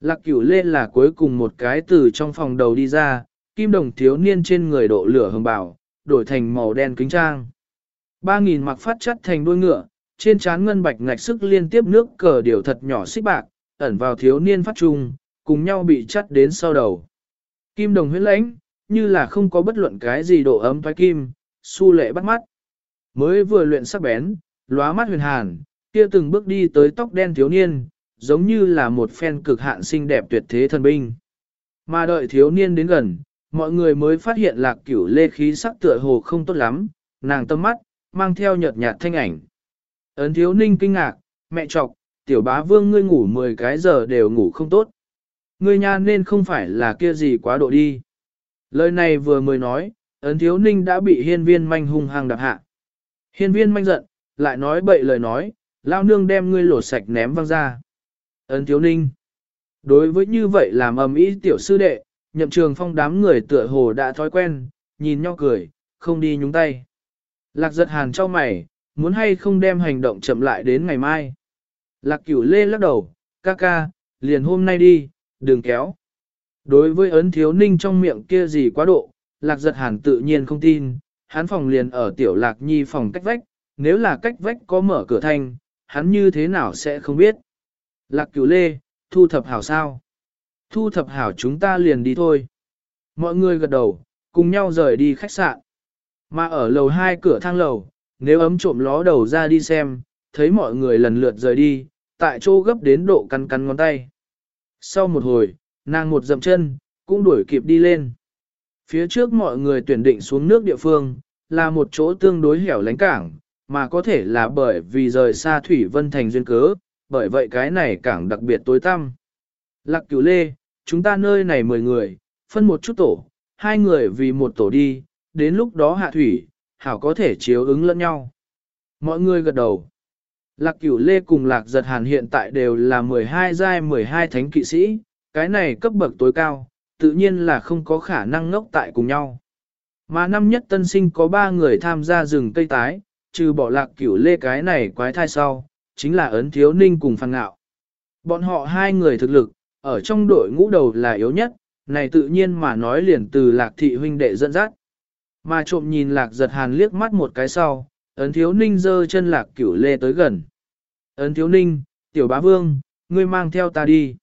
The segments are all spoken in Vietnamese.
Lạc cửu lê là cuối cùng một cái từ trong phòng đầu đi ra, kim đồng thiếu niên trên người độ lửa hồng bảo, đổi thành màu đen kính trang. Ba nghìn mặc phát chất thành đuôi ngựa, trên trán ngân bạch ngạch sức liên tiếp nước cờ điều thật nhỏ xích bạc, ẩn vào thiếu niên phát trung, cùng nhau bị chắt đến sau đầu. Kim đồng huyết lãnh, như là không có bất luận cái gì độ ấm thoái kim, su lệ bắt mắt. Mới vừa luyện sắc bén, lóa mắt huyền hàn, kia từng bước đi tới tóc đen thiếu niên, giống như là một phen cực hạn xinh đẹp tuyệt thế thần binh. Mà đợi thiếu niên đến gần, mọi người mới phát hiện lạc cửu lê khí sắc tựa hồ không tốt lắm, nàng tâm mắt, mang theo nhợt nhạt thanh ảnh. Ấn thiếu ninh kinh ngạc, mẹ chọc, tiểu bá vương ngươi ngủ 10 cái giờ đều ngủ không tốt. Ngươi nha nên không phải là kia gì quá độ đi. Lời này vừa mới nói, ấn thiếu ninh đã bị hiên viên manh hung hăng đạp hạ. Hiên viên manh giận, lại nói bậy lời nói, lao nương đem ngươi lột sạch ném văng ra. Ấn thiếu ninh. Đối với như vậy làm ầm ý tiểu sư đệ, nhậm trường phong đám người tựa hồ đã thói quen, nhìn nhau cười, không đi nhúng tay. Lạc giật hàn cho mày, muốn hay không đem hành động chậm lại đến ngày mai. Lạc cửu lê lắc đầu, ca ca, liền hôm nay đi, đừng kéo. Đối với ấn thiếu ninh trong miệng kia gì quá độ, lạc giật hàn tự nhiên không tin, hắn phòng liền ở tiểu lạc nhi phòng cách vách, nếu là cách vách có mở cửa thành hắn như thế nào sẽ không biết. Lạc cửu lê, thu thập hảo sao? Thu thập hảo chúng ta liền đi thôi. Mọi người gật đầu, cùng nhau rời đi khách sạn. Mà ở lầu hai cửa thang lầu, nếu ấm trộm ló đầu ra đi xem, thấy mọi người lần lượt rời đi, tại chỗ gấp đến độ cắn cắn ngón tay. Sau một hồi, nàng một dậm chân, cũng đuổi kịp đi lên. Phía trước mọi người tuyển định xuống nước địa phương, là một chỗ tương đối hẻo lánh cảng, mà có thể là bởi vì rời xa Thủy Vân Thành duyên cớ, bởi vậy cái này càng đặc biệt tối tăm. Lạc cửu lê, chúng ta nơi này 10 người, phân một chút tổ, hai người vì một tổ đi, đến lúc đó hạ thủy, hảo có thể chiếu ứng lẫn nhau. Mọi người gật đầu. Lạc cửu lê cùng lạc giật hàn hiện tại đều là 12 giai 12 thánh kỵ sĩ, cái này cấp bậc tối cao, tự nhiên là không có khả năng ngốc tại cùng nhau. Mà năm nhất tân sinh có 3 người tham gia rừng cây tái, trừ bỏ lạc cửu lê cái này quái thai sau, chính là ấn thiếu ninh cùng phàn ngạo. Bọn họ hai người thực lực, ở trong đội ngũ đầu là yếu nhất, này tự nhiên mà nói liền từ lạc thị huynh đệ dẫn dắt. Mà trộm nhìn lạc giật hàn liếc mắt một cái sau, ấn thiếu ninh dơ chân lạc cửu lê tới gần. Ấn thiếu ninh, tiểu bá vương, ngươi mang theo ta đi.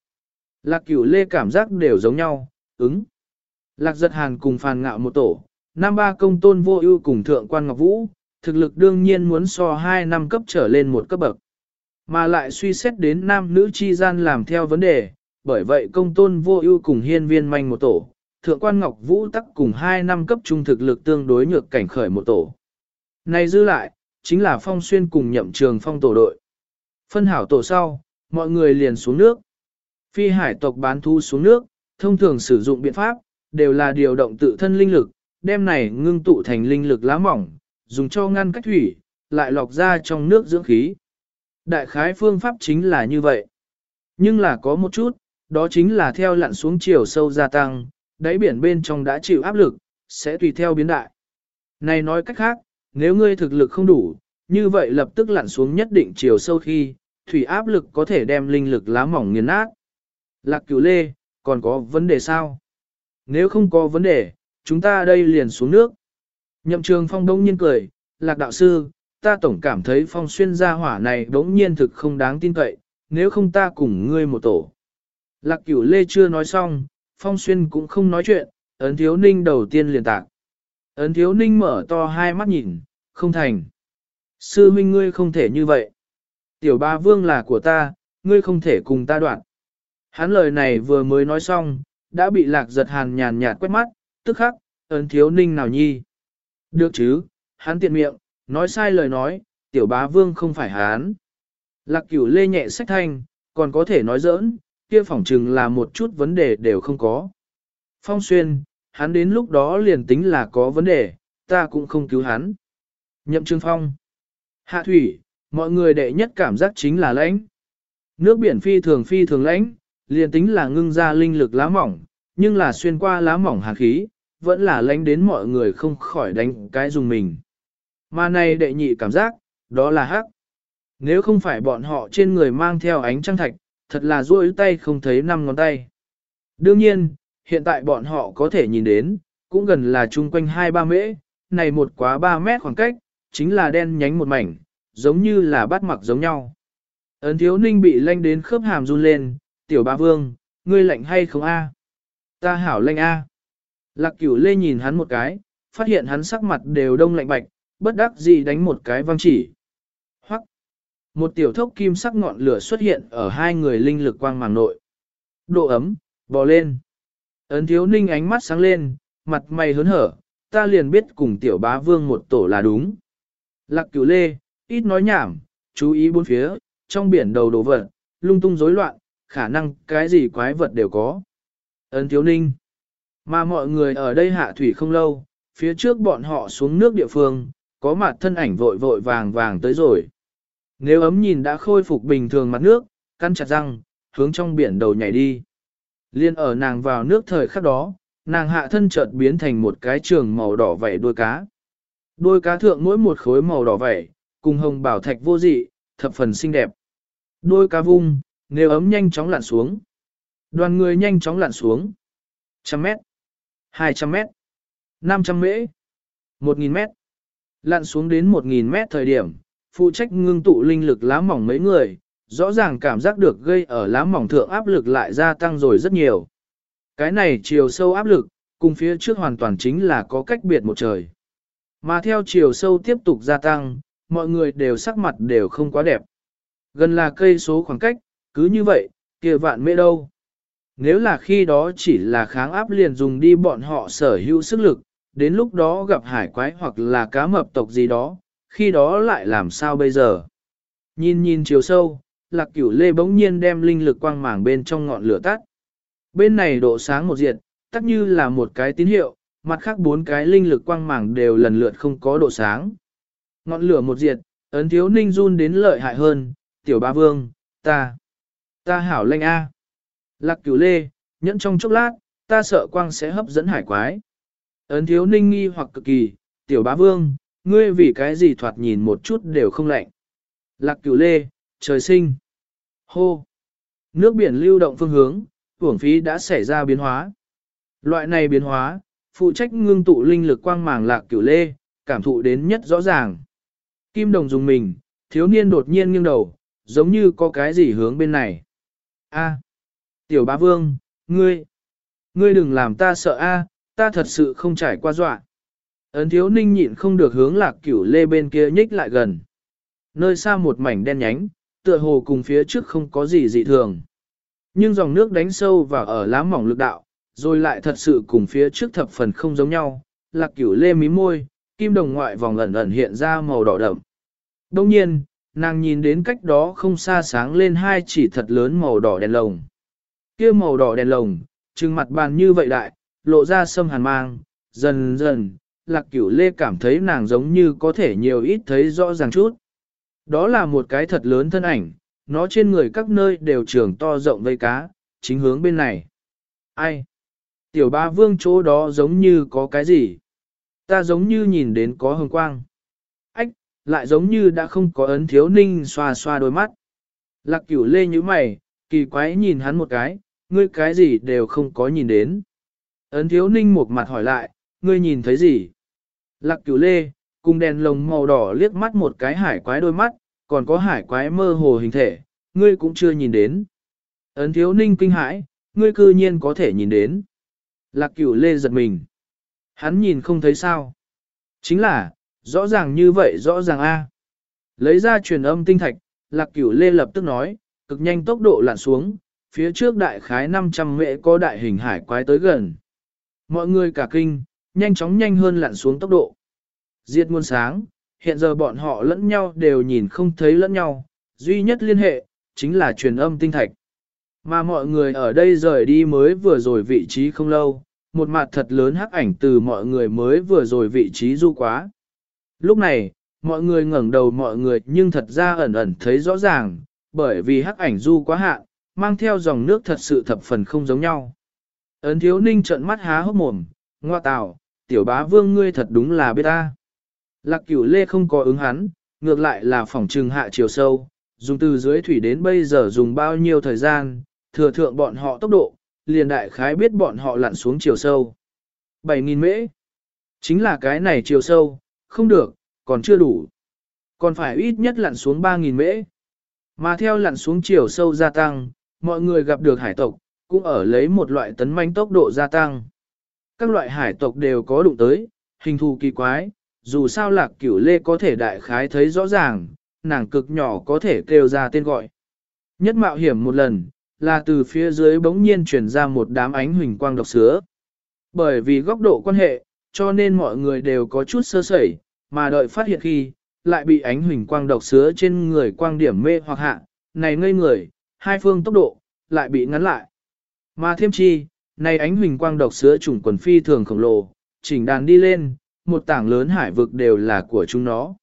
Lạc cửu lê cảm giác đều giống nhau, ứng. Lạc giật hàn cùng phàn ngạo một tổ, năm ba công tôn vô ưu cùng thượng quan ngọc vũ, thực lực đương nhiên muốn so hai năm cấp trở lên một cấp bậc. Mà lại suy xét đến nam nữ chi gian làm theo vấn đề, bởi vậy công tôn vô ưu cùng hiên viên manh một tổ, thượng quan ngọc vũ tắc cùng hai năm cấp trung thực lực tương đối nhược cảnh khởi một tổ. Này dư lại, chính là phong xuyên cùng nhậm trường phong tổ đội. Phân hảo tổ sau, mọi người liền xuống nước. Phi hải tộc bán thu xuống nước, thông thường sử dụng biện pháp, đều là điều động tự thân linh lực, đem này ngưng tụ thành linh lực lá mỏng, dùng cho ngăn cách thủy, lại lọc ra trong nước dưỡng khí. Đại khái phương pháp chính là như vậy. Nhưng là có một chút, đó chính là theo lặn xuống chiều sâu gia tăng, đáy biển bên trong đã chịu áp lực, sẽ tùy theo biến đại. Này nói cách khác, nếu ngươi thực lực không đủ, như vậy lập tức lặn xuống nhất định chiều sâu khi, thủy áp lực có thể đem linh lực lá mỏng nghiền nát. Lạc cửu lê, còn có vấn đề sao? Nếu không có vấn đề, chúng ta đây liền xuống nước. Nhậm trường phong đông nhiên cười, lạc đạo sư, ta tổng cảm thấy phong xuyên gia hỏa này đống nhiên thực không đáng tin cậy, nếu không ta cùng ngươi một tổ. Lạc cửu lê chưa nói xong, phong xuyên cũng không nói chuyện, ấn thiếu ninh đầu tiên liền tạc. Ấn thiếu ninh mở to hai mắt nhìn, không thành. Sư huynh ngươi không thể như vậy. Tiểu ba vương là của ta, ngươi không thể cùng ta đoạn. Hắn lời này vừa mới nói xong, đã bị lạc giật hàn nhàn nhạt quét mắt, tức khắc, ấn thiếu ninh nào nhi. Được chứ, hắn tiện miệng, nói sai lời nói, tiểu bá vương không phải hắn. Lạc cửu lê nhẹ sách thanh, còn có thể nói giỡn, kia phỏng chừng là một chút vấn đề đều không có. Phong xuyên, hắn đến lúc đó liền tính là có vấn đề, ta cũng không cứu hắn. Nhậm Trương Phong. Hạ thủy, mọi người đệ nhất cảm giác chính là lãnh. Nước biển phi thường phi thường lãnh, liền tính là ngưng ra linh lực lá mỏng, nhưng là xuyên qua lá mỏng hàn khí, vẫn là lãnh đến mọi người không khỏi đánh cái dùng mình. Mà này đệ nhị cảm giác, đó là hắc. Nếu không phải bọn họ trên người mang theo ánh trăng thạch, thật là duỗi tay không thấy năm ngón tay. Đương nhiên, hiện tại bọn họ có thể nhìn đến, cũng gần là chung quanh hai ba mễ, này một quá 3 mét khoảng cách, chính là đen nhánh một mảnh, giống như là bắt mặc giống nhau. Ấn thiếu ninh bị lanh đến khớp hàm run lên, tiểu ba vương, ngươi lạnh hay không a? Ta hảo lanh a. Lạc cửu lê nhìn hắn một cái, phát hiện hắn sắc mặt đều đông lạnh bạch, bất đắc dĩ đánh một cái văng chỉ. hoặc Một tiểu thốc kim sắc ngọn lửa xuất hiện ở hai người linh lực quang màng nội. Độ ấm, bò lên. Ấn thiếu ninh ánh mắt sáng lên, mặt mày hớn hở, ta liền biết cùng tiểu bá vương một tổ là đúng. Lạc cửu lê, ít nói nhảm, chú ý bốn phía, trong biển đầu đồ vật, lung tung rối loạn, khả năng cái gì quái vật đều có. Ấn thiếu ninh. Mà mọi người ở đây hạ thủy không lâu, phía trước bọn họ xuống nước địa phương, có mặt thân ảnh vội vội vàng vàng tới rồi. Nếu ấm nhìn đã khôi phục bình thường mặt nước, căn chặt răng, hướng trong biển đầu nhảy đi. Liên ở nàng vào nước thời khắc đó, nàng hạ thân chợt biến thành một cái trường màu đỏ vảy đuôi cá. Đuôi cá thượng mỗi một khối màu đỏ vảy, cùng hồng bảo thạch vô dị, thập phần xinh đẹp. Đuôi cá vung, nếu ấm nhanh chóng lặn xuống. Đoàn người nhanh chóng lặn xuống. Trăm mét, hai trăm mét, năm trăm mễ, một nghìn mét. Lặn xuống đến một nghìn mét thời điểm, phụ trách ngưng tụ linh lực lá mỏng mấy người, rõ ràng cảm giác được gây ở lá mỏng thượng áp lực lại gia tăng rồi rất nhiều. Cái này chiều sâu áp lực, cùng phía trước hoàn toàn chính là có cách biệt một trời. Mà theo chiều sâu tiếp tục gia tăng, mọi người đều sắc mặt đều không quá đẹp. Gần là cây số khoảng cách, cứ như vậy, kia vạn mê đâu. Nếu là khi đó chỉ là kháng áp liền dùng đi bọn họ sở hữu sức lực, đến lúc đó gặp hải quái hoặc là cá mập tộc gì đó, khi đó lại làm sao bây giờ? Nhìn nhìn chiều sâu, lạc cửu lê bỗng nhiên đem linh lực quang mảng bên trong ngọn lửa tắt. Bên này độ sáng một diệt, tắt như là một cái tín hiệu, mặt khác bốn cái linh lực quang mảng đều lần lượt không có độ sáng. Ngọn lửa một diệt, ấn thiếu ninh run đến lợi hại hơn, tiểu ba vương, ta, ta hảo lanh a. Lạc cửu lê, nhẫn trong chốc lát, ta sợ quang sẽ hấp dẫn hải quái. Ấn thiếu ninh nghi hoặc cực kỳ, tiểu bá vương, ngươi vì cái gì thoạt nhìn một chút đều không lạnh. Lạc cửu lê, trời sinh. Hô. Nước biển lưu động phương hướng, uổng phí đã xảy ra biến hóa. Loại này biến hóa, phụ trách ngưng tụ linh lực quang màng lạc cửu lê, cảm thụ đến nhất rõ ràng. Kim đồng dùng mình, thiếu niên đột nhiên nghiêng đầu, giống như có cái gì hướng bên này. A. Tiểu bá vương, ngươi, ngươi đừng làm ta sợ a, ta thật sự không trải qua dọa. Ấn thiếu ninh nhịn không được hướng lạc cửu lê bên kia nhích lại gần. Nơi xa một mảnh đen nhánh, tựa hồ cùng phía trước không có gì dị thường. Nhưng dòng nước đánh sâu và ở lá mỏng lực đạo, rồi lại thật sự cùng phía trước thập phần không giống nhau. Lạc cửu lê mí môi, kim đồng ngoại vòng ẩn ẩn hiện ra màu đỏ đậm. Đông nhiên, nàng nhìn đến cách đó không xa sáng lên hai chỉ thật lớn màu đỏ đèn lồng. kia màu đỏ đèn lồng, trừng mặt bàn như vậy đại, lộ ra sâm hàn mang, dần dần, lạc cửu lê cảm thấy nàng giống như có thể nhiều ít thấy rõ ràng chút. Đó là một cái thật lớn thân ảnh, nó trên người các nơi đều trường to rộng vây cá, chính hướng bên này. Ai? Tiểu ba vương chỗ đó giống như có cái gì? Ta giống như nhìn đến có hồng quang. Ách, lại giống như đã không có ấn thiếu ninh xoa xoa đôi mắt. Lạc cửu lê như mày, kỳ quái nhìn hắn một cái, ngươi cái gì đều không có nhìn đến. Ấn thiếu ninh một mặt hỏi lại, ngươi nhìn thấy gì? Lạc cửu lê, cùng đèn lồng màu đỏ liếc mắt một cái hải quái đôi mắt, còn có hải quái mơ hồ hình thể, ngươi cũng chưa nhìn đến. Ấn thiếu ninh kinh hãi, ngươi cư nhiên có thể nhìn đến. Lạc cửu lê giật mình. Hắn nhìn không thấy sao. Chính là, rõ ràng như vậy rõ ràng a. Lấy ra truyền âm tinh thạch, lạc cửu lê lập tức nói, cực nhanh tốc độ lặn xuống, phía trước đại khái 500 mệ có đại hình hải quái tới gần. Mọi người cả kinh, nhanh chóng nhanh hơn lặn xuống tốc độ. Diệt muôn sáng, hiện giờ bọn họ lẫn nhau đều nhìn không thấy lẫn nhau, duy nhất liên hệ, chính là truyền âm tinh thạch. Mà mọi người ở đây rời đi mới vừa rồi vị trí không lâu, một mặt thật lớn hắc ảnh từ mọi người mới vừa rồi vị trí du quá. Lúc này, mọi người ngẩng đầu mọi người nhưng thật ra ẩn ẩn thấy rõ ràng, bởi vì hắc ảnh du quá hạn, mang theo dòng nước thật sự thập phần không giống nhau. Ấn thiếu ninh trợn mắt há hốc mồm, ngoa tào, tiểu bá vương ngươi thật đúng là biết ta. Lạc cửu lê không có ứng hắn, ngược lại là phỏng trừng hạ chiều sâu, dùng từ dưới thủy đến bây giờ dùng bao nhiêu thời gian, thừa thượng bọn họ tốc độ, liền đại khái biết bọn họ lặn xuống chiều sâu. 7.000 mễ. Chính là cái này chiều sâu, không được, còn chưa đủ. Còn phải ít nhất lặn xuống 3.000 mễ. Mà theo lặn xuống chiều sâu gia tăng, mọi người gặp được hải tộc, cũng ở lấy một loại tấn manh tốc độ gia tăng. Các loại hải tộc đều có đụng tới, hình thù kỳ quái, dù sao lạc cửu lê có thể đại khái thấy rõ ràng, nàng cực nhỏ có thể kêu ra tên gọi. Nhất mạo hiểm một lần, là từ phía dưới bỗng nhiên truyền ra một đám ánh huỳnh quang độc sứa. Bởi vì góc độ quan hệ, cho nên mọi người đều có chút sơ sẩy, mà đợi phát hiện khi, lại bị ánh huỳnh quang độc sứa trên người quang điểm mê hoặc hạ, này ngây người, hai phương tốc độ, lại bị ngắn lại. Mà thêm chi, này ánh huỳnh quang độc sứa chủng quần phi thường khổng lồ, chỉnh đàn đi lên, một tảng lớn hải vực đều là của chúng nó.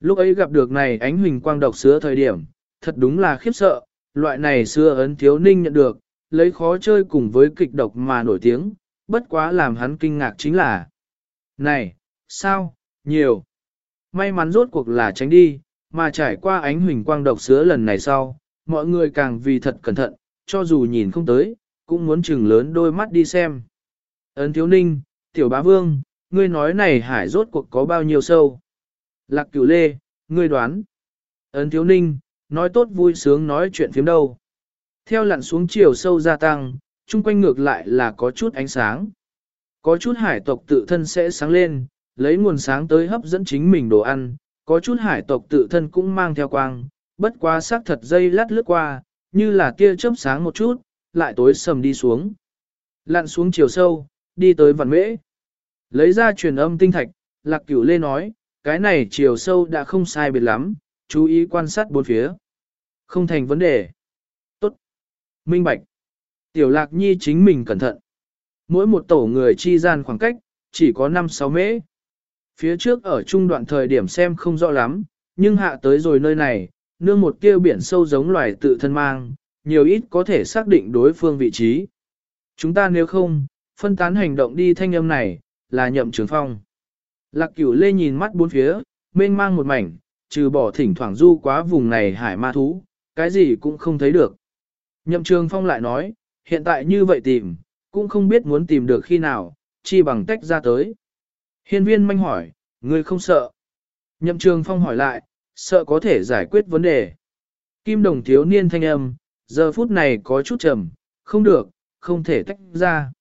Lúc ấy gặp được này ánh huỳnh quang độc sứa thời điểm, thật đúng là khiếp sợ, loại này xưa ấn thiếu ninh nhận được, lấy khó chơi cùng với kịch độc mà nổi tiếng, bất quá làm hắn kinh ngạc chính là Này, sao, nhiều. May mắn rốt cuộc là tránh đi, mà trải qua ánh huỳnh quang độc sứa lần này sau, mọi người càng vì thật cẩn thận, cho dù nhìn không tới, cũng muốn chừng lớn đôi mắt đi xem. Ấn thiếu ninh, tiểu bá vương, ngươi nói này hải rốt cuộc có bao nhiêu sâu? Lạc cửu lê, ngươi đoán. Ấn thiếu ninh, nói tốt vui sướng nói chuyện phiếm đâu. Theo lặn xuống chiều sâu gia tăng, chung quanh ngược lại là có chút ánh sáng. Có chút hải tộc tự thân sẽ sáng lên, lấy nguồn sáng tới hấp dẫn chính mình đồ ăn, có chút hải tộc tự thân cũng mang theo quang, bất quá xác thật dây lát lướt qua, như là tia chớp sáng một chút, lại tối sầm đi xuống. Lặn xuống chiều sâu, đi tới vạn mễ. Lấy ra truyền âm tinh thạch, lạc cửu lê nói, cái này chiều sâu đã không sai biệt lắm, chú ý quan sát bốn phía. Không thành vấn đề. Tốt. Minh bạch. Tiểu lạc nhi chính mình cẩn thận. Mỗi một tổ người chi gian khoảng cách, chỉ có 5-6 mễ. Phía trước ở trung đoạn thời điểm xem không rõ lắm, nhưng hạ tới rồi nơi này, nương một kia biển sâu giống loài tự thân mang, nhiều ít có thể xác định đối phương vị trí. Chúng ta nếu không, phân tán hành động đi thanh âm này, là nhậm trường phong. Lạc cửu lê nhìn mắt bốn phía, mênh mang một mảnh, trừ bỏ thỉnh thoảng du quá vùng này hải ma thú, cái gì cũng không thấy được. Nhậm trường phong lại nói, hiện tại như vậy tìm, cũng không biết muốn tìm được khi nào, chi bằng tách ra tới. Hiên viên manh hỏi, ngươi không sợ. Nhậm trường phong hỏi lại, sợ có thể giải quyết vấn đề. Kim đồng thiếu niên thanh âm, giờ phút này có chút trầm, không được, không thể tách ra.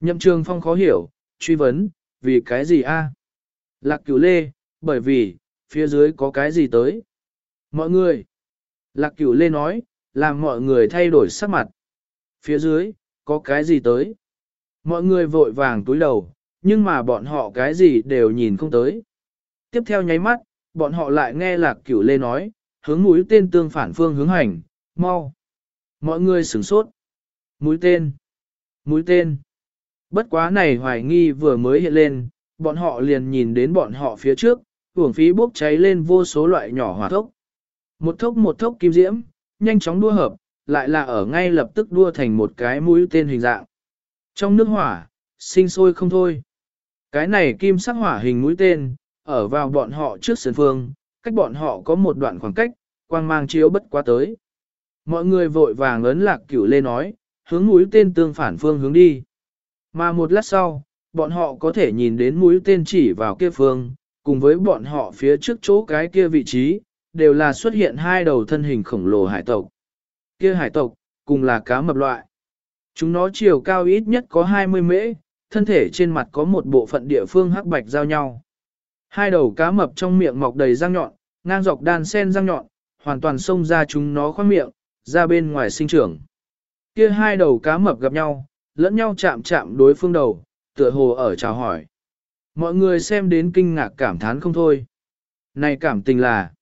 Nhậm trường phong khó hiểu, truy vấn, vì cái gì a? Lạc cửu lê, bởi vì, phía dưới có cái gì tới. Mọi người. Lạc cửu lê nói, làm mọi người thay đổi sắc mặt. Phía dưới, có cái gì tới. Mọi người vội vàng túi đầu, nhưng mà bọn họ cái gì đều nhìn không tới. Tiếp theo nháy mắt, bọn họ lại nghe lạc cửu lê nói, hướng mũi tên tương phản phương hướng hành, mau. Mọi người sửng sốt. Mũi tên. Mũi tên. Bất quá này hoài nghi vừa mới hiện lên, bọn họ liền nhìn đến bọn họ phía trước, hưởng phí bốc cháy lên vô số loại nhỏ hỏa thốc. Một thốc một thốc kim diễm, nhanh chóng đua hợp, lại là ở ngay lập tức đua thành một cái mũi tên hình dạng. Trong nước hỏa, sinh sôi không thôi. Cái này kim sắc hỏa hình mũi tên, ở vào bọn họ trước sân phương, cách bọn họ có một đoạn khoảng cách, quang mang chiếu bất quá tới. Mọi người vội vàng ấn lạc cửu lê nói, hướng mũi tên tương phản phương hướng đi. Mà một lát sau, bọn họ có thể nhìn đến mũi tên chỉ vào kia phương, cùng với bọn họ phía trước chỗ cái kia vị trí, đều là xuất hiện hai đầu thân hình khổng lồ hải tộc. Kia hải tộc, cùng là cá mập loại. Chúng nó chiều cao ít nhất có 20 mễ, thân thể trên mặt có một bộ phận địa phương hắc bạch giao nhau. Hai đầu cá mập trong miệng mọc đầy răng nhọn, ngang dọc đan sen răng nhọn, hoàn toàn xông ra chúng nó khoang miệng, ra bên ngoài sinh trưởng. Kia hai đầu cá mập gặp nhau, lẫn nhau chạm chạm đối phương đầu, tựa hồ ở chào hỏi. Mọi người xem đến kinh ngạc cảm thán không thôi. Này cảm tình là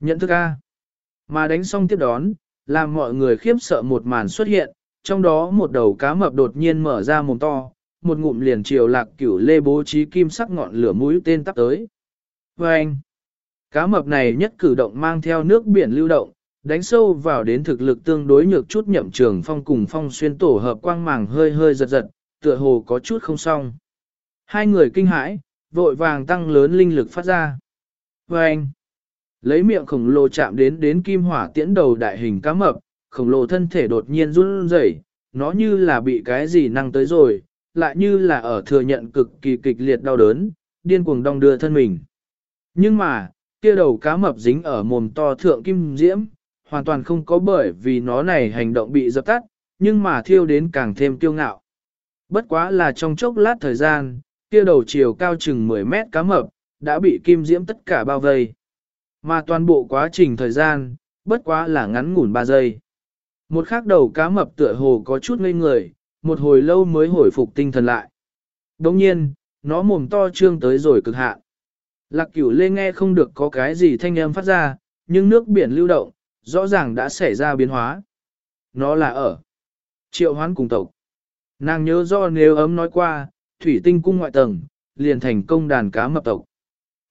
nhận thức A. Mà đánh xong tiếp đón, làm mọi người khiếp sợ một màn xuất hiện, trong đó một đầu cá mập đột nhiên mở ra mồm to, một ngụm liền chiều lạc cửu lê bố trí kim sắc ngọn lửa mũi tên tắp tới. Và anh, cá mập này nhất cử động mang theo nước biển lưu động, đánh sâu vào đến thực lực tương đối nhược chút nhậm trường phong cùng phong xuyên tổ hợp quang màng hơi hơi giật giật, tựa hồ có chút không xong. Hai người kinh hãi, vội vàng tăng lớn linh lực phát ra. Và anh, Lấy miệng khổng lồ chạm đến đến kim hỏa tiễn đầu đại hình cá mập, khổng lồ thân thể đột nhiên run rẩy, nó như là bị cái gì năng tới rồi, lại như là ở thừa nhận cực kỳ kịch liệt đau đớn, điên cuồng đong đưa thân mình. Nhưng mà, kia đầu cá mập dính ở mồm to thượng kim diễm, hoàn toàn không có bởi vì nó này hành động bị dập tắt, nhưng mà thiêu đến càng thêm kiêu ngạo. Bất quá là trong chốc lát thời gian, kia đầu chiều cao chừng 10 mét cá mập, đã bị kim diễm tất cả bao vây. Mà toàn bộ quá trình thời gian, bất quá là ngắn ngủn 3 giây. Một khắc đầu cá mập tựa hồ có chút ngây người, một hồi lâu mới hồi phục tinh thần lại. Đồng nhiên, nó mồm to trương tới rồi cực hạn. Lạc cửu lê nghe không được có cái gì thanh âm phát ra, nhưng nước biển lưu động, rõ ràng đã xảy ra biến hóa. Nó là ở triệu hoán cùng tộc. Nàng nhớ do nếu ấm nói qua, thủy tinh cung ngoại tầng, liền thành công đàn cá mập tộc.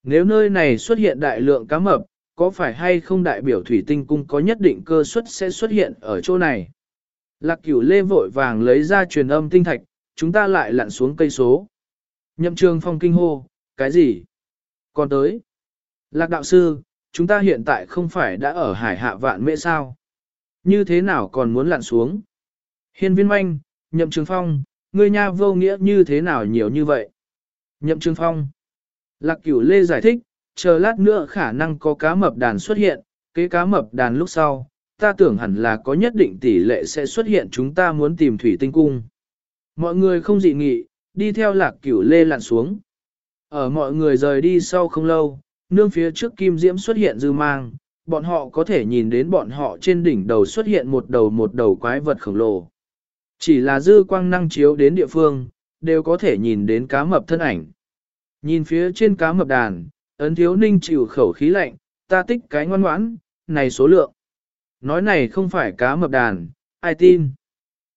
Nếu nơi này xuất hiện đại lượng cá mập, có phải hay không đại biểu thủy tinh cung có nhất định cơ suất sẽ xuất hiện ở chỗ này? Lạc cửu lê vội vàng lấy ra truyền âm tinh thạch, chúng ta lại lặn xuống cây số. Nhậm trường phong kinh hô, cái gì? Còn tới. Lạc đạo sư, chúng ta hiện tại không phải đã ở hải hạ vạn mễ sao? Như thế nào còn muốn lặn xuống? Hiên viên manh, nhậm trường phong, ngươi nha vô nghĩa như thế nào nhiều như vậy? Nhậm trường phong. Lạc cửu lê giải thích, chờ lát nữa khả năng có cá mập đàn xuất hiện, kế cá mập đàn lúc sau, ta tưởng hẳn là có nhất định tỷ lệ sẽ xuất hiện chúng ta muốn tìm thủy tinh cung. Mọi người không dị nghị, đi theo lạc cửu lê lặn xuống. Ở mọi người rời đi sau không lâu, nương phía trước kim diễm xuất hiện dư mang, bọn họ có thể nhìn đến bọn họ trên đỉnh đầu xuất hiện một đầu một đầu quái vật khổng lồ. Chỉ là dư quang năng chiếu đến địa phương, đều có thể nhìn đến cá mập thân ảnh. Nhìn phía trên cá mập đàn, ấn thiếu ninh chịu khẩu khí lạnh, ta tích cái ngoan ngoãn, này số lượng. Nói này không phải cá mập đàn, ai tin.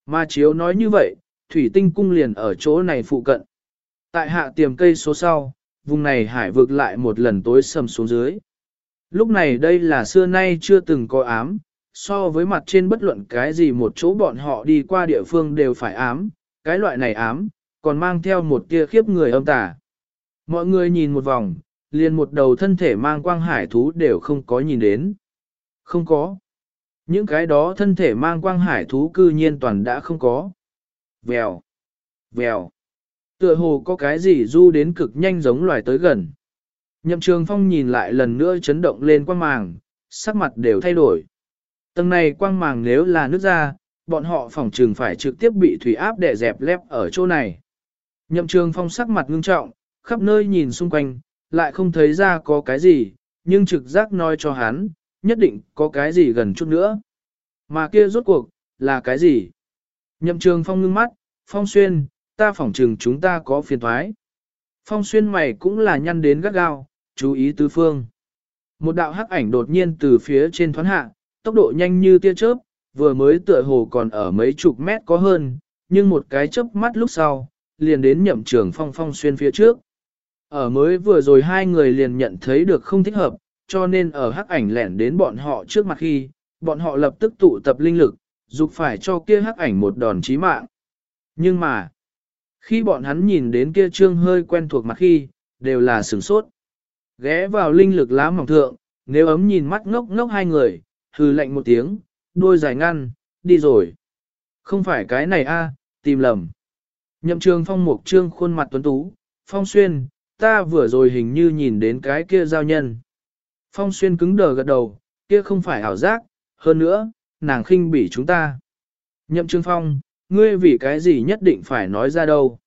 Mà chiếu nói như vậy, thủy tinh cung liền ở chỗ này phụ cận. Tại hạ tiềm cây số sau, vùng này hải vực lại một lần tối sầm xuống dưới. Lúc này đây là xưa nay chưa từng có ám, so với mặt trên bất luận cái gì một chỗ bọn họ đi qua địa phương đều phải ám, cái loại này ám, còn mang theo một tia khiếp người âm tà. Mọi người nhìn một vòng, liền một đầu thân thể mang quang hải thú đều không có nhìn đến. Không có. Những cái đó thân thể mang quang hải thú cư nhiên toàn đã không có. Vèo. Vèo. Tựa hồ có cái gì du đến cực nhanh giống loài tới gần. Nhậm trường phong nhìn lại lần nữa chấn động lên quang màng, sắc mặt đều thay đổi. Tầng này quang màng nếu là nước ra, bọn họ phòng trường phải trực tiếp bị thủy áp để dẹp lép ở chỗ này. Nhậm trường phong sắc mặt ngưng trọng, khắp nơi nhìn xung quanh, lại không thấy ra có cái gì, nhưng trực giác nói cho hắn, nhất định có cái gì gần chút nữa. Mà kia rốt cuộc, là cái gì? Nhậm trường phong ngưng mắt, phong xuyên, ta phỏng trừng chúng ta có phiền thoái. Phong xuyên mày cũng là nhăn đến gắt gao, chú ý tứ phương. Một đạo hắc ảnh đột nhiên từ phía trên thoán hạ, tốc độ nhanh như tia chớp, vừa mới tựa hồ còn ở mấy chục mét có hơn, nhưng một cái chớp mắt lúc sau, liền đến nhậm trường phong phong xuyên phía trước. Ở mới vừa rồi hai người liền nhận thấy được không thích hợp, cho nên ở hắc ảnh lẻn đến bọn họ trước mặt khi, bọn họ lập tức tụ tập linh lực, dục phải cho kia hắc ảnh một đòn chí mạng. Nhưng mà, khi bọn hắn nhìn đến kia trương hơi quen thuộc mặt khi, đều là sửng sốt. Ghé vào linh lực lá mỏng thượng, nếu ấm nhìn mắt ngốc ngốc hai người, hừ lạnh một tiếng, đôi dài ngăn, đi rồi. Không phải cái này a, tìm lầm. Nhậm trường phong mục trương khuôn mặt tuấn tú, phong xuyên, ta vừa rồi hình như nhìn đến cái kia giao nhân. Phong xuyên cứng đờ gật đầu, kia không phải ảo giác, hơn nữa, nàng khinh bỉ chúng ta. Nhậm Trương Phong, ngươi vì cái gì nhất định phải nói ra đâu.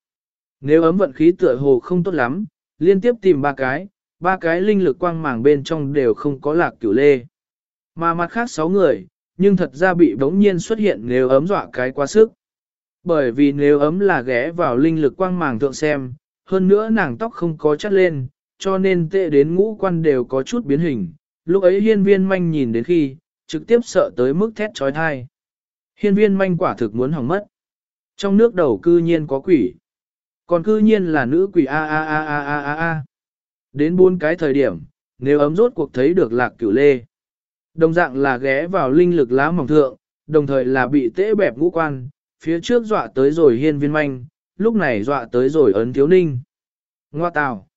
Nếu ấm vận khí tựa hồ không tốt lắm, liên tiếp tìm ba cái, ba cái linh lực quang màng bên trong đều không có lạc cửu lê. Mà mặt khác sáu người, nhưng thật ra bị bỗng nhiên xuất hiện nếu ấm dọa cái quá sức. Bởi vì nếu ấm là ghé vào linh lực quang màng thượng xem, hơn nữa nàng tóc không có chắt lên, cho nên tệ đến ngũ quan đều có chút biến hình. Lúc ấy hiên viên manh nhìn đến khi, trực tiếp sợ tới mức thét trói thai. Hiên viên manh quả thực muốn hỏng mất. Trong nước đầu cư nhiên có quỷ. Còn cư nhiên là nữ quỷ a a a a a a a. Đến bốn cái thời điểm, nếu ấm rốt cuộc thấy được lạc cửu lê. Đồng dạng là ghé vào linh lực lá mỏng thượng, đồng thời là bị tễ bẹp ngũ quan, phía trước dọa tới rồi hiên viên manh, lúc này dọa tới rồi ấn thiếu ninh. Ngoa tào.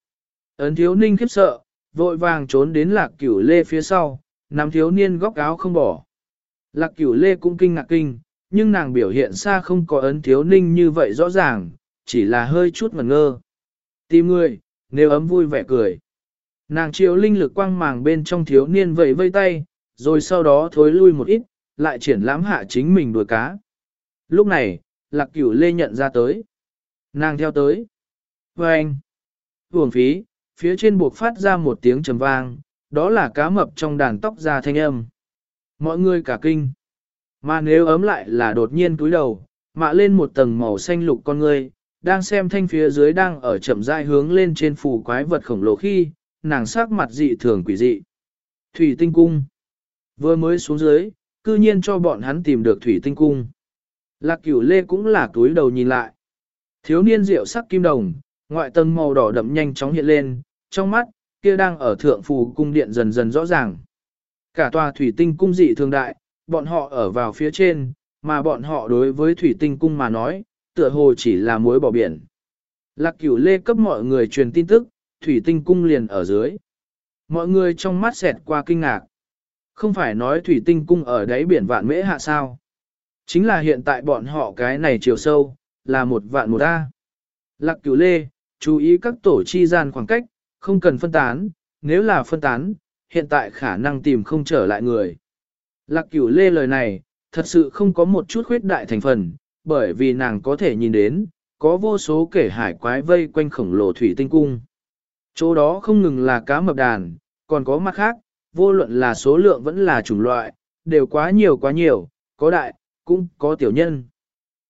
Ấn thiếu ninh khiếp sợ, Vội vàng trốn đến lạc cửu lê phía sau, nắm thiếu niên góc áo không bỏ. Lạc cửu lê cũng kinh ngạc kinh, nhưng nàng biểu hiện xa không có ấn thiếu ninh như vậy rõ ràng, chỉ là hơi chút ngẩn ngơ. Tìm người, nếu ấm vui vẻ cười. Nàng chiếu linh lực quang màng bên trong thiếu niên vẫy vây tay, rồi sau đó thối lui một ít, lại triển lãm hạ chính mình đuổi cá. Lúc này, lạc cửu lê nhận ra tới. Nàng theo tới. Và anh, hưởng phí, phía trên buộc phát ra một tiếng trầm vang, đó là cá mập trong đàn tóc ra thanh âm. Mọi người cả kinh. Mà nếu ấm lại là đột nhiên túi đầu, mạ lên một tầng màu xanh lục con người, đang xem thanh phía dưới đang ở chậm rãi hướng lên trên phủ quái vật khổng lồ khi, nàng sắc mặt dị thường quỷ dị. Thủy tinh cung. Vừa mới xuống dưới, cư nhiên cho bọn hắn tìm được thủy tinh cung. Lạc cửu lê cũng là túi đầu nhìn lại. Thiếu niên rượu sắc kim đồng, ngoại tầng màu đỏ đậm nhanh chóng hiện lên, trong mắt, kia đang ở thượng phù cung điện dần dần rõ ràng. Cả tòa thủy tinh cung dị thường đại, bọn họ ở vào phía trên, mà bọn họ đối với thủy tinh cung mà nói, tựa hồ chỉ là muối bỏ biển. Lạc cửu lê cấp mọi người truyền tin tức, thủy tinh cung liền ở dưới. Mọi người trong mắt xẹt qua kinh ngạc. Không phải nói thủy tinh cung ở đáy biển vạn mễ hạ sao. Chính là hiện tại bọn họ cái này chiều sâu, là một vạn một A. Lạc cửu lê, chú ý các tổ chi gian khoảng cách, không cần phân tán, nếu là phân tán, hiện tại khả năng tìm không trở lại người. Lạc cửu lê lời này, thật sự không có một chút khuyết đại thành phần, bởi vì nàng có thể nhìn đến, có vô số kể hải quái vây quanh khổng lồ thủy tinh cung. Chỗ đó không ngừng là cá mập đàn, còn có mặt khác, vô luận là số lượng vẫn là chủng loại, đều quá nhiều quá nhiều, có đại, cũng có tiểu nhân.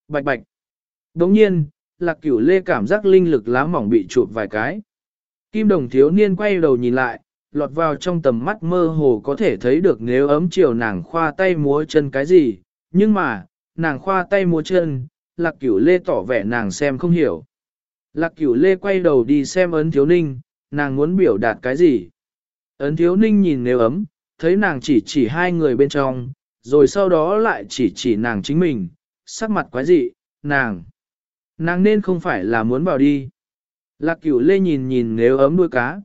Bạch bạch. Đồng nhiên, lạc cửu lê cảm giác linh lực lá mỏng bị chụp vài cái. Kim đồng thiếu niên quay đầu nhìn lại, lọt vào trong tầm mắt mơ hồ có thể thấy được nếu ấm chiều nàng khoa tay múa chân cái gì, nhưng mà, nàng khoa tay múa chân, lạc cửu lê tỏ vẻ nàng xem không hiểu. Lạc cửu lê quay đầu đi xem ấn thiếu ninh, nàng muốn biểu đạt cái gì. Ấn thiếu ninh nhìn nếu ấm, thấy nàng chỉ chỉ hai người bên trong, rồi sau đó lại chỉ chỉ nàng chính mình, sắc mặt quái dị, nàng. Nàng nên không phải là muốn vào đi. Lạc cửu lê nhìn nhìn nếu ấm đuôi cá.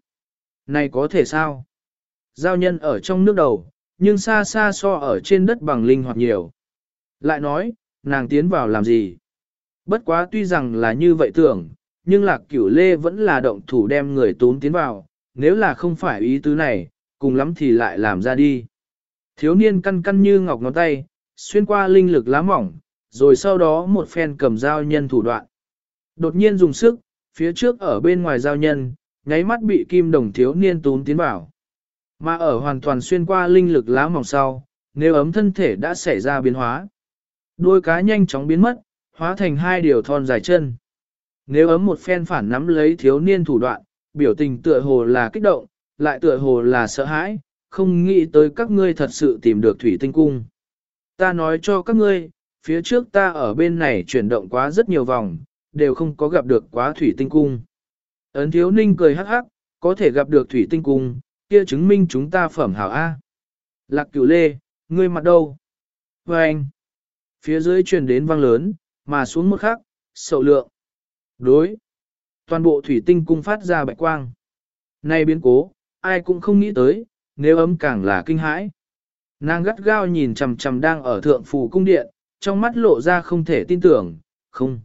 Này có thể sao? Giao nhân ở trong nước đầu, nhưng xa xa so ở trên đất bằng linh hoạt nhiều. Lại nói, nàng tiến vào làm gì? Bất quá tuy rằng là như vậy tưởng, nhưng lạc cửu lê vẫn là động thủ đem người tốn tiến vào, nếu là không phải ý tứ này, cùng lắm thì lại làm ra đi. Thiếu niên căn căn như ngọc ngón tay, xuyên qua linh lực lá mỏng, rồi sau đó một phen cầm dao nhân thủ đoạn. Đột nhiên dùng sức, phía trước ở bên ngoài giao nhân, nháy mắt bị kim đồng thiếu niên tún tiến vào. Mà ở hoàn toàn xuyên qua linh lực lá mỏng sau, nếu ấm thân thể đã xảy ra biến hóa. Đôi cá nhanh chóng biến mất, hóa thành hai điều thon dài chân. Nếu ấm một phen phản nắm lấy thiếu niên thủ đoạn, biểu tình tựa hồ là kích động, lại tựa hồ là sợ hãi, không nghĩ tới các ngươi thật sự tìm được thủy tinh cung. Ta nói cho các ngươi, phía trước ta ở bên này chuyển động quá rất nhiều vòng, đều không có gặp được quá thủy tinh cung. Ấn thiếu ninh cười hắc hắc, có thể gặp được thủy tinh cung, kia chứng minh chúng ta phẩm hảo A. Lạc cửu lê, ngươi mặt đâu? Và anh, phía dưới truyền đến vang lớn, mà xuống một khắc, sậu lượng. Đối, toàn bộ thủy tinh cung phát ra bạch quang. Này biến cố, ai cũng không nghĩ tới, nếu ấm càng là kinh hãi. Nàng gắt gao nhìn chằm chằm đang ở thượng phủ cung điện, trong mắt lộ ra không thể tin tưởng, không.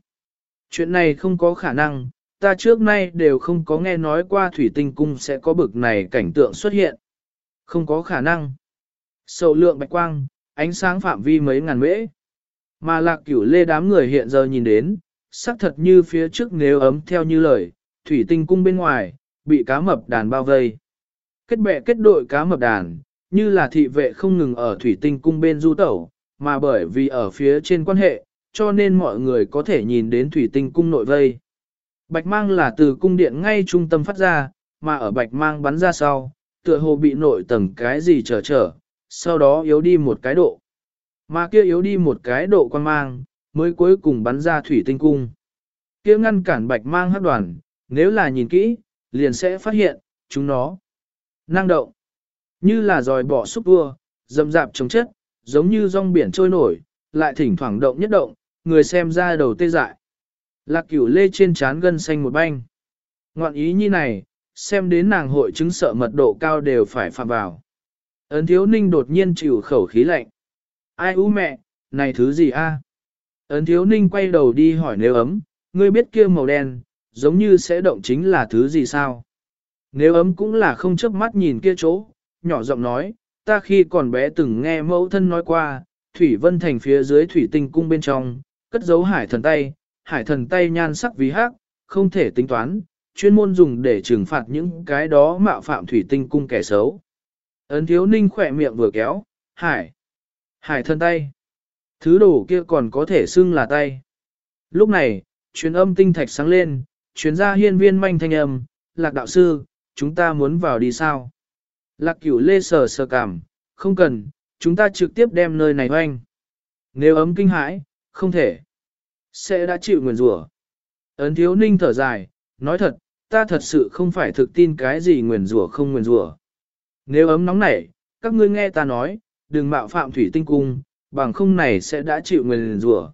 Chuyện này không có khả năng, ta trước nay đều không có nghe nói qua thủy tinh cung sẽ có bực này cảnh tượng xuất hiện. Không có khả năng. Sầu lượng bạch quang, ánh sáng phạm vi mấy ngàn mễ. Mà lạc cửu lê đám người hiện giờ nhìn đến, xác thật như phía trước nếu ấm theo như lời, thủy tinh cung bên ngoài, bị cá mập đàn bao vây. Kết bè kết đội cá mập đàn, như là thị vệ không ngừng ở thủy tinh cung bên du tẩu, mà bởi vì ở phía trên quan hệ, cho nên mọi người có thể nhìn đến thủy tinh cung nội vây. Bạch mang là từ cung điện ngay trung tâm phát ra, mà ở bạch mang bắn ra sau, tựa hồ bị nội tầng cái gì trở trở, sau đó yếu đi một cái độ. Mà kia yếu đi một cái độ quan mang, mới cuối cùng bắn ra thủy tinh cung. Kia ngăn cản bạch mang hắc đoàn, nếu là nhìn kỹ, liền sẽ phát hiện, chúng nó năng động, như là dòi bỏ xúc vua, dầm dạp chống chất, giống như rong biển trôi nổi, lại thỉnh thoảng động nhất động, người xem ra đầu tê dại. Lạc cửu lê trên trán gân xanh một banh. Ngoạn ý như này, xem đến nàng hội chứng sợ mật độ cao đều phải phạm vào. Ấn thiếu ninh đột nhiên chịu khẩu khí lạnh. Ai u mẹ, này thứ gì a? Ấn thiếu ninh quay đầu đi hỏi nếu ấm, ngươi biết kia màu đen, giống như sẽ động chính là thứ gì sao? Nếu ấm cũng là không chớp mắt nhìn kia chỗ, nhỏ giọng nói, ta khi còn bé từng nghe mẫu thân nói qua, Thủy Vân Thành phía dưới Thủy Tinh Cung bên trong, cất giấu hải thần tay, hải thần tay nhan sắc vì hắc, không thể tính toán, chuyên môn dùng để trừng phạt những cái đó mạo phạm Thủy Tinh Cung kẻ xấu. Ấn thiếu ninh khỏe miệng vừa kéo, hải, hải thần tay. Thứ đồ kia còn có thể xưng là tay. Lúc này, chuyến âm tinh thạch sáng lên, chuyến ra hiên viên manh thanh âm, lạc đạo sư, chúng ta muốn vào đi sao? Lạc cửu lê sờ sờ cảm, không cần, chúng ta trực tiếp đem nơi này hoanh. Nếu ấm kinh hãi, không thể. Sẽ đã chịu nguyền rủa. Ấn thiếu ninh thở dài, nói thật, ta thật sự không phải thực tin cái gì nguyền rủa không nguyền rủa. Nếu ấm nóng nảy, các ngươi nghe ta nói, đừng mạo phạm thủy tinh cung, bằng không này sẽ đã chịu nguyền rủa.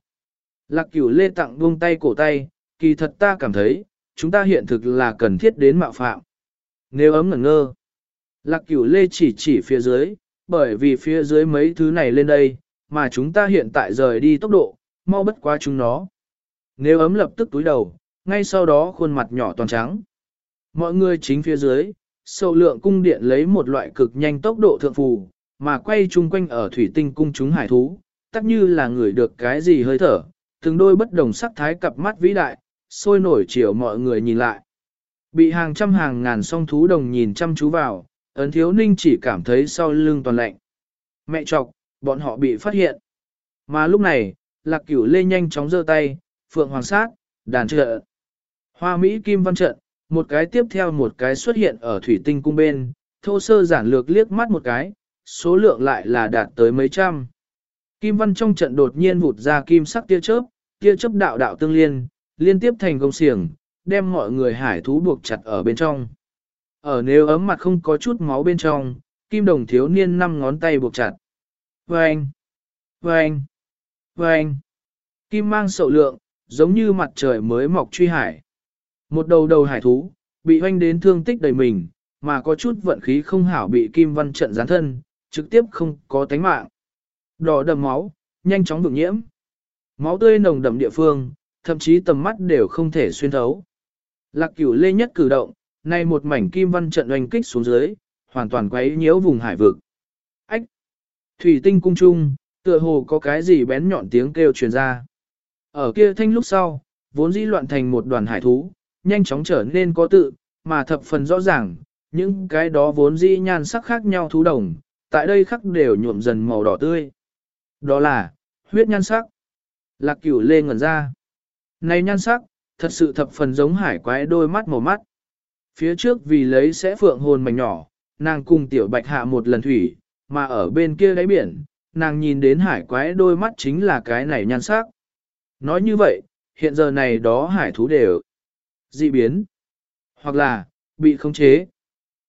Lạc cửu lê tặng buông tay cổ tay, kỳ thật ta cảm thấy, chúng ta hiện thực là cần thiết đến mạo phạm. Nếu ấm ngẩn ngơ, lạc cửu lê chỉ chỉ phía dưới, bởi vì phía dưới mấy thứ này lên đây, mà chúng ta hiện tại rời đi tốc độ, mau bất quá chúng nó. Nếu ấm lập tức túi đầu, ngay sau đó khuôn mặt nhỏ toàn trắng. Mọi người chính phía dưới, sâu lượng cung điện lấy một loại cực nhanh tốc độ thượng phù, mà quay chung quanh ở thủy tinh cung chúng hải thú, tất như là người được cái gì hơi thở, từng đôi bất đồng sắc thái cặp mắt vĩ đại, sôi nổi chiều mọi người nhìn lại. Bị hàng trăm hàng ngàn song thú đồng nhìn chăm chú vào, ấn thiếu ninh chỉ cảm thấy sau lưng toàn lạnh. Mẹ chọc, bọn họ bị phát hiện. Mà lúc này, lạc cửu lê nhanh chóng giơ tay, phượng hoàng sát, đàn trợ. Hoa Mỹ Kim Văn Trận, một cái tiếp theo một cái xuất hiện ở thủy tinh cung bên, thô sơ giản lược liếc mắt một cái, số lượng lại là đạt tới mấy trăm. Kim Văn trong trận đột nhiên vụt ra kim sắc tia chớp, tia chớp đạo đạo tương liên, liên tiếp thành công xiềng, đem mọi người hải thú buộc chặt ở bên trong. Ở nếu ấm mặt không có chút máu bên trong, kim đồng thiếu niên năm ngón tay buộc chặt. Vâng! Vâng! Vâng! Kim mang sậu lượng, giống như mặt trời mới mọc truy hải. Một đầu đầu hải thú, bị hoanh đến thương tích đầy mình, mà có chút vận khí không hảo bị kim văn trận gián thân, trực tiếp không có tánh mạng. Đỏ đầm máu, nhanh chóng vượng nhiễm. Máu tươi nồng đậm địa phương, thậm chí tầm mắt đều không thể xuyên thấu. Lạc cửu lê nhất cử động, nay một mảnh kim văn trận oanh kích xuống dưới, hoàn toàn quấy nhiễu vùng hải vực. Ách! Thủy tinh cung trung, tựa hồ có cái gì bén nhọn tiếng kêu truyền ra. Ở kia thanh lúc sau, vốn dĩ loạn thành một đoàn hải thú, nhanh chóng trở nên có tự, mà thập phần rõ ràng, những cái đó vốn dĩ nhan sắc khác nhau thú đồng, tại đây khắc đều nhuộm dần màu đỏ tươi. Đó là, huyết nhan sắc. Lạc cửu lê ngẩn ra. Này nhan sắc, thật sự thập phần giống hải quái đôi mắt màu mắt. Phía trước vì lấy sẽ phượng hồn mảnh nhỏ, nàng cùng tiểu bạch hạ một lần thủy, mà ở bên kia đáy biển, nàng nhìn đến hải quái đôi mắt chính là cái này nhan sắc. Nói như vậy, hiện giờ này đó hải thú đều dị biến, hoặc là bị khống chế.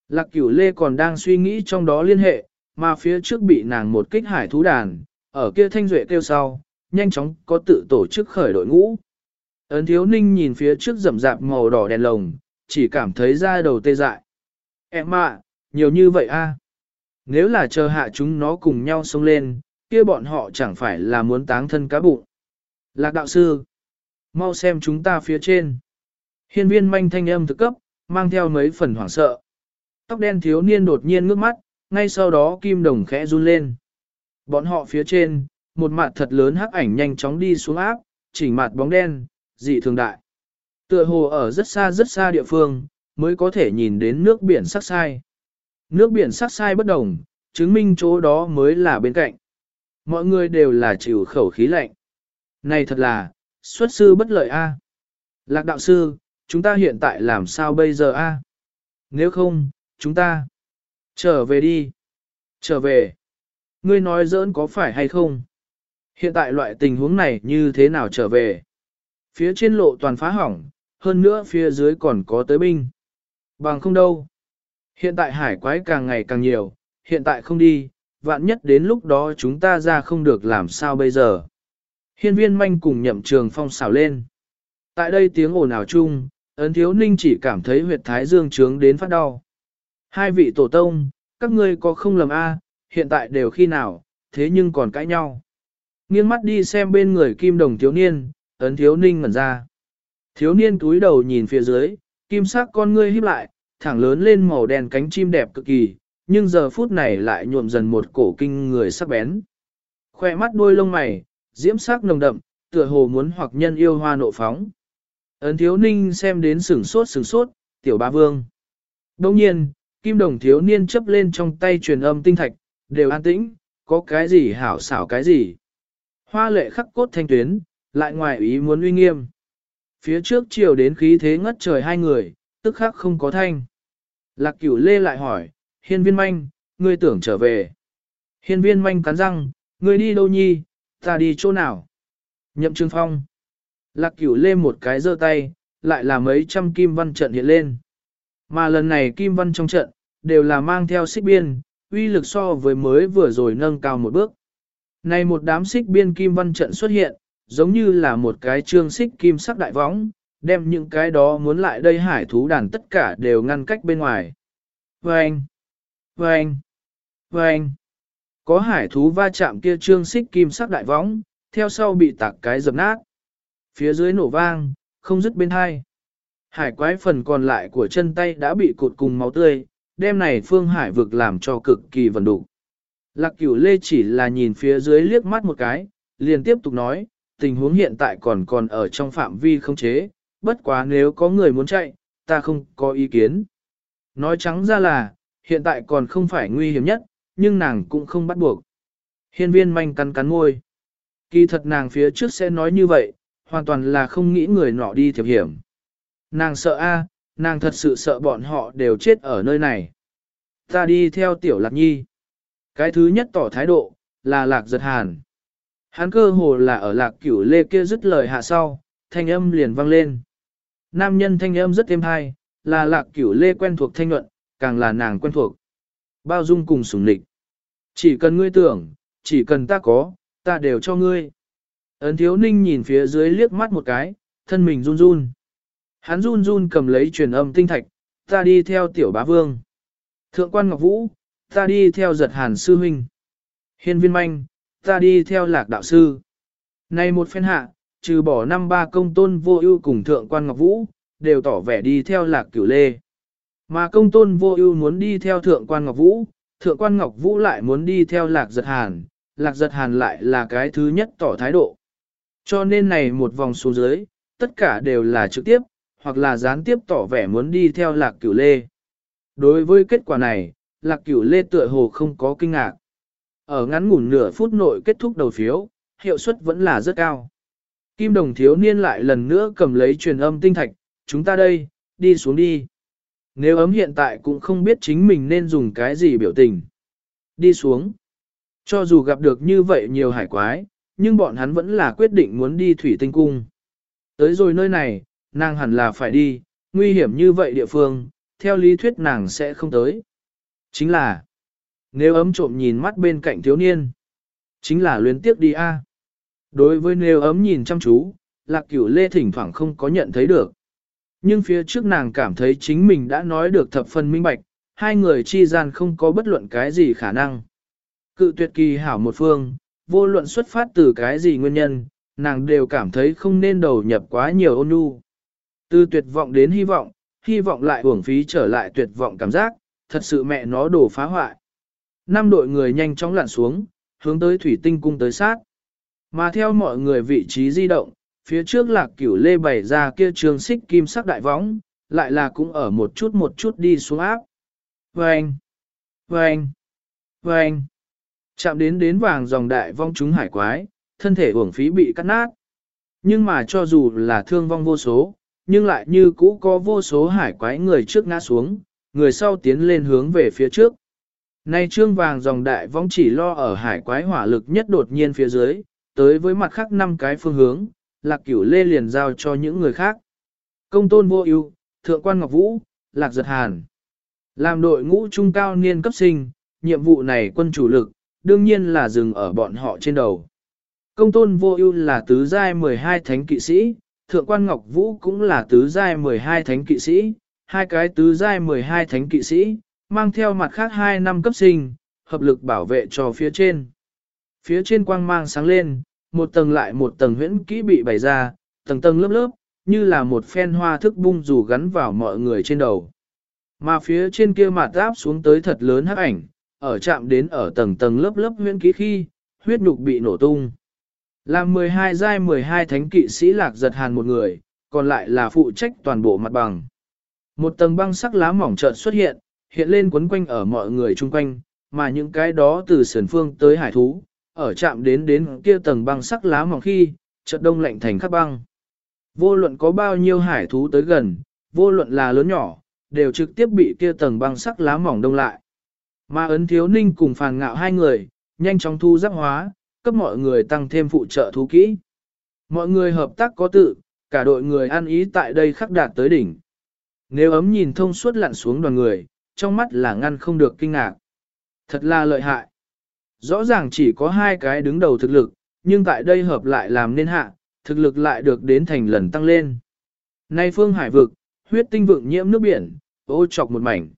Lạc cửu lê còn đang suy nghĩ trong đó liên hệ, mà phía trước bị nàng một kích hải thú đàn, ở kia thanh duệ kêu sau, nhanh chóng có tự tổ chức khởi đội ngũ. Ấn thiếu ninh nhìn phía trước rậm rạp màu đỏ đèn lồng, chỉ cảm thấy da đầu tê dại. Em ạ, nhiều như vậy a. Nếu là chờ hạ chúng nó cùng nhau xông lên, kia bọn họ chẳng phải là muốn táng thân cá bụng. Lạc đạo sư, mau xem chúng ta phía trên. Hiên viên manh thanh âm thực cấp, mang theo mấy phần hoảng sợ. Tóc đen thiếu niên đột nhiên ngước mắt, ngay sau đó kim đồng khẽ run lên. Bọn họ phía trên, một mặt thật lớn hắc ảnh nhanh chóng đi xuống áp, chỉnh mặt bóng đen, dị thường đại. Tựa hồ ở rất xa rất xa địa phương, mới có thể nhìn đến nước biển sắc sai. Nước biển sắc sai bất đồng, chứng minh chỗ đó mới là bên cạnh. Mọi người đều là chịu khẩu khí lạnh. Này thật là, xuất sư bất lợi a. Lạc đạo sư, chúng ta hiện tại làm sao bây giờ a? Nếu không, chúng ta trở về đi. Trở về. Ngươi nói giỡn có phải hay không? Hiện tại loại tình huống này như thế nào trở về? Phía trên lộ toàn phá hỏng, hơn nữa phía dưới còn có tới binh. Bằng không đâu. Hiện tại hải quái càng ngày càng nhiều, hiện tại không đi, vạn nhất đến lúc đó chúng ta ra không được làm sao bây giờ. Hiên viên manh cùng nhậm trường phong xào lên. Tại đây tiếng ồn ào chung, ấn thiếu ninh chỉ cảm thấy huyệt thái dương trướng đến phát đau. Hai vị tổ tông, các ngươi có không lầm a? hiện tại đều khi nào, thế nhưng còn cãi nhau. Nghiêng mắt đi xem bên người kim đồng thiếu niên, ấn thiếu ninh ngẩn ra. Thiếu niên túi đầu nhìn phía dưới, kim sắc con ngươi híp lại, thẳng lớn lên màu đen cánh chim đẹp cực kỳ, nhưng giờ phút này lại nhuộm dần một cổ kinh người sắc bén. Khoe mắt đôi lông mày, diễm sắc nồng đậm, tựa hồ muốn hoặc nhân yêu hoa nộ phóng. Ấn thiếu ninh xem đến sửng sốt sửng sốt, tiểu ba vương. Đông nhiên, kim đồng thiếu niên chấp lên trong tay truyền âm tinh thạch, đều an tĩnh, có cái gì hảo xảo cái gì. Hoa lệ khắc cốt thanh tuyến, lại ngoài ý muốn uy nghiêm. Phía trước chiều đến khí thế ngất trời hai người, tức khắc không có thanh. Lạc cửu lê lại hỏi, hiên viên manh, ngươi tưởng trở về. Hiên viên manh cắn răng, ngươi đi đâu nhi, ta đi chỗ nào. Nhậm trương phong. Lạc cửu lê một cái giơ tay, lại là mấy trăm kim văn trận hiện lên. Mà lần này kim văn trong trận, đều là mang theo xích biên, uy lực so với mới vừa rồi nâng cao một bước. Này một đám xích biên kim văn trận xuất hiện, giống như là một cái trương xích kim sắc đại võng, đem những cái đó muốn lại đây hải thú đàn tất cả đều ngăn cách bên ngoài. Vâng! Vâng! Vâng! Có hải thú va chạm kia trương xích kim sắc đại võng, theo sau bị tạc cái dập nát. Phía dưới nổ vang, không dứt bên hai. Hải quái phần còn lại của chân tay đã bị cột cùng máu tươi, đêm này phương hải vực làm cho cực kỳ vần đủ. Lạc cửu lê chỉ là nhìn phía dưới liếc mắt một cái, liền tiếp tục nói, tình huống hiện tại còn còn ở trong phạm vi không chế, bất quá nếu có người muốn chạy, ta không có ý kiến. Nói trắng ra là, hiện tại còn không phải nguy hiểm nhất, nhưng nàng cũng không bắt buộc. Hiên viên manh cắn cắn môi. Kỳ thật nàng phía trước sẽ nói như vậy, hoàn toàn là không nghĩ người nọ đi thiệp hiểm. Nàng sợ a, nàng thật sự sợ bọn họ đều chết ở nơi này. Ta đi theo tiểu lạc nhi. Cái thứ nhất tỏ thái độ, là lạc giật hàn. Hắn cơ hồ là ở lạc cửu lê kia dứt lời hạ sau, thanh âm liền vang lên. Nam nhân thanh âm rất êm hay, là lạc cửu lê quen thuộc thanh nhuận, càng là nàng quen thuộc. Bao dung cùng sủng lịch. Chỉ cần ngươi tưởng, chỉ cần ta có, ta đều cho ngươi. Ấn thiếu ninh nhìn phía dưới liếc mắt một cái, thân mình run run. Hắn run run cầm lấy truyền âm tinh thạch, ta đi theo tiểu bá vương. Thượng quan Ngọc Vũ, ta đi theo giật hàn sư huynh. Hiên viên manh, ta đi theo lạc đạo sư. nay một phen hạ, trừ bỏ năm ba công tôn vô ưu cùng thượng quan Ngọc Vũ, đều tỏ vẻ đi theo lạc cửu lê. Mà công tôn vô ưu muốn đi theo thượng quan Ngọc Vũ, thượng quan Ngọc Vũ lại muốn đi theo lạc giật hàn, lạc giật hàn lại là cái thứ nhất tỏ thái độ. Cho nên này một vòng xuống dưới, tất cả đều là trực tiếp, hoặc là gián tiếp tỏ vẻ muốn đi theo lạc cửu lê. Đối với kết quả này, lạc cửu lê tựa hồ không có kinh ngạc. Ở ngắn ngủn nửa phút nội kết thúc đầu phiếu, hiệu suất vẫn là rất cao. Kim đồng thiếu niên lại lần nữa cầm lấy truyền âm tinh thạch, chúng ta đây, đi xuống đi. Nếu ấm hiện tại cũng không biết chính mình nên dùng cái gì biểu tình. Đi xuống. Cho dù gặp được như vậy nhiều hải quái, nhưng bọn hắn vẫn là quyết định muốn đi thủy tinh cung. Tới rồi nơi này, nàng hẳn là phải đi, nguy hiểm như vậy địa phương, theo lý thuyết nàng sẽ không tới. Chính là, nếu ấm trộm nhìn mắt bên cạnh thiếu niên, chính là luyến tiếp đi a. Đối với nếu ấm nhìn chăm chú, lạc cửu lê thỉnh thoảng không có nhận thấy được. Nhưng phía trước nàng cảm thấy chính mình đã nói được thập phần minh bạch, hai người chi gian không có bất luận cái gì khả năng. Cự tuyệt kỳ hảo một phương, vô luận xuất phát từ cái gì nguyên nhân, nàng đều cảm thấy không nên đầu nhập quá nhiều ôn nhu. Từ tuyệt vọng đến hy vọng, hy vọng lại uổng phí trở lại tuyệt vọng cảm giác, thật sự mẹ nó đổ phá hoại. Năm đội người nhanh chóng lặn xuống, hướng tới thủy tinh cung tới sát. Mà theo mọi người vị trí di động, phía trước lạc cửu lê bày ra kia trường xích kim sắc đại võng, lại là cũng ở một chút một chút đi xuống áp. Vâng! Vâng! Vâng! Chạm đến đến vàng dòng đại vong chúng hải quái, thân thể uổng phí bị cắt nát. Nhưng mà cho dù là thương vong vô số, nhưng lại như cũ có vô số hải quái người trước ngã xuống, người sau tiến lên hướng về phía trước. Nay trương vàng dòng đại vong chỉ lo ở hải quái hỏa lực nhất đột nhiên phía dưới, tới với mặt khác năm cái phương hướng, lạc cửu lê liền giao cho những người khác. Công tôn vô ưu, thượng quan ngọc vũ, lạc giật hàn. Làm đội ngũ trung cao niên cấp sinh, nhiệm vụ này quân chủ lực, đương nhiên là dừng ở bọn họ trên đầu. Công tôn vô ưu là tứ giai 12 thánh kỵ sĩ, thượng quan Ngọc Vũ cũng là tứ giai 12 thánh kỵ sĩ, hai cái tứ giai 12 thánh kỵ sĩ, mang theo mặt khác hai năm cấp sinh, hợp lực bảo vệ cho phía trên. Phía trên quang mang sáng lên, một tầng lại một tầng huyễn kỹ bị bày ra, tầng tầng lớp lớp, như là một phen hoa thức bung dù gắn vào mọi người trên đầu. Mà phía trên kia mặt áp xuống tới thật lớn hắc ảnh, ở chạm đến ở tầng tầng lớp lớp huyễn kỹ khi, huyết nhục bị nổ tung. Làm 12 giai 12 thánh kỵ sĩ lạc giật hàn một người, còn lại là phụ trách toàn bộ mặt bằng. Một tầng băng sắc lá mỏng chợt xuất hiện, hiện lên quấn quanh ở mọi người chung quanh, mà những cái đó từ sườn phương tới hải thú, ở chạm đến đến kia tầng băng sắc lá mỏng khi, chợt đông lạnh thành khắc băng. Vô luận có bao nhiêu hải thú tới gần, vô luận là lớn nhỏ, đều trực tiếp bị kia tầng băng sắc lá mỏng đông lại. Mà ấn thiếu ninh cùng phàn ngạo hai người, nhanh chóng thu giáp hóa, cấp mọi người tăng thêm phụ trợ thú kỹ. Mọi người hợp tác có tự, cả đội người ăn ý tại đây khắc đạt tới đỉnh. Nếu ấm nhìn thông suốt lặn xuống đoàn người, trong mắt là ngăn không được kinh ngạc. Thật là lợi hại. Rõ ràng chỉ có hai cái đứng đầu thực lực, nhưng tại đây hợp lại làm nên hạ, thực lực lại được đến thành lần tăng lên. Nay phương hải vực, huyết tinh vượng nhiễm nước biển, ô chọc một mảnh.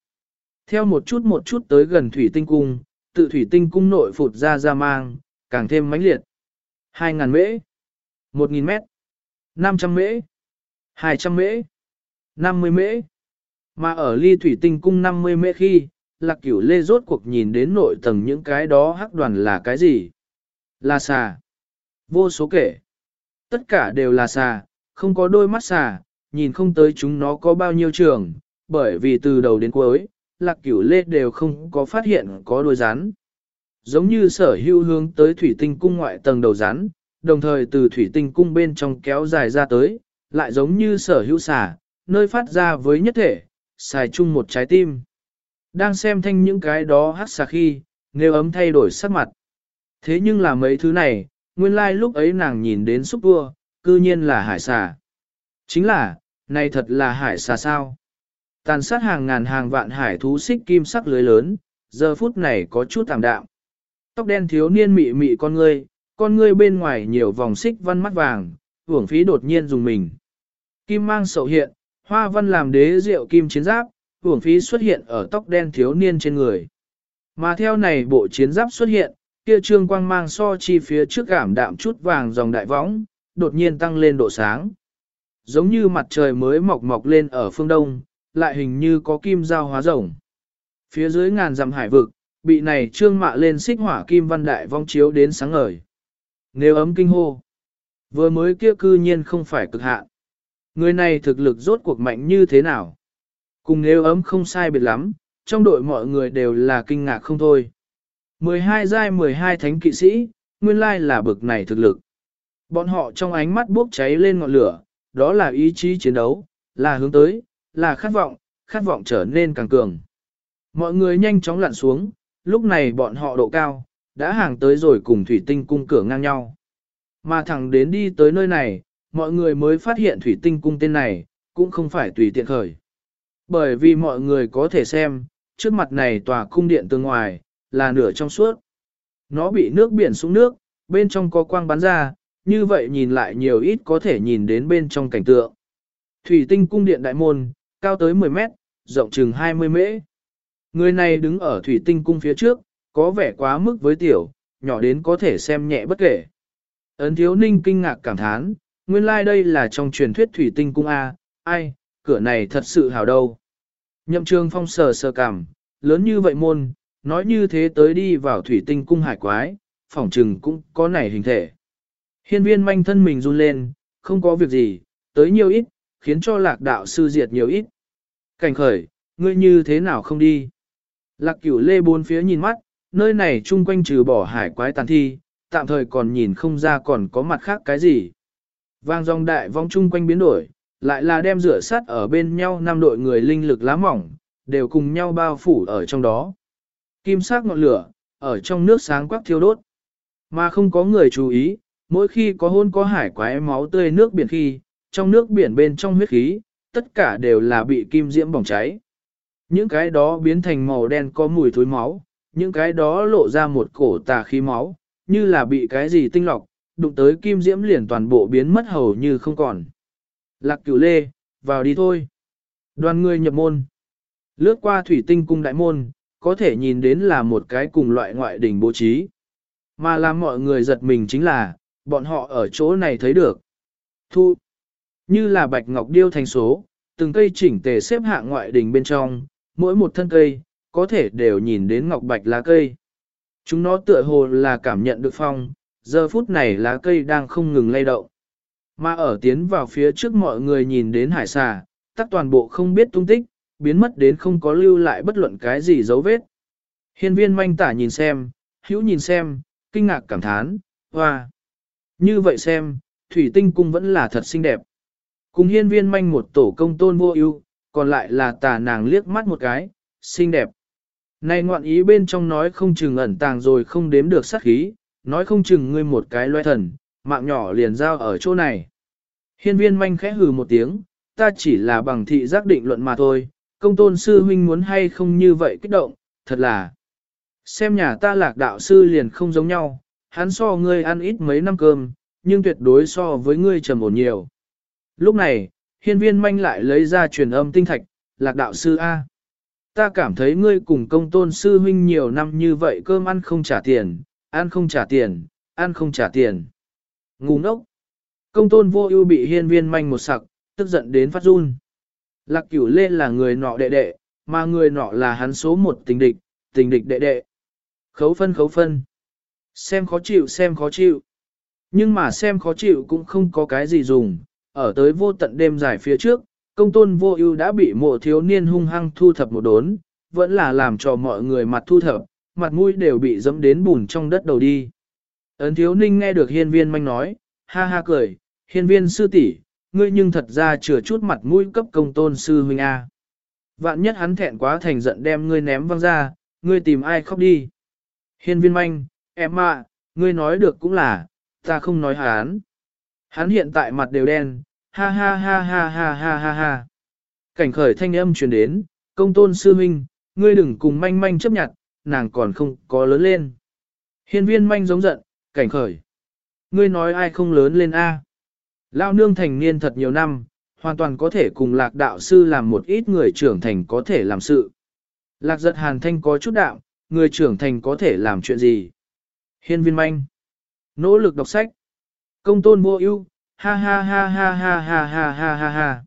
Theo một chút một chút tới gần thủy tinh cung, tự thủy tinh cung nội phụt ra ra mang, càng thêm mãnh liệt. 2.000 mễ, 1.000 mét, 500 mễ, 200 mễ, 50 mễ. Mà ở ly thủy tinh cung 50 mễ khi, lạc cửu lê rốt cuộc nhìn đến nội tầng những cái đó hắc đoàn là cái gì? Là xà. Vô số kể. Tất cả đều là xà, không có đôi mắt xà, nhìn không tới chúng nó có bao nhiêu trường, bởi vì từ đầu đến cuối, lạc cửu lê đều không có phát hiện có đôi rắn. Giống như sở hữu hướng tới thủy tinh cung ngoại tầng đầu rắn, đồng thời từ thủy tinh cung bên trong kéo dài ra tới, lại giống như sở hữu xà, nơi phát ra với nhất thể, xài chung một trái tim. Đang xem thanh những cái đó hát xà khi, nếu ấm thay đổi sắc mặt. Thế nhưng là mấy thứ này, nguyên lai like lúc ấy nàng nhìn đến xúc vua, cư nhiên là hải xà. Chính là, này thật là hải xà sao? Tàn sát hàng ngàn hàng vạn hải thú xích kim sắc lưới lớn, giờ phút này có chút tạm đạm. Tóc đen thiếu niên mị mị con ngươi, con ngươi bên ngoài nhiều vòng xích văn mắt vàng, hưởng phí đột nhiên dùng mình. Kim mang sậu hiện, hoa văn làm đế rượu kim chiến giáp, uổng phí xuất hiện ở tóc đen thiếu niên trên người. Mà theo này bộ chiến giáp xuất hiện, kia trương quang mang so chi phía trước cảm đạm chút vàng dòng đại võng, đột nhiên tăng lên độ sáng. Giống như mặt trời mới mọc mọc lên ở phương đông, lại hình như có kim giao hóa rồng. Phía dưới ngàn dặm hải vực, bị này trương mạ lên xích hỏa kim văn đại vong chiếu đến sáng ngời. Nếu ấm kinh hô, vừa mới kia cư nhiên không phải cực hạn. Người này thực lực rốt cuộc mạnh như thế nào? Cùng nếu ấm không sai biệt lắm, trong đội mọi người đều là kinh ngạc không thôi. 12 giai 12 thánh kỵ sĩ, nguyên lai là bực này thực lực. Bọn họ trong ánh mắt bốc cháy lên ngọn lửa, đó là ý chí chiến đấu, là hướng tới, là khát vọng, khát vọng trở nên càng cường. Mọi người nhanh chóng lặn xuống, lúc này bọn họ độ cao, đã hàng tới rồi cùng thủy tinh cung cửa ngang nhau. Mà thẳng đến đi tới nơi này, mọi người mới phát hiện thủy tinh cung tên này, cũng không phải tùy tiện khởi. Bởi vì mọi người có thể xem, trước mặt này tòa cung điện từ ngoài, là nửa trong suốt. Nó bị nước biển xuống nước, bên trong có quang bắn ra, như vậy nhìn lại nhiều ít có thể nhìn đến bên trong cảnh tượng. Thủy tinh cung điện đại môn, cao tới 10 mét, rộng chừng 20 mễ. Người này đứng ở thủy tinh cung phía trước, có vẻ quá mức với tiểu, nhỏ đến có thể xem nhẹ bất kể. Ấn thiếu ninh kinh ngạc cảm thán, nguyên lai like đây là trong truyền thuyết thủy tinh cung A, ai, cửa này thật sự hào đâu. Nhậm trường phong sờ sờ cảm, lớn như vậy môn, nói như thế tới đi vào thủy tinh cung hải quái, phỏng trừng cũng có nảy hình thể. Hiên viên manh thân mình run lên, không có việc gì, tới nhiều ít, khiến cho lạc đạo sư diệt nhiều ít. Cảnh khởi, ngươi như thế nào không đi? Lạc cửu lê bốn phía nhìn mắt, nơi này chung quanh trừ bỏ hải quái tàn thi, tạm thời còn nhìn không ra còn có mặt khác cái gì. Vang dòng đại vong chung quanh biến đổi, lại là đem rửa sắt ở bên nhau năm đội người linh lực lá mỏng, đều cùng nhau bao phủ ở trong đó. Kim sắc ngọn lửa, ở trong nước sáng quắc thiêu đốt. Mà không có người chú ý, mỗi khi có hôn có hải quái máu tươi nước biển khi, trong nước biển bên trong huyết khí, tất cả đều là bị kim diễm bỏng cháy. Những cái đó biến thành màu đen có mùi thối máu, những cái đó lộ ra một cổ tà khí máu, như là bị cái gì tinh lọc, đụng tới kim diễm liền toàn bộ biến mất hầu như không còn. Lạc cửu lê, vào đi thôi. Đoàn người nhập môn. Lướt qua thủy tinh cung đại môn, có thể nhìn đến là một cái cùng loại ngoại đỉnh bố trí. Mà làm mọi người giật mình chính là, bọn họ ở chỗ này thấy được. Thu, như là bạch ngọc điêu thành số, từng cây chỉnh tề xếp hạng ngoại đỉnh bên trong, mỗi một thân cây, có thể đều nhìn đến ngọc bạch lá cây. Chúng nó tựa hồ là cảm nhận được phong, giờ phút này lá cây đang không ngừng lay động. Mà ở tiến vào phía trước mọi người nhìn đến hải xà, tắc toàn bộ không biết tung tích, biến mất đến không có lưu lại bất luận cái gì dấu vết. Hiên viên manh tả nhìn xem, hữu nhìn xem, kinh ngạc cảm thán, hoa. Như vậy xem, thủy tinh cung vẫn là thật xinh đẹp. Cùng hiên viên manh một tổ công tôn vô ưu, còn lại là tà nàng liếc mắt một cái, xinh đẹp. Này ngoạn ý bên trong nói không chừng ẩn tàng rồi không đếm được sát khí, nói không chừng ngươi một cái loe thần, mạng nhỏ liền giao ở chỗ này. Hiên viên manh khẽ hừ một tiếng, ta chỉ là bằng thị giác định luận mà thôi, công tôn sư huynh muốn hay không như vậy kích động, thật là. Xem nhà ta lạc đạo sư liền không giống nhau, hắn so ngươi ăn ít mấy năm cơm, nhưng tuyệt đối so với ngươi trầm ổn nhiều. Lúc này, hiên viên manh lại lấy ra truyền âm tinh thạch, lạc đạo sư A. Ta cảm thấy ngươi cùng công tôn sư huynh nhiều năm như vậy cơm ăn không trả tiền, ăn không trả tiền, ăn không trả tiền. Ngu ngốc. Công tôn vô ưu bị hiên viên manh một sặc, tức giận đến phát run. Lạc cửu lê là người nọ đệ đệ, mà người nọ là hắn số một tình địch, tình địch đệ đệ. Khấu phân khấu phân. Xem khó chịu xem khó chịu. Nhưng mà xem khó chịu cũng không có cái gì dùng, ở tới vô tận đêm dài phía trước, công tôn vô ưu đã bị mộ thiếu niên hung hăng thu thập một đốn, vẫn là làm cho mọi người mặt thu thập, mặt mũi đều bị dẫm đến bùn trong đất đầu đi. Ấn thiếu ninh nghe được hiên viên manh nói, ha ha cười, hiên viên sư tỷ, ngươi nhưng thật ra chừa chút mặt mũi cấp công tôn sư huynh A. Vạn nhất hắn thẹn quá thành giận đem ngươi ném văng ra, ngươi tìm ai khóc đi. Hiên viên manh, em ạ, ngươi nói được cũng là, ta không nói hắn. Hắn hiện tại mặt đều đen, ha ha ha ha ha ha ha ha. Cảnh khởi thanh âm truyền đến, công tôn sư huynh, ngươi đừng cùng manh manh chấp nhận, nàng còn không có lớn lên. Hiên viên manh giống giận, cảnh khởi. Ngươi nói ai không lớn lên a? Lao nương thành niên thật nhiều năm, hoàn toàn có thể cùng lạc đạo sư làm một ít người trưởng thành có thể làm sự. Lạc giật hàn thanh có chút đạo, người trưởng thành có thể làm chuyện gì? Hiên viên manh. Nỗ lực đọc sách. Công tôn vô ưu, ha ha ha ha ha ha ha ha ha ha.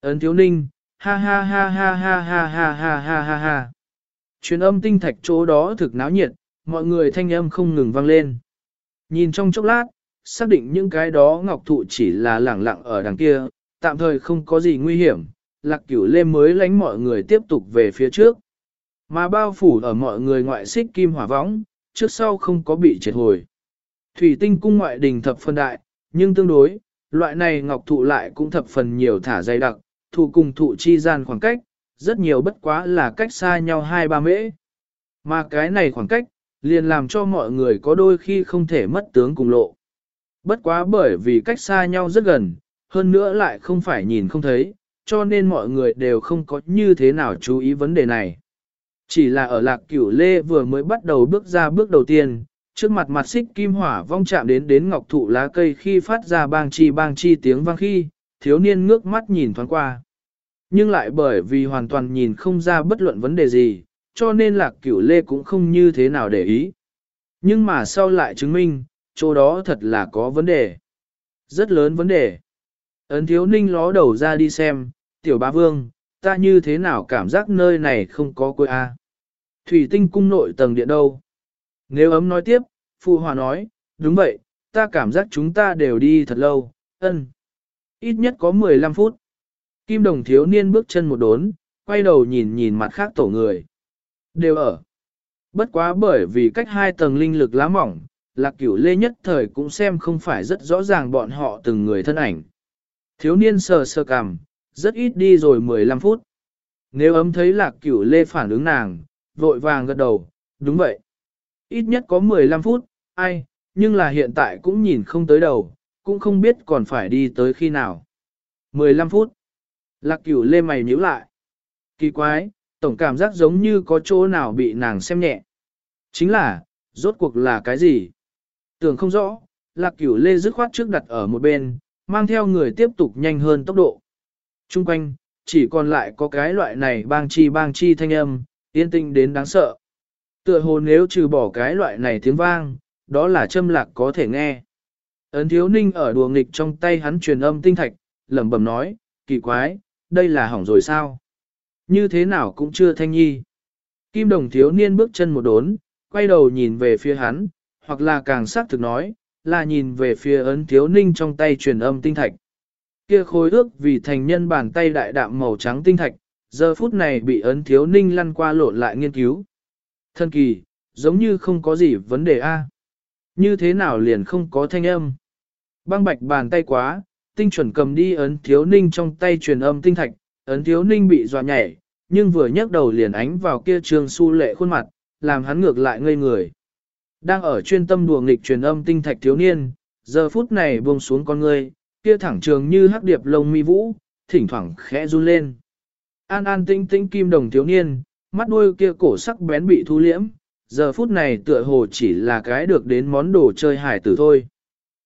Ấn thiếu ninh, ha ha ha ha ha ha ha ha ha ha ha. Truyền âm tinh thạch chỗ đó thực náo nhiệt, mọi người thanh âm không ngừng vang lên. Nhìn trong chốc lát, xác định những cái đó ngọc thụ chỉ là lẳng lặng ở đằng kia, tạm thời không có gì nguy hiểm, lạc cửu lê mới lánh mọi người tiếp tục về phía trước. Mà bao phủ ở mọi người ngoại xích kim hỏa võng, trước sau không có bị triệt hồi. Thủy tinh cung ngoại đình thập phân đại, nhưng tương đối, loại này ngọc thụ lại cũng thập phần nhiều thả dày đặc, thụ cùng thụ chi gian khoảng cách, rất nhiều bất quá là cách xa nhau hai ba mễ. Mà cái này khoảng cách, liền làm cho mọi người có đôi khi không thể mất tướng cùng lộ. Bất quá bởi vì cách xa nhau rất gần, hơn nữa lại không phải nhìn không thấy, cho nên mọi người đều không có như thế nào chú ý vấn đề này. Chỉ là ở lạc cửu lê vừa mới bắt đầu bước ra bước đầu tiên, trước mặt mặt xích kim hỏa vong chạm đến đến ngọc thụ lá cây khi phát ra bang chi bang chi tiếng vang khi, thiếu niên ngước mắt nhìn thoáng qua. Nhưng lại bởi vì hoàn toàn nhìn không ra bất luận vấn đề gì, cho nên lạc cửu lê cũng không như thế nào để ý. Nhưng mà sau lại chứng minh, chỗ đó thật là có vấn đề. Rất lớn vấn đề. Ấn thiếu ninh ló đầu ra đi xem, tiểu bá vương, ta như thế nào cảm giác nơi này không có quê a? Thủy tinh cung nội tầng điện đâu? Nếu ấm nói tiếp, phụ hòa nói, đúng vậy, ta cảm giác chúng ta đều đi thật lâu, ân. Ít nhất có 15 phút. Kim đồng thiếu niên bước chân một đốn, quay đầu nhìn nhìn mặt khác tổ người. Đều ở. Bất quá bởi vì cách hai tầng linh lực lá mỏng, lạc cửu lê nhất thời cũng xem không phải rất rõ ràng bọn họ từng người thân ảnh. Thiếu niên sờ sờ cằm, rất ít đi rồi 15 phút. Nếu ấm thấy lạc cửu lê phản ứng nàng, vội vàng gật đầu, đúng vậy. Ít nhất có 15 phút, ai, nhưng là hiện tại cũng nhìn không tới đầu, cũng không biết còn phải đi tới khi nào. 15 phút. Lạc cửu lê mày nhíu lại. Kỳ quái, tổng cảm giác giống như có chỗ nào bị nàng xem nhẹ. Chính là, rốt cuộc là cái gì? Tưởng không rõ, lạc cửu lê dứt khoát trước đặt ở một bên, mang theo người tiếp tục nhanh hơn tốc độ. Trung quanh, chỉ còn lại có cái loại này bang chi bang chi thanh âm, yên tĩnh đến đáng sợ. Tựa hồ nếu trừ bỏ cái loại này tiếng vang, đó là châm lạc có thể nghe. Ấn thiếu ninh ở đùa nghịch trong tay hắn truyền âm tinh thạch, lẩm bẩm nói, kỳ quái, đây là hỏng rồi sao? Như thế nào cũng chưa thanh nhi. Kim đồng thiếu niên bước chân một đốn, quay đầu nhìn về phía hắn, hoặc là càng xác thực nói, là nhìn về phía ấn thiếu ninh trong tay truyền âm tinh thạch. Kia khối ước vì thành nhân bàn tay đại đạm màu trắng tinh thạch, giờ phút này bị ấn thiếu ninh lăn qua lộn lại nghiên cứu. Thân kỳ, giống như không có gì vấn đề a. Như thế nào liền không có thanh âm. Băng bạch bàn tay quá, tinh chuẩn cầm đi ấn thiếu ninh trong tay truyền âm tinh thạch, ấn thiếu ninh bị dọa nhảy, nhưng vừa nhấc đầu liền ánh vào kia trường su lệ khuôn mặt, làm hắn ngược lại ngây người. Đang ở chuyên tâm đùa nghịch truyền âm tinh thạch thiếu niên, giờ phút này buông xuống con ngươi, kia thẳng trường như hắc điệp lông mi vũ, thỉnh thoảng khẽ run lên. An an tinh tinh kim đồng thiếu niên, mắt đuôi kia cổ sắc bén bị thu liễm, giờ phút này tựa hồ chỉ là cái được đến món đồ chơi hải tử thôi.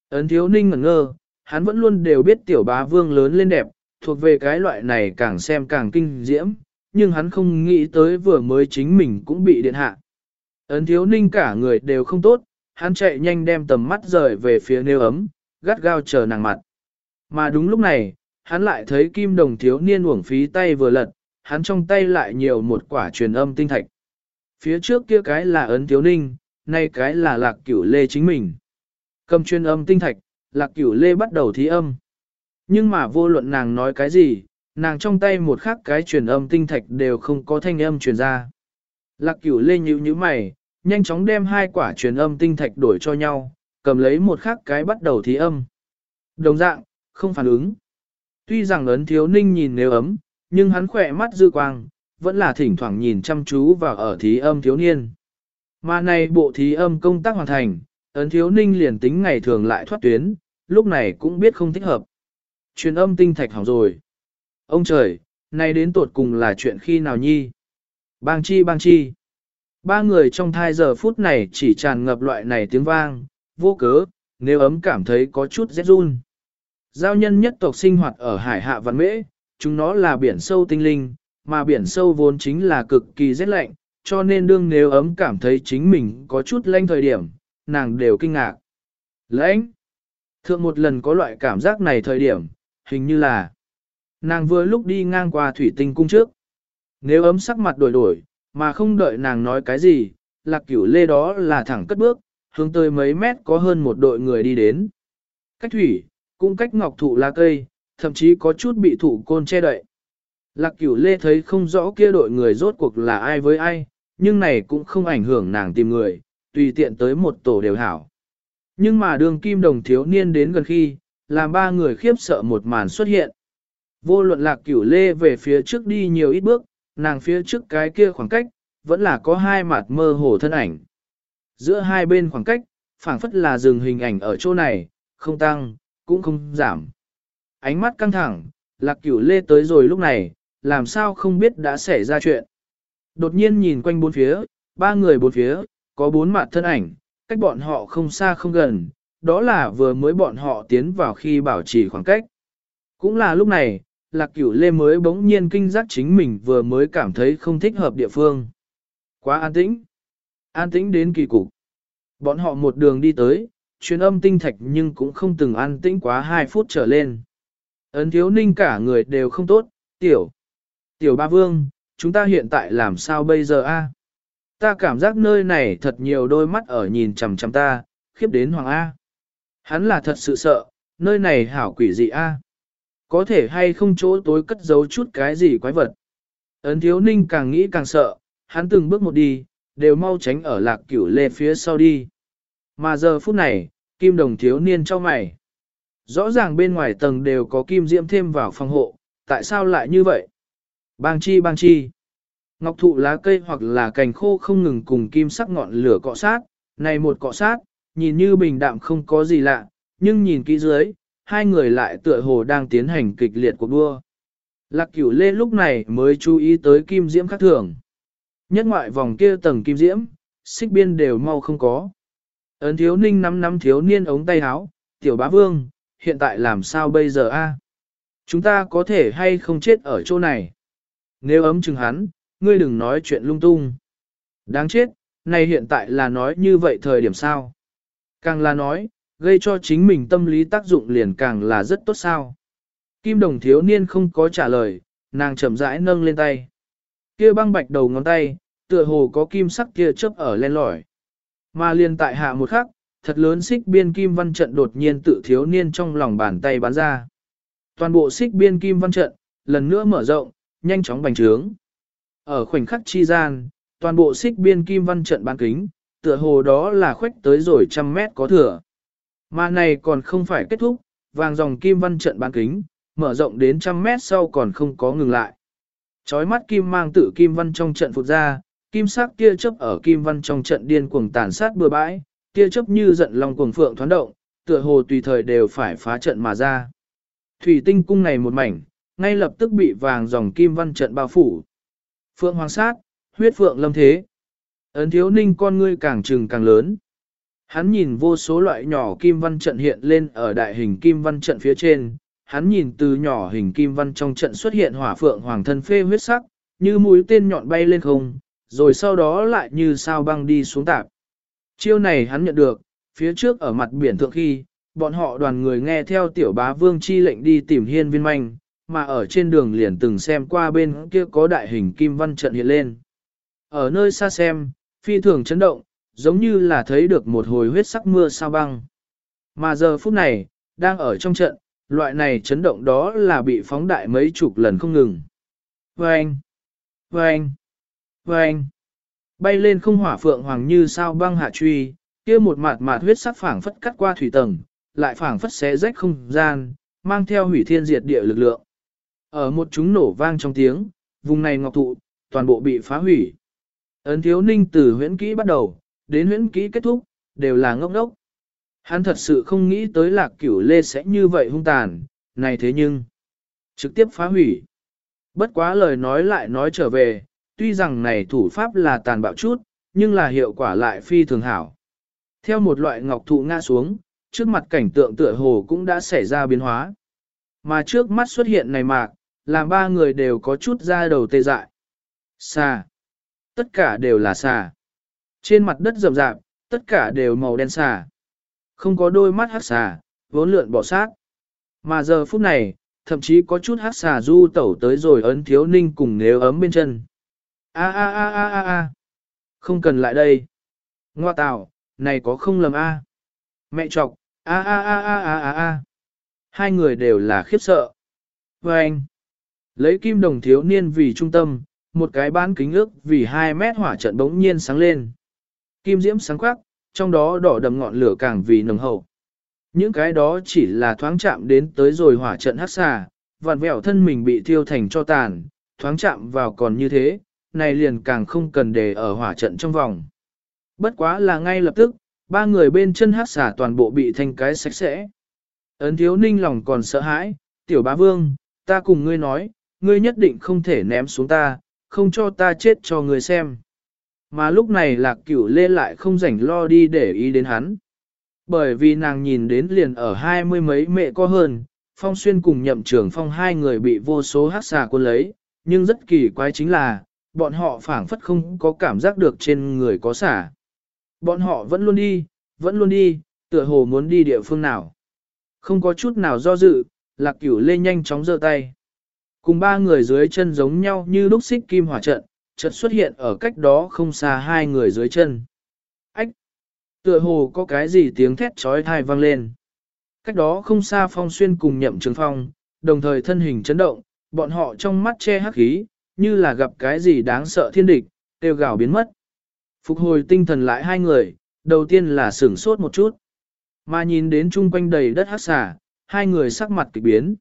Ấn thiếu ninh ngẩn ngơ, hắn vẫn luôn đều biết tiểu bá vương lớn lên đẹp, thuộc về cái loại này càng xem càng kinh diễm, nhưng hắn không nghĩ tới vừa mới chính mình cũng bị điện hạ. Ấn thiếu ninh cả người đều không tốt, hắn chạy nhanh đem tầm mắt rời về phía nêu ấm, gắt gao chờ nàng mặt. Mà đúng lúc này, hắn lại thấy kim đồng thiếu niên uổng phí tay vừa lật, hắn trong tay lại nhiều một quả truyền âm tinh thạch. Phía trước kia cái là ấn thiếu ninh, nay cái là lạc cửu lê chính mình. Cầm truyền âm tinh thạch, lạc cửu lê bắt đầu thí âm. Nhưng mà vô luận nàng nói cái gì, nàng trong tay một khắc cái truyền âm tinh thạch đều không có thanh âm truyền ra. Lạc cửu lê nhíu như mày, nhanh chóng đem hai quả truyền âm tinh thạch đổi cho nhau, cầm lấy một khắc cái bắt đầu thí âm. Đồng dạng, không phản ứng. Tuy rằng ấn thiếu ninh nhìn nếu ấm, nhưng hắn khỏe mắt dư quang, vẫn là thỉnh thoảng nhìn chăm chú vào ở thí âm thiếu niên. Mà này bộ thí âm công tác hoàn thành, ấn thiếu ninh liền tính ngày thường lại thoát tuyến, lúc này cũng biết không thích hợp. Truyền âm tinh thạch hỏng rồi. Ông trời, nay đến tột cùng là chuyện khi nào nhi? Bang chi bang chi. Ba người trong thai giờ phút này chỉ tràn ngập loại này tiếng vang, vô cớ, nếu ấm cảm thấy có chút rét run. Giao nhân nhất tộc sinh hoạt ở hải hạ văn mễ, chúng nó là biển sâu tinh linh, mà biển sâu vốn chính là cực kỳ rét lạnh, cho nên đương nếu ấm cảm thấy chính mình có chút lanh thời điểm, nàng đều kinh ngạc. Lãnh! Thượng một lần có loại cảm giác này thời điểm, hình như là nàng vừa lúc đi ngang qua thủy tinh cung trước. Nếu ấm sắc mặt đổi đổi, mà không đợi nàng nói cái gì, lạc cửu lê đó là thẳng cất bước, hướng tới mấy mét có hơn một đội người đi đến. Cách thủy, cũng cách ngọc thụ lá cây, thậm chí có chút bị thụ côn che đậy. Lạc cửu lê thấy không rõ kia đội người rốt cuộc là ai với ai, nhưng này cũng không ảnh hưởng nàng tìm người, tùy tiện tới một tổ đều hảo. Nhưng mà đường kim đồng thiếu niên đến gần khi, làm ba người khiếp sợ một màn xuất hiện. Vô luận lạc cửu lê về phía trước đi nhiều ít bước, nàng phía trước cái kia khoảng cách, vẫn là có hai mặt mơ hồ thân ảnh. Giữa hai bên khoảng cách, phảng phất là dừng hình ảnh ở chỗ này, không tăng, cũng không giảm. Ánh mắt căng thẳng, lạc cửu lê tới rồi lúc này, làm sao không biết đã xảy ra chuyện. Đột nhiên nhìn quanh bốn phía, ba người bốn phía, có bốn mặt thân ảnh, cách bọn họ không xa không gần, đó là vừa mới bọn họ tiến vào khi bảo trì khoảng cách. Cũng là lúc này, lạc cửu lê mới bỗng nhiên kinh giác chính mình vừa mới cảm thấy không thích hợp địa phương. Quá an tĩnh. An tĩnh đến kỳ cục. Bọn họ một đường đi tới, chuyến âm tinh thạch nhưng cũng không từng an tĩnh quá 2 phút trở lên. Ấn thiếu ninh cả người đều không tốt, tiểu. Tiểu ba vương, chúng ta hiện tại làm sao bây giờ a? Ta cảm giác nơi này thật nhiều đôi mắt ở nhìn chằm chằm ta, khiếp đến hoàng A. Hắn là thật sự sợ, nơi này hảo quỷ gì A. Có thể hay không chỗ tối cất giấu chút cái gì quái vật. Ấn thiếu ninh càng nghĩ càng sợ, hắn từng bước một đi, đều mau tránh ở lạc cửu lê phía sau đi. Mà giờ phút này, kim đồng thiếu niên cho mày. Rõ ràng bên ngoài tầng đều có kim diễm thêm vào phòng hộ, tại sao lại như vậy? Bang chi bang chi. Ngọc thụ lá cây hoặc là cành khô không ngừng cùng kim sắc ngọn lửa cọ sát, này một cọ sát, nhìn như bình đạm không có gì lạ, nhưng nhìn kỹ dưới, hai người lại tựa hồ đang tiến hành kịch liệt cuộc đua. Lạc cửu lê lúc này mới chú ý tới kim diễm khác thường. Nhất ngoại vòng kia tầng kim diễm, xích biên đều mau không có. Ấn thiếu ninh năm năm thiếu niên ống tay áo, tiểu bá vương, hiện tại làm sao bây giờ a? Chúng ta có thể hay không chết ở chỗ này? Nếu ấm chừng hắn, ngươi đừng nói chuyện lung tung. Đáng chết, này hiện tại là nói như vậy thời điểm sao? Càng là nói, gây cho chính mình tâm lý tác dụng liền càng là rất tốt sao. Kim đồng thiếu niên không có trả lời, nàng chậm rãi nâng lên tay. Kia băng bạch đầu ngón tay, tựa hồ có kim sắc kia chớp ở len lỏi. Mà liền tại hạ một khắc, thật lớn xích biên kim văn trận đột nhiên tự thiếu niên trong lòng bàn tay bắn ra. Toàn bộ xích biên kim văn trận, lần nữa mở rộng, nhanh chóng bành trướng. Ở khoảnh khắc chi gian, toàn bộ xích biên kim văn trận bán kính, tựa hồ đó là khoách tới rồi trăm mét có thừa. Mà này còn không phải kết thúc, vàng dòng kim văn trận bán kính, mở rộng đến trăm mét sau còn không có ngừng lại. Chói mắt kim mang tự kim văn trong trận phụt ra, kim sắc tia chớp ở kim văn trong trận điên cuồng tàn sát bừa bãi, tia chớp như giận long cuồng phượng thoán động, tựa hồ tùy thời đều phải phá trận mà ra. Thủy tinh cung này một mảnh, ngay lập tức bị vàng dòng kim văn trận bao phủ. Phượng hoàng sát, huyết phượng lâm thế. Ấn thiếu ninh con ngươi càng trừng càng lớn. Hắn nhìn vô số loại nhỏ kim văn trận hiện lên ở đại hình kim văn trận phía trên, hắn nhìn từ nhỏ hình kim văn trong trận xuất hiện hỏa phượng hoàng thân phê huyết sắc, như mũi tên nhọn bay lên không, rồi sau đó lại như sao băng đi xuống tạp. Chiêu này hắn nhận được, phía trước ở mặt biển thượng khi, bọn họ đoàn người nghe theo tiểu bá vương chi lệnh đi tìm hiên viên manh, mà ở trên đường liền từng xem qua bên kia có đại hình kim văn trận hiện lên. Ở nơi xa xem, phi thường chấn động, giống như là thấy được một hồi huyết sắc mưa sao băng. Mà giờ phút này, đang ở trong trận, loại này chấn động đó là bị phóng đại mấy chục lần không ngừng. Vâng! Vâng! Vâng! Bay lên không hỏa phượng hoàng như sao băng hạ truy, kia một mạt mạt huyết sắc phảng phất cắt qua thủy tầng, lại phảng phất xé rách không gian, mang theo hủy thiên diệt địa lực lượng. Ở một chúng nổ vang trong tiếng, vùng này ngọc thụ, toàn bộ bị phá hủy. Ấn thiếu ninh từ huyễn kỹ bắt đầu, đến huyễn kỹ kết thúc, đều là ngốc ngốc. Hắn thật sự không nghĩ tới lạc cửu lê sẽ như vậy hung tàn, này thế nhưng, trực tiếp phá hủy. Bất quá lời nói lại nói trở về, tuy rằng này thủ pháp là tàn bạo chút, nhưng là hiệu quả lại phi thường hảo. Theo một loại ngọc thụ ngã xuống, trước mặt cảnh tượng tựa hồ cũng đã xảy ra biến hóa. Mà trước mắt xuất hiện này mạc, làm ba người đều có chút da đầu tê dại. Xà. Tất cả đều là xà. Trên mặt đất rậm rạp, tất cả đều màu đen xà. Không có đôi mắt hát xà, vốn lượn bỏ sát. Mà giờ phút này, thậm chí có chút hát xà du tẩu tới rồi ấn thiếu ninh cùng nếu ấm bên chân. A a a a a a. Không cần lại đây. Ngoa tạo, này có không lầm a. Mẹ chọc, a a a a a a a. Hai người đều là khiếp sợ. Và anh, lấy kim đồng thiếu niên vì trung tâm, một cái bán kính ước vì 2 mét hỏa trận bỗng nhiên sáng lên. Kim diễm sáng quắc, trong đó đỏ đầm ngọn lửa càng vì nồng hậu. Những cái đó chỉ là thoáng chạm đến tới rồi hỏa trận hắc xà, vạn vẹo thân mình bị thiêu thành cho tàn, thoáng chạm vào còn như thế, này liền càng không cần để ở hỏa trận trong vòng. Bất quá là ngay lập tức, ba người bên chân hắc xà toàn bộ bị thành cái sạch sẽ. Ấn thiếu ninh lòng còn sợ hãi, tiểu bá vương, ta cùng ngươi nói, ngươi nhất định không thể ném xuống ta, không cho ta chết cho người xem. Mà lúc này lạc cửu lê lại không rảnh lo đi để ý đến hắn. Bởi vì nàng nhìn đến liền ở hai mươi mấy mẹ có hơn, phong xuyên cùng nhậm trưởng phong hai người bị vô số hát xà quân lấy, nhưng rất kỳ quái chính là, bọn họ phảng phất không có cảm giác được trên người có xả. Bọn họ vẫn luôn đi, vẫn luôn đi, tựa hồ muốn đi địa phương nào. Không có chút nào do dự, lạc cửu lê nhanh chóng giơ tay. Cùng ba người dưới chân giống nhau như lúc xích kim hỏa trận, chợt xuất hiện ở cách đó không xa hai người dưới chân. Ách! Tựa hồ có cái gì tiếng thét trói thai vang lên. Cách đó không xa phong xuyên cùng nhậm trường phong, đồng thời thân hình chấn động, bọn họ trong mắt che hắc khí, như là gặp cái gì đáng sợ thiên địch, tiêu gào biến mất. Phục hồi tinh thần lại hai người, đầu tiên là sửng sốt một chút. Mà nhìn đến chung quanh đầy đất hắc xà, hai người sắc mặt kịch biến.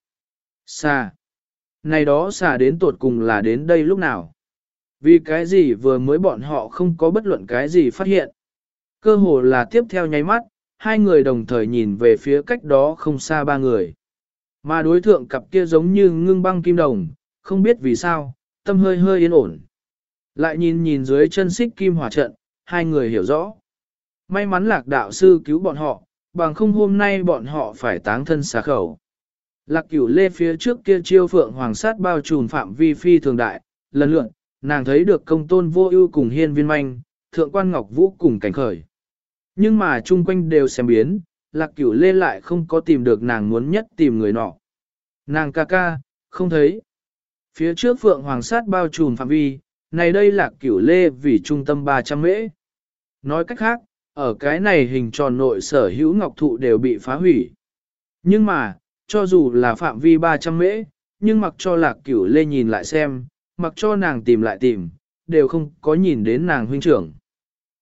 Xà! Này đó xả đến tột cùng là đến đây lúc nào? Vì cái gì vừa mới bọn họ không có bất luận cái gì phát hiện. Cơ hồ là tiếp theo nháy mắt, hai người đồng thời nhìn về phía cách đó không xa ba người. Mà đối thượng cặp kia giống như ngưng băng kim đồng, không biết vì sao, tâm hơi hơi yên ổn. Lại nhìn nhìn dưới chân xích kim hỏa trận, hai người hiểu rõ. May mắn lạc đạo sư cứu bọn họ, bằng không hôm nay bọn họ phải táng thân xà khẩu. Lạc cửu lê phía trước kia chiêu phượng hoàng sát bao trùm phạm vi phi thường đại, lần lượt, nàng thấy được công tôn vô ưu cùng hiên viên manh, thượng quan ngọc vũ cùng cảnh khởi. Nhưng mà chung quanh đều xem biến, lạc cửu lê lại không có tìm được nàng muốn nhất tìm người nọ. Nàng ca ca, không thấy. Phía trước phượng hoàng sát bao trùm phạm vi, này đây là cửu lê vì trung tâm 300 mễ. Nói cách khác, ở cái này hình tròn nội sở hữu ngọc thụ đều bị phá hủy. Nhưng mà, cho dù là phạm vi 300 mễ, nhưng mặc cho lạc cửu lê nhìn lại xem, mặc cho nàng tìm lại tìm, đều không có nhìn đến nàng huynh trưởng.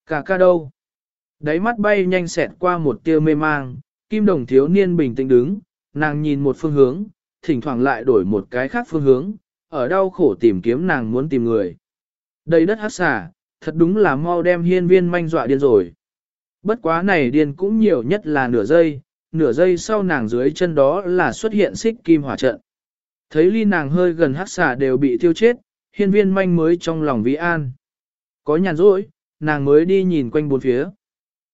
Cả ca đâu? Đáy mắt bay nhanh xẹt qua một tia mê mang, kim đồng thiếu niên bình tĩnh đứng, nàng nhìn một phương hướng, thỉnh thoảng lại đổi một cái khác phương hướng, ở đau khổ tìm kiếm nàng muốn tìm người. Đây đất hát xả, thật đúng là mau đem hiên viên manh dọa điên rồi. Bất quá này điên cũng nhiều nhất là nửa giây, nửa giây sau nàng dưới chân đó là xuất hiện xích kim hỏa trận. Thấy ly nàng hơi gần hắc xà đều bị tiêu chết, hiên viên manh mới trong lòng vĩ an. Có nhàn rỗi, nàng mới đi nhìn quanh bốn phía.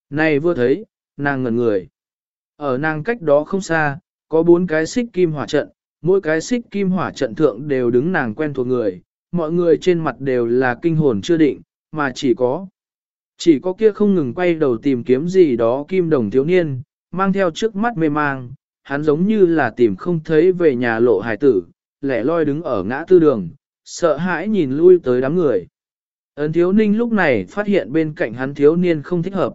Này vừa thấy, nàng ngẩn người. Ở nàng cách đó không xa, có bốn cái xích kim hỏa trận, mỗi cái xích kim hỏa trận thượng đều đứng nàng quen thuộc người, mọi người trên mặt đều là kinh hồn chưa định, mà chỉ có. Chỉ có kia không ngừng quay đầu tìm kiếm gì đó kim đồng thiếu niên, mang theo trước mắt mê mang, hắn giống như là tìm không thấy về nhà lộ hải tử, lẻ loi đứng ở ngã tư đường, sợ hãi nhìn lui tới đám người. Ấn thiếu ninh lúc này phát hiện bên cạnh hắn thiếu niên không thích hợp.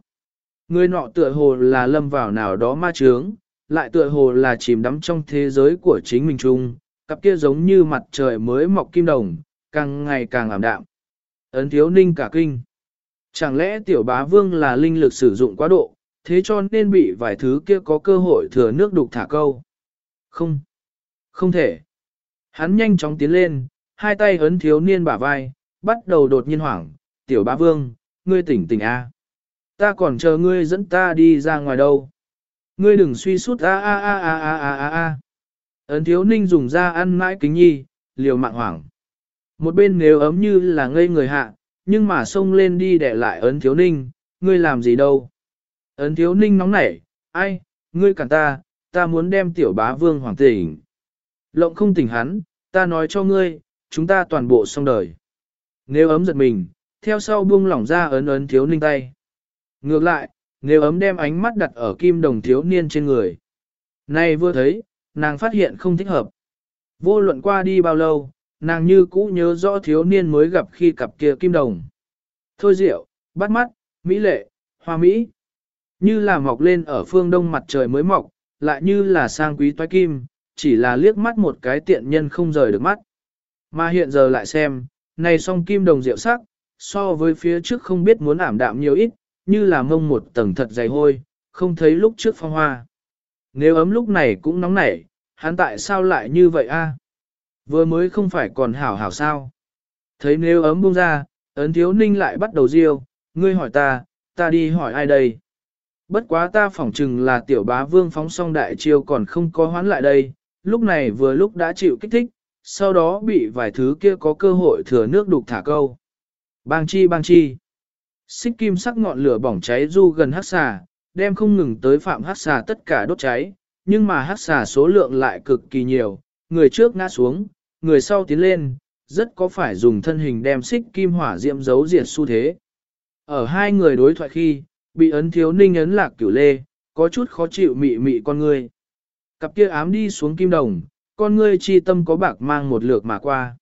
Người nọ tựa hồ là lâm vào nào đó ma trướng, lại tựa hồ là chìm đắm trong thế giới của chính mình chung, cặp kia giống như mặt trời mới mọc kim đồng, càng ngày càng ảm đạm. Ấn thiếu ninh cả kinh. Chẳng lẽ tiểu bá vương là linh lực sử dụng quá độ, thế cho nên bị vài thứ kia có cơ hội thừa nước đục thả câu? Không. Không thể. Hắn nhanh chóng tiến lên, hai tay ấn thiếu niên bả vai, bắt đầu đột nhiên hoảng, tiểu bá vương, ngươi tỉnh tỉnh a, Ta còn chờ ngươi dẫn ta đi ra ngoài đâu. Ngươi đừng suy sút a a a a a a a a. Ấn thiếu ninh dùng ra ăn mãi kính nhi, liều mạng hoảng. Một bên nếu ấm như là ngây người hạ, nhưng mà xông lên đi để lại ấn thiếu ninh, ngươi làm gì đâu. Ấn thiếu ninh nóng nảy, ai, ngươi cản ta, ta muốn đem tiểu bá vương hoàng tỉnh. Lộng không tỉnh hắn, ta nói cho ngươi, chúng ta toàn bộ xong đời. Nếu ấm giật mình, theo sau buông lỏng ra ấn ấn thiếu ninh tay. Ngược lại, nếu ấm đem ánh mắt đặt ở kim đồng thiếu niên trên người. Này vừa thấy, nàng phát hiện không thích hợp. Vô luận qua đi bao lâu, nàng như cũ nhớ rõ thiếu niên mới gặp khi cặp kia kim đồng. Thôi diệu, bắt mắt, mỹ lệ, hoa mỹ. Như là mọc lên ở phương đông mặt trời mới mọc, lại như là sang quý toái kim, chỉ là liếc mắt một cái tiện nhân không rời được mắt. Mà hiện giờ lại xem, này song kim đồng rượu sắc, so với phía trước không biết muốn ảm đạm nhiều ít, như là mông một tầng thật dày hôi, không thấy lúc trước phong hoa. Nếu ấm lúc này cũng nóng nảy, hắn tại sao lại như vậy a? Vừa mới không phải còn hảo hảo sao? Thấy nếu ấm buông ra, ấn thiếu ninh lại bắt đầu riêu, ngươi hỏi ta, ta đi hỏi ai đây? Bất quá ta phỏng chừng là tiểu bá vương phóng xong đại chiêu còn không có hoán lại đây, lúc này vừa lúc đã chịu kích thích, sau đó bị vài thứ kia có cơ hội thừa nước đục thả câu. Bang chi bang chi. Xích kim sắc ngọn lửa bỏng cháy du gần hắc xà, đem không ngừng tới phạm hắc xà tất cả đốt cháy, nhưng mà hắc xà số lượng lại cực kỳ nhiều, người trước ngã xuống, người sau tiến lên, rất có phải dùng thân hình đem xích kim hỏa diệm giấu diệt xu thế. Ở hai người đối thoại khi, bị ấn thiếu ninh ấn lạc cửu lê, có chút khó chịu mị mị con người. Cặp kia ám đi xuống kim đồng, con ngươi chi tâm có bạc mang một lượt mà qua.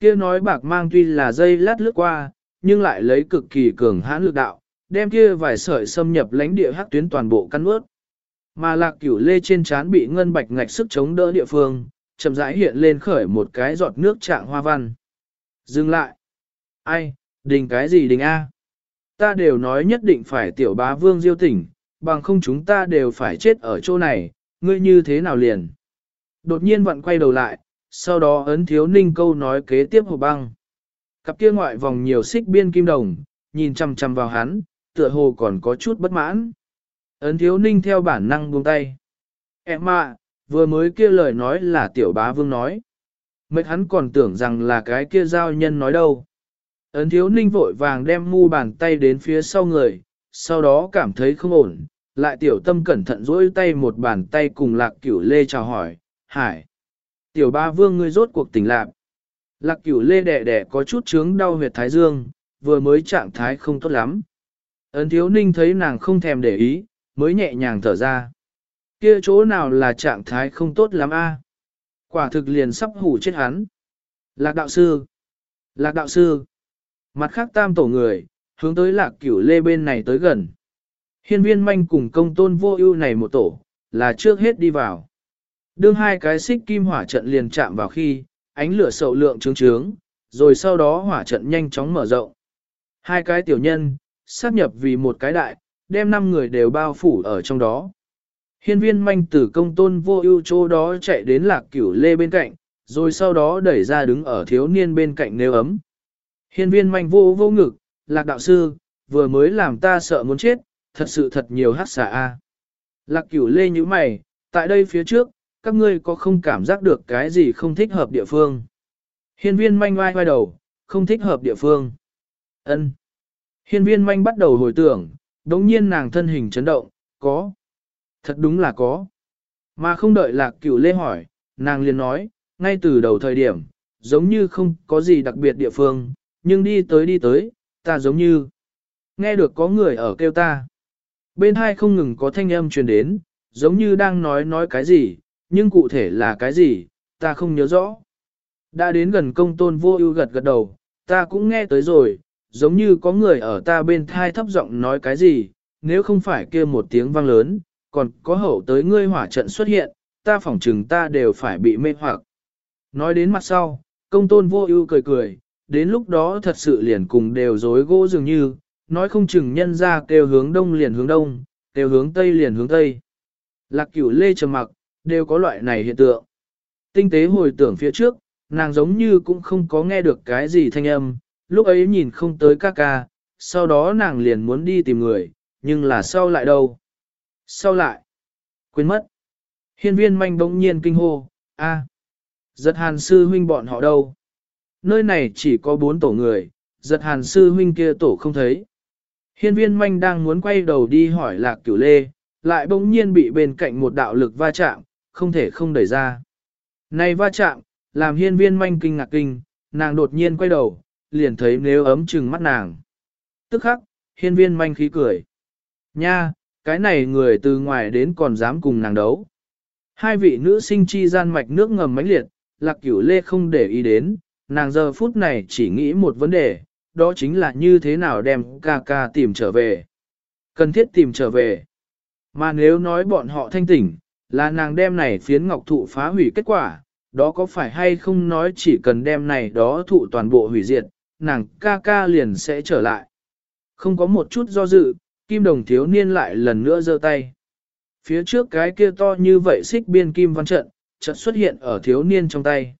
Kia nói bạc mang tuy là dây lát lướt qua, nhưng lại lấy cực kỳ cường hãn lực đạo, đem kia vài sợi xâm nhập lãnh địa hắc tuyến toàn bộ căn ướt. Mà lạc cửu lê trên trán bị ngân bạch ngạch sức chống đỡ địa phương, chậm rãi hiện lên khởi một cái giọt nước trạng hoa văn. Dừng lại. Ai, đình cái gì đình A? Ta đều nói nhất định phải tiểu bá vương diêu tỉnh, bằng không chúng ta đều phải chết ở chỗ này, ngươi như thế nào liền? Đột nhiên vặn quay đầu lại, sau đó ấn thiếu ninh câu nói kế tiếp hồ băng. Cặp kia ngoại vòng nhiều xích biên kim đồng, nhìn chăm chăm vào hắn, tựa hồ còn có chút bất mãn. Ấn thiếu ninh theo bản năng buông tay. Em ạ, vừa mới kia lời nói là tiểu bá vương nói. Mấy hắn còn tưởng rằng là cái kia giao nhân nói đâu. Ấn thiếu ninh vội vàng đem mu bàn tay đến phía sau người, sau đó cảm thấy không ổn, lại tiểu tâm cẩn thận dỗi tay một bàn tay cùng lạc cửu lê chào hỏi, hải. Tiểu ba vương ngươi rốt cuộc tỉnh lạc. Lạc cửu lê đẻ đẻ có chút chướng đau huyệt thái dương, vừa mới trạng thái không tốt lắm. Ấn thiếu ninh thấy nàng không thèm để ý, mới nhẹ nhàng thở ra. Kia chỗ nào là trạng thái không tốt lắm a? Quả thực liền sắp hủ chết hắn. Lạc đạo sư. Lạc đạo sư. Mặt khác tam tổ người, hướng tới lạc cửu lê bên này tới gần. Hiên viên manh cùng công tôn vô ưu này một tổ, là trước hết đi vào. Đương hai cái xích kim hỏa trận liền chạm vào khi, ánh lửa sậu lượng trướng trướng, rồi sau đó hỏa trận nhanh chóng mở rộng. Hai cái tiểu nhân, sát nhập vì một cái đại, đem năm người đều bao phủ ở trong đó. Hiên viên manh tử công tôn vô ưu chỗ đó chạy đến lạc cửu lê bên cạnh, rồi sau đó đẩy ra đứng ở thiếu niên bên cạnh nêu ấm. Hiên viên manh vô vô ngực, lạc đạo sư, vừa mới làm ta sợ muốn chết, thật sự thật nhiều hát xà a. Lạc cửu lê như mày, tại đây phía trước, các ngươi có không cảm giác được cái gì không thích hợp địa phương. Hiên viên manh vai vai đầu, không thích hợp địa phương. ân Hiên viên manh bắt đầu hồi tưởng, đống nhiên nàng thân hình chấn động, có. Thật đúng là có. Mà không đợi lạc cửu lê hỏi, nàng liền nói, ngay từ đầu thời điểm, giống như không có gì đặc biệt địa phương, nhưng đi tới đi tới, ta giống như nghe được có người ở kêu ta. Bên hai không ngừng có thanh âm truyền đến, giống như đang nói nói cái gì, nhưng cụ thể là cái gì, ta không nhớ rõ. Đã đến gần công tôn vô ưu gật gật đầu, ta cũng nghe tới rồi, giống như có người ở ta bên thai thấp giọng nói cái gì, nếu không phải kia một tiếng vang lớn, còn có hậu tới ngươi hỏa trận xuất hiện, ta phỏng chừng ta đều phải bị mê hoặc. Nói đến mặt sau, công tôn vô ưu cười cười, đến lúc đó thật sự liền cùng đều dối gỗ dường như, nói không chừng nhân ra kêu hướng đông liền hướng đông, kêu hướng tây liền hướng tây. Lạc cửu lê trầm mặc, đều có loại này hiện tượng. Tinh tế hồi tưởng phía trước, nàng giống như cũng không có nghe được cái gì thanh âm, lúc ấy nhìn không tới ca ca, sau đó nàng liền muốn đi tìm người, nhưng là sau lại đâu? Sau lại? Quên mất. Hiên viên manh bỗng nhiên kinh hô, a, giật hàn sư huynh bọn họ đâu? Nơi này chỉ có bốn tổ người, giật hàn sư huynh kia tổ không thấy. Hiên viên manh đang muốn quay đầu đi hỏi lạc cửu lê, lại bỗng nhiên bị bên cạnh một đạo lực va chạm, không thể không đẩy ra. Này va chạm, làm hiên viên manh kinh ngạc kinh, nàng đột nhiên quay đầu, liền thấy nếu ấm chừng mắt nàng. Tức khắc, hiên viên manh khí cười. Nha, cái này người từ ngoài đến còn dám cùng nàng đấu. Hai vị nữ sinh chi gian mạch nước ngầm mãnh liệt, lạc cửu lê không để ý đến, nàng giờ phút này chỉ nghĩ một vấn đề, đó chính là như thế nào đem ca ca tìm trở về. Cần thiết tìm trở về. Mà nếu nói bọn họ thanh tỉnh, là nàng đem này phiến ngọc thụ phá hủy kết quả, đó có phải hay không nói chỉ cần đem này đó thụ toàn bộ hủy diệt, nàng ca ca liền sẽ trở lại. Không có một chút do dự, kim đồng thiếu niên lại lần nữa giơ tay. Phía trước cái kia to như vậy xích biên kim văn trận, trận xuất hiện ở thiếu niên trong tay.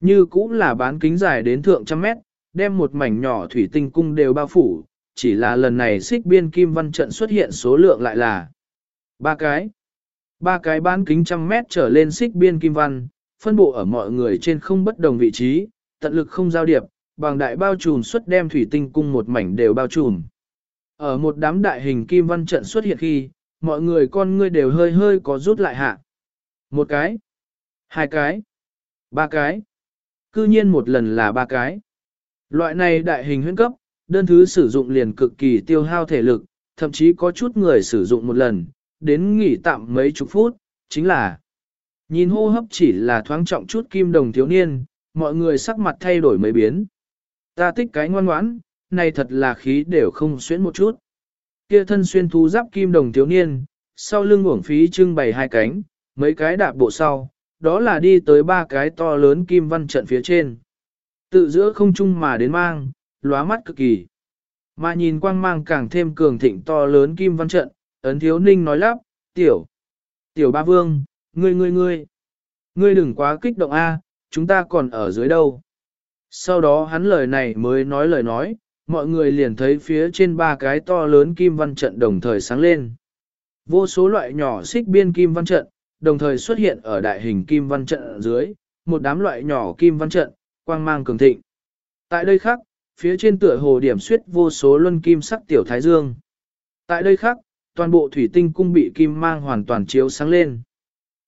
Như cũng là bán kính dài đến thượng trăm mét, đem một mảnh nhỏ thủy tinh cung đều bao phủ, chỉ là lần này xích biên kim văn trận xuất hiện số lượng lại là ba cái. Ba cái bán kính trăm mét trở lên xích biên kim văn, phân bộ ở mọi người trên không bất đồng vị trí, tận lực không giao điệp, bằng đại bao trùm xuất đem thủy tinh cung một mảnh đều bao trùm. Ở một đám đại hình kim văn trận xuất hiện khi, mọi người con ngươi đều hơi hơi có rút lại hạ. Một cái, hai cái, ba cái, cư nhiên một lần là ba cái. Loại này đại hình huyễn cấp, đơn thứ sử dụng liền cực kỳ tiêu hao thể lực, thậm chí có chút người sử dụng một lần, đến nghỉ tạm mấy chục phút, chính là nhìn hô hấp chỉ là thoáng trọng chút kim đồng thiếu niên, mọi người sắc mặt thay đổi mấy biến. Ta thích cái ngoan ngoãn, này thật là khí đều không xuyến một chút. Kia thân xuyên thú giáp kim đồng thiếu niên, sau lưng uổng phí trưng bày hai cánh, mấy cái đạp bộ sau, đó là đi tới ba cái to lớn kim văn trận phía trên. Tự giữa không trung mà đến mang, lóa mắt cực kỳ. Mà nhìn quang mang càng thêm cường thịnh to lớn kim văn trận, ấn thiếu ninh nói lắp, tiểu, tiểu ba vương, ngươi ngươi ngươi, ngươi đừng quá kích động a, chúng ta còn ở dưới đâu. Sau đó hắn lời này mới nói lời nói, mọi người liền thấy phía trên ba cái to lớn kim văn trận đồng thời sáng lên. Vô số loại nhỏ xích biên kim văn trận, đồng thời xuất hiện ở đại hình kim văn trận ở dưới, một đám loại nhỏ kim văn trận, quang mang cường thịnh. Tại đây khác, phía trên tựa hồ điểm suyết vô số luân kim sắc tiểu thái dương. Tại đây khác, toàn bộ thủy tinh cung bị kim mang hoàn toàn chiếu sáng lên.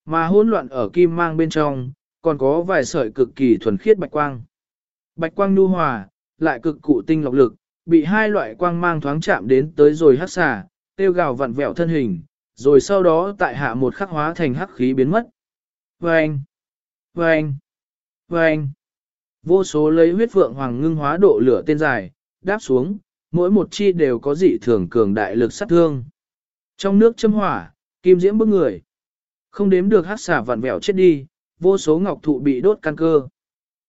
Mà hỗn loạn ở kim mang bên trong, còn có vài sợi cực kỳ thuần khiết bạch quang. Bạch quang nhu hòa, lại cực cụ tinh lọc lực, bị hai loại quang mang thoáng chạm đến tới rồi hắc xà, tiêu gào vặn vẹo thân hình, rồi sau đó tại hạ một khắc hóa thành hắc khí biến mất. Vâng! Vâng! Vâng! Vô số lấy huyết vượng hoàng ngưng hóa độ lửa tên dài, đáp xuống, mỗi một chi đều có dị thường cường đại lực sát thương. Trong nước châm hỏa, kim diễm bức người. Không đếm được hát xả vặn vẹo chết đi, vô số ngọc thụ bị đốt căn cơ.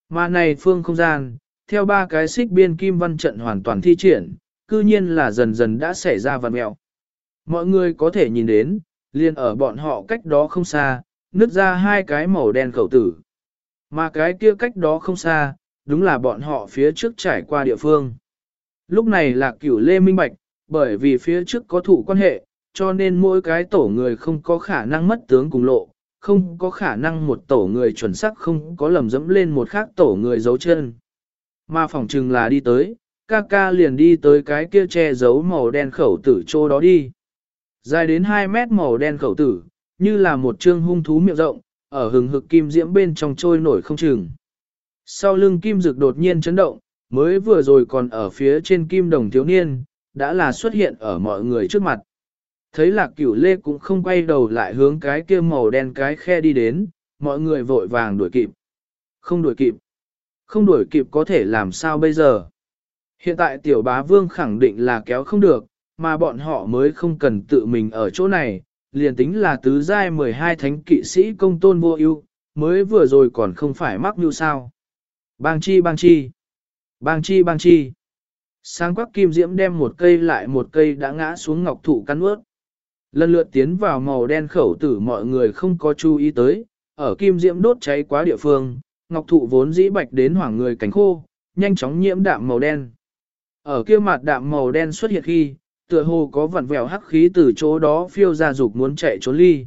Mà này phương không gian, theo ba cái xích biên kim văn trận hoàn toàn thi triển, cư nhiên là dần dần đã xảy ra vặn vẹo. Mọi người có thể nhìn đến, liền ở bọn họ cách đó không xa, nứt ra hai cái màu đen khẩu tử. Mà cái kia cách đó không xa, đúng là bọn họ phía trước trải qua địa phương. Lúc này là cửu lê minh bạch, bởi vì phía trước có thủ quan hệ, cho nên mỗi cái tổ người không có khả năng mất tướng cùng lộ, không có khả năng một tổ người chuẩn xác không có lầm dẫm lên một khác tổ người giấu chân. Mà phỏng chừng là đi tới, ca ca liền đi tới cái kia che giấu màu đen khẩu tử chỗ đó đi. Dài đến 2 mét màu đen khẩu tử, như là một trương hung thú miệng rộng, ở hừng hực kim diễm bên trong trôi nổi không chừng. Sau lưng kim dực đột nhiên chấn động, mới vừa rồi còn ở phía trên kim đồng thiếu niên, đã là xuất hiện ở mọi người trước mặt. Thấy lạc cửu lê cũng không quay đầu lại hướng cái kia màu đen cái khe đi đến, mọi người vội vàng đuổi kịp. Không đuổi kịp. Không đuổi kịp có thể làm sao bây giờ. Hiện tại tiểu bá vương khẳng định là kéo không được, mà bọn họ mới không cần tự mình ở chỗ này, liền tính là tứ giai 12 thánh kỵ sĩ công tôn vô ưu, mới vừa rồi còn không phải mắc như sao. Bang chi bang chi, bang chi bang chi. Sáng quắc kim diễm đem một cây lại một cây đã ngã xuống ngọc thụ cắn ướt. Lần lượt tiến vào màu đen khẩu tử mọi người không có chú ý tới, ở kim diễm đốt cháy quá địa phương, ngọc thụ vốn dĩ bạch đến hoảng người cánh khô, nhanh chóng nhiễm đạm màu đen. Ở kia mặt đạm màu đen xuất hiện khi, tựa hồ có vặn vẹo hắc khí từ chỗ đó phiêu ra dục muốn chạy trốn ly.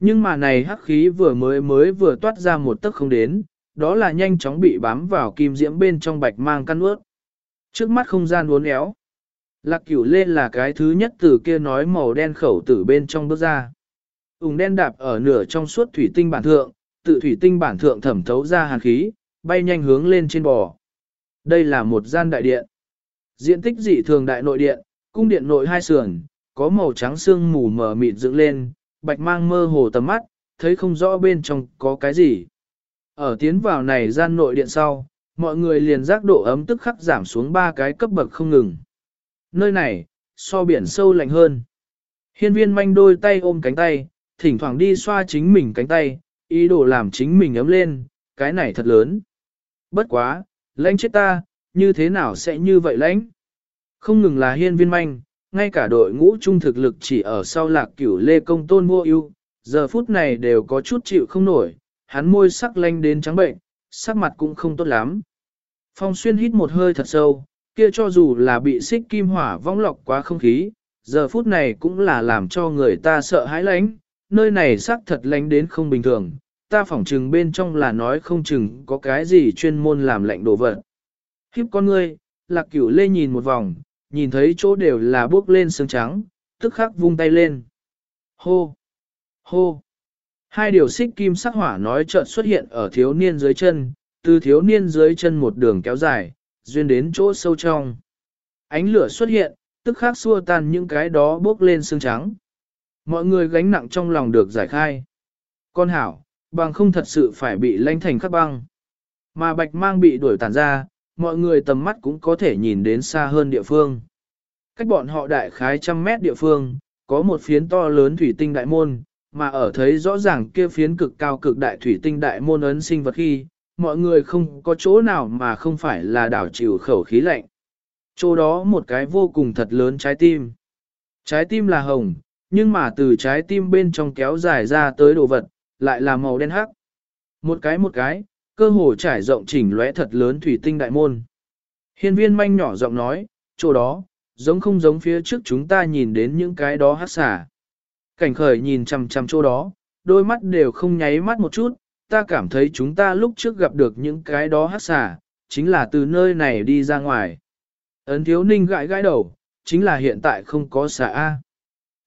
Nhưng mà này hắc khí vừa mới mới vừa toát ra một tấc không đến, đó là nhanh chóng bị bám vào kim diễm bên trong bạch mang căn ướt. Trước mắt không gian uốn éo. Lạc cửu lê là cái thứ nhất từ kia nói màu đen khẩu tử bên trong bước ra. Úng đen đạp ở nửa trong suốt thủy tinh bản thượng, tự thủy tinh bản thượng thẩm thấu ra hàn khí, bay nhanh hướng lên trên bò. Đây là một gian đại điện. Diện tích dị thường đại nội điện, cung điện nội hai sườn, có màu trắng xương mù mờ mịt dựng lên, bạch mang mơ hồ tầm mắt, thấy không rõ bên trong có cái gì. Ở tiến vào này gian nội điện sau, mọi người liền giác độ ấm tức khắc giảm xuống ba cái cấp bậc không ngừng. Nơi này, so biển sâu lạnh hơn. Hiên viên manh đôi tay ôm cánh tay, thỉnh thoảng đi xoa chính mình cánh tay, ý đồ làm chính mình ấm lên, cái này thật lớn. Bất quá, lãnh chết ta, như thế nào sẽ như vậy lãnh? Không ngừng là hiên viên manh, ngay cả đội ngũ trung thực lực chỉ ở sau lạc cửu lê công tôn mua ưu, giờ phút này đều có chút chịu không nổi, hắn môi sắc lanh đến trắng bệnh, sắc mặt cũng không tốt lắm. Phong xuyên hít một hơi thật sâu, kia cho dù là bị xích kim hỏa vong lọc quá không khí, giờ phút này cũng là làm cho người ta sợ hãi lánh, nơi này sắc thật lánh đến không bình thường, ta phỏng chừng bên trong là nói không chừng có cái gì chuyên môn làm lạnh đồ vật. Khiếp con ngươi, lạc cửu lê nhìn một vòng, nhìn thấy chỗ đều là bước lên sương trắng, tức khắc vung tay lên. Hô! Hô! Hai điều xích kim sắc hỏa nói chợt xuất hiện ở thiếu niên dưới chân, từ thiếu niên dưới chân một đường kéo dài, duyên đến chỗ sâu trong. Ánh lửa xuất hiện, tức khắc xua tan những cái đó bốc lên sương trắng. Mọi người gánh nặng trong lòng được giải khai. Con hảo, bằng không thật sự phải bị lanh thành khắc băng. Mà bạch mang bị đuổi tàn ra, mọi người tầm mắt cũng có thể nhìn đến xa hơn địa phương. Cách bọn họ đại khái trăm mét địa phương, có một phiến to lớn thủy tinh đại môn, mà ở thấy rõ ràng kia phiến cực cao cực đại thủy tinh đại môn ấn sinh vật khi, mọi người không có chỗ nào mà không phải là đảo chịu khẩu khí lạnh. Chỗ đó một cái vô cùng thật lớn trái tim. Trái tim là hồng, nhưng mà từ trái tim bên trong kéo dài ra tới đồ vật, lại là màu đen hắc. Một cái một cái, cơ hồ trải rộng chỉnh lóe thật lớn thủy tinh đại môn. Hiên viên manh nhỏ giọng nói, chỗ đó, giống không giống phía trước chúng ta nhìn đến những cái đó hát xả. Cảnh khởi nhìn chằm chằm chỗ đó, đôi mắt đều không nháy mắt một chút, ta cảm thấy chúng ta lúc trước gặp được những cái đó hát xả, chính là từ nơi này đi ra ngoài. Ấn thiếu ninh gãi gãi đầu, chính là hiện tại không có xả A.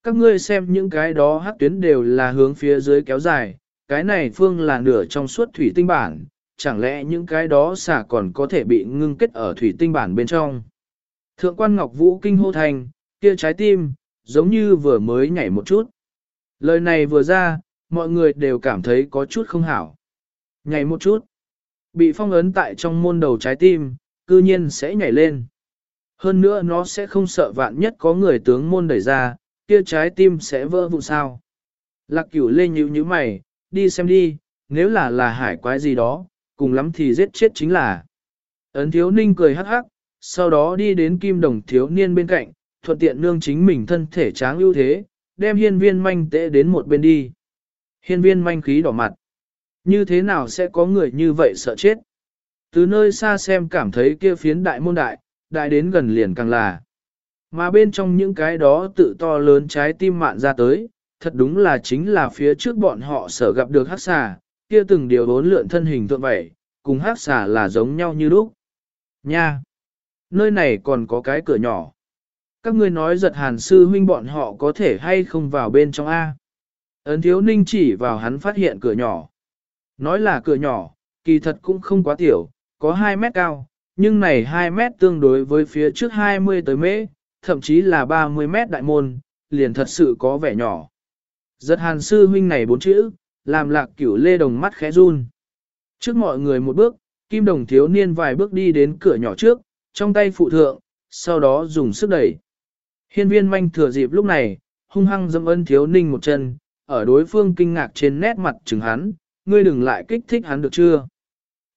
Các ngươi xem những cái đó hát tuyến đều là hướng phía dưới kéo dài, cái này phương là nửa trong suốt thủy tinh bản, chẳng lẽ những cái đó xả còn có thể bị ngưng kết ở thủy tinh bản bên trong. Thượng quan Ngọc Vũ kinh hô thành, kia trái tim, giống như vừa mới nhảy một chút. Lời này vừa ra, mọi người đều cảm thấy có chút không hảo. Nhảy một chút. Bị phong ấn tại trong môn đầu trái tim, cư nhiên sẽ nhảy lên. Hơn nữa nó sẽ không sợ vạn nhất có người tướng môn đẩy ra, kia trái tim sẽ vỡ vụn sao. Lạc cửu lê nhíu như mày, đi xem đi, nếu là là hải quái gì đó, cùng lắm thì giết chết chính là. Ấn thiếu ninh cười hắc hắc, sau đó đi đến kim đồng thiếu niên bên cạnh, thuận tiện nương chính mình thân thể tráng ưu thế, đem hiên viên manh tệ đến một bên đi. Hiên viên manh khí đỏ mặt. Như thế nào sẽ có người như vậy sợ chết? Từ nơi xa xem cảm thấy kia phiến đại môn đại, đại đến gần liền càng là. Mà bên trong những cái đó tự to lớn trái tim mạn ra tới, thật đúng là chính là phía trước bọn họ sở gặp được hắc xà, kia từng điều bốn lượn thân hình tượng vậy, cùng hát xà là giống nhau như lúc. Nha! Nơi này còn có cái cửa nhỏ. Các ngươi nói giật hàn sư huynh bọn họ có thể hay không vào bên trong A. Ấn thiếu ninh chỉ vào hắn phát hiện cửa nhỏ. Nói là cửa nhỏ, kỳ thật cũng không quá tiểu, có 2 mét cao, nhưng này 2 mét tương đối với phía trước 20 tới mễ, thậm chí là 30 mét đại môn, liền thật sự có vẻ nhỏ. Giật hàn sư huynh này bốn chữ, làm lạc cửu lê đồng mắt khẽ run. Trước mọi người một bước, kim đồng thiếu niên vài bước đi đến cửa nhỏ trước, trong tay phụ thượng, sau đó dùng sức đẩy. Hiên viên manh thừa dịp lúc này, hung hăng dâm ân thiếu ninh một chân, ở đối phương kinh ngạc trên nét mặt chừng hắn, ngươi đừng lại kích thích hắn được chưa?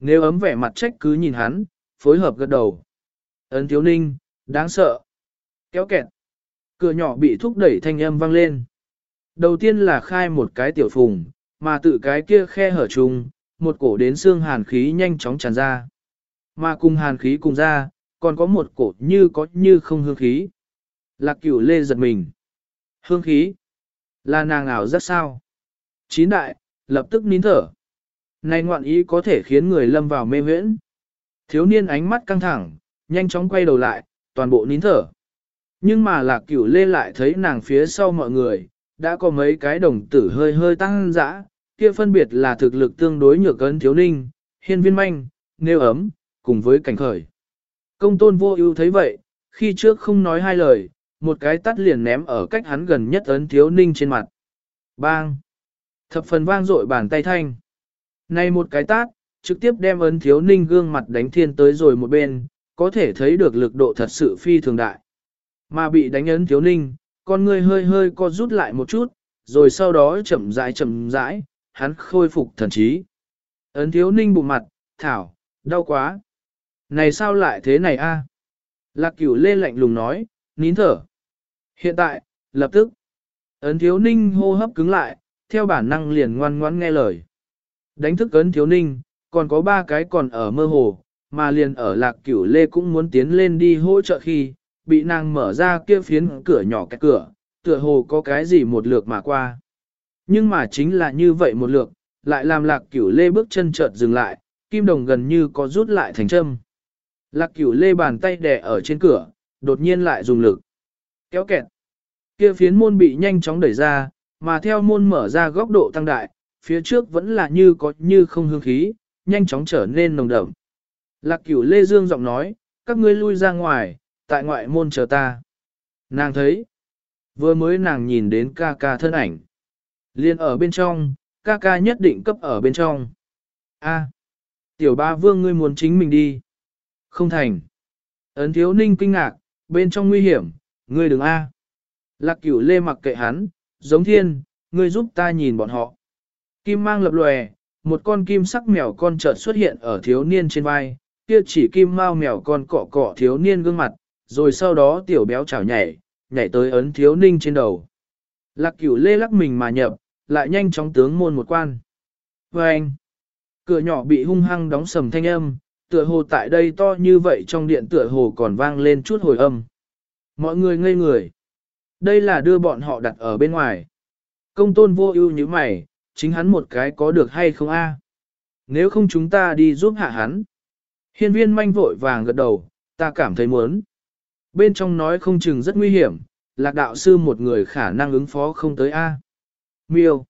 Nếu ấm vẻ mặt trách cứ nhìn hắn, phối hợp gật đầu. Ấn thiếu ninh, đáng sợ. Kéo kẹt. Cửa nhỏ bị thúc đẩy thanh âm vang lên. Đầu tiên là khai một cái tiểu phùng, mà tự cái kia khe hở trùng, một cổ đến xương hàn khí nhanh chóng tràn ra. Mà cùng hàn khí cùng ra, còn có một cổ như có như không hương khí. Lạc cửu lê giật mình. Hương khí. Là nàng ảo rất sao. Chín đại, lập tức nín thở. Này ngoạn ý có thể khiến người lâm vào mê huyễn. Thiếu niên ánh mắt căng thẳng, nhanh chóng quay đầu lại, toàn bộ nín thở. Nhưng mà lạc cửu lê lại thấy nàng phía sau mọi người, đã có mấy cái đồng tử hơi hơi tăng dã, kia phân biệt là thực lực tương đối nhược ấn thiếu ninh, hiên viên manh, nêu ấm, cùng với cảnh khởi. Công tôn vô ưu thấy vậy, khi trước không nói hai lời, một cái tắt liền ném ở cách hắn gần nhất ấn thiếu ninh trên mặt. Bang! Thập phần vang dội bàn tay thanh. Này một cái tát, trực tiếp đem ấn thiếu ninh gương mặt đánh thiên tới rồi một bên, có thể thấy được lực độ thật sự phi thường đại. Mà bị đánh ấn thiếu ninh, con người hơi hơi co rút lại một chút, rồi sau đó chậm rãi chậm rãi, hắn khôi phục thần trí. Ấn thiếu ninh bụng mặt, thảo, đau quá. Này sao lại thế này a? Lạc cửu lê lạnh lùng nói, nín thở. Hiện tại, lập tức, ấn thiếu ninh hô hấp cứng lại, theo bản năng liền ngoan ngoãn nghe lời. Đánh thức ấn thiếu ninh, còn có ba cái còn ở mơ hồ, mà liền ở lạc cửu lê cũng muốn tiến lên đi hỗ trợ khi, bị nàng mở ra kia phiến cửa nhỏ cái cửa, tựa hồ có cái gì một lượt mà qua. Nhưng mà chính là như vậy một lượt, lại làm lạc cửu lê bước chân chợt dừng lại, kim đồng gần như có rút lại thành châm. Lạc cửu lê bàn tay đè ở trên cửa, đột nhiên lại dùng lực. Kéo kẹt. Kia phiến môn bị nhanh chóng đẩy ra, mà theo môn mở ra góc độ tăng đại, phía trước vẫn là như có như không hương khí, nhanh chóng trở nên nồng đậm. Lạc cửu lê dương giọng nói, các ngươi lui ra ngoài, tại ngoại môn chờ ta. Nàng thấy, vừa mới nàng nhìn đến ca ca thân ảnh. Liên ở bên trong, ca ca nhất định cấp ở bên trong. A, tiểu ba vương ngươi muốn chính mình đi. Không thành. Ấn thiếu ninh kinh ngạc, bên trong nguy hiểm, ngươi đừng A. Lạc cửu lê mặc kệ hắn, giống thiên, ngươi giúp ta nhìn bọn họ. Kim mang lập lòe, một con kim sắc mèo con chợt xuất hiện ở thiếu niên trên vai, kia chỉ kim mau mèo con cọ cọ thiếu niên gương mặt, rồi sau đó tiểu béo chảo nhảy, nhảy tới ấn thiếu ninh trên đầu. Lạc cửu lê lắc mình mà nhập, lại nhanh chóng tướng môn một quan. Và anh, cửa nhỏ bị hung hăng đóng sầm thanh âm, tựa hồ tại đây to như vậy trong điện tựa hồ còn vang lên chút hồi âm. Mọi người ngây người. Đây là đưa bọn họ đặt ở bên ngoài. Công tôn vô ưu như mày, chính hắn một cái có được hay không a? Nếu không chúng ta đi giúp hạ hắn. Hiên viên manh vội vàng gật đầu, ta cảm thấy muốn. Bên trong nói không chừng rất nguy hiểm, lạc đạo sư một người khả năng ứng phó không tới A. Miêu.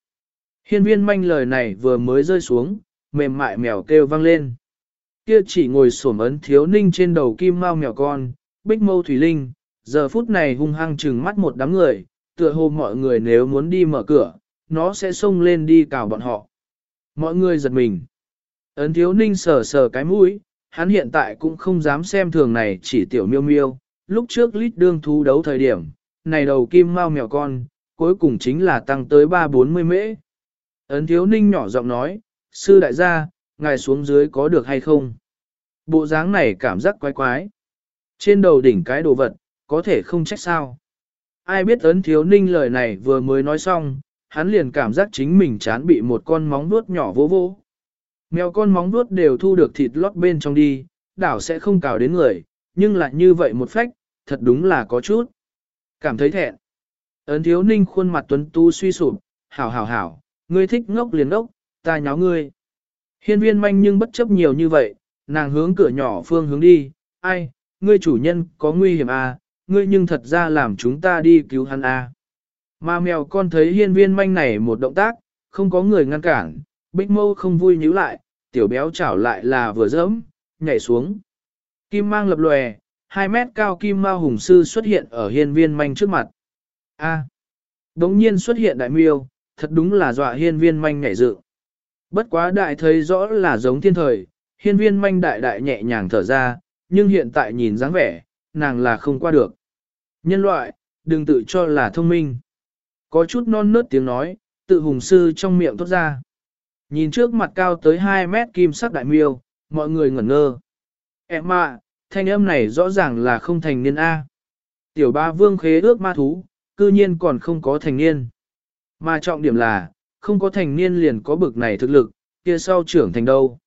Hiên viên manh lời này vừa mới rơi xuống, mềm mại mèo kêu vang lên. Kia chỉ ngồi sổm ấn thiếu ninh trên đầu kim mau mèo con, bích mâu thủy linh, giờ phút này hung hăng trừng mắt một đám người, tựa hồ mọi người nếu muốn đi mở cửa, nó sẽ xông lên đi cào bọn họ. Mọi người giật mình. Ấn thiếu ninh sờ sờ cái mũi, hắn hiện tại cũng không dám xem thường này chỉ tiểu miêu miêu, lúc trước lít đương thú đấu thời điểm, này đầu kim mau mèo con, cuối cùng chính là tăng tới 3-40 mễ. Ấn thiếu ninh nhỏ giọng nói, sư đại gia, ngài xuống dưới có được hay không? Bộ dáng này cảm giác quái quái. Trên đầu đỉnh cái đồ vật, có thể không trách sao. Ai biết ấn thiếu ninh lời này vừa mới nói xong, hắn liền cảm giác chính mình chán bị một con móng vuốt nhỏ vô vô. Mèo con móng vuốt đều thu được thịt lót bên trong đi, đảo sẽ không cào đến người, nhưng lại như vậy một phách, thật đúng là có chút. Cảm thấy thẹn. Ấn thiếu ninh khuôn mặt tuấn tu suy sụp, hảo hảo hảo, ngươi thích ngốc liền ngốc, ta nháo ngươi. Hiên viên manh nhưng bất chấp nhiều như vậy, nàng hướng cửa nhỏ phương hướng đi, ai, ngươi chủ nhân có nguy hiểm à, ngươi nhưng thật ra làm chúng ta đi cứu hắn à. Mà mèo con thấy hiên viên manh này một động tác, không có người ngăn cản, bích mâu không vui nhíu lại, tiểu béo chảo lại là vừa dẫm, nhảy xuống. Kim mang lập lòe, 2 mét cao kim ma hùng sư xuất hiện ở hiên viên manh trước mặt. A. đống nhiên xuất hiện đại miêu, thật đúng là dọa hiên viên manh nhảy dự. Bất quá đại thấy rõ là giống thiên thời, hiên viên manh đại đại nhẹ nhàng thở ra, nhưng hiện tại nhìn dáng vẻ, nàng là không qua được. Nhân loại, đừng tự cho là thông minh. Có chút non nớt tiếng nói, tự hùng sư trong miệng tốt ra. Nhìn trước mặt cao tới 2 mét kim sắc đại miêu, mọi người ngẩn ngơ. Em ạ, thanh âm này rõ ràng là không thành niên A. Tiểu ba vương khế ước ma thú, cư nhiên còn không có thành niên. Mà trọng điểm là, không có thành niên liền có bực này thực lực, kia sau trưởng thành đâu.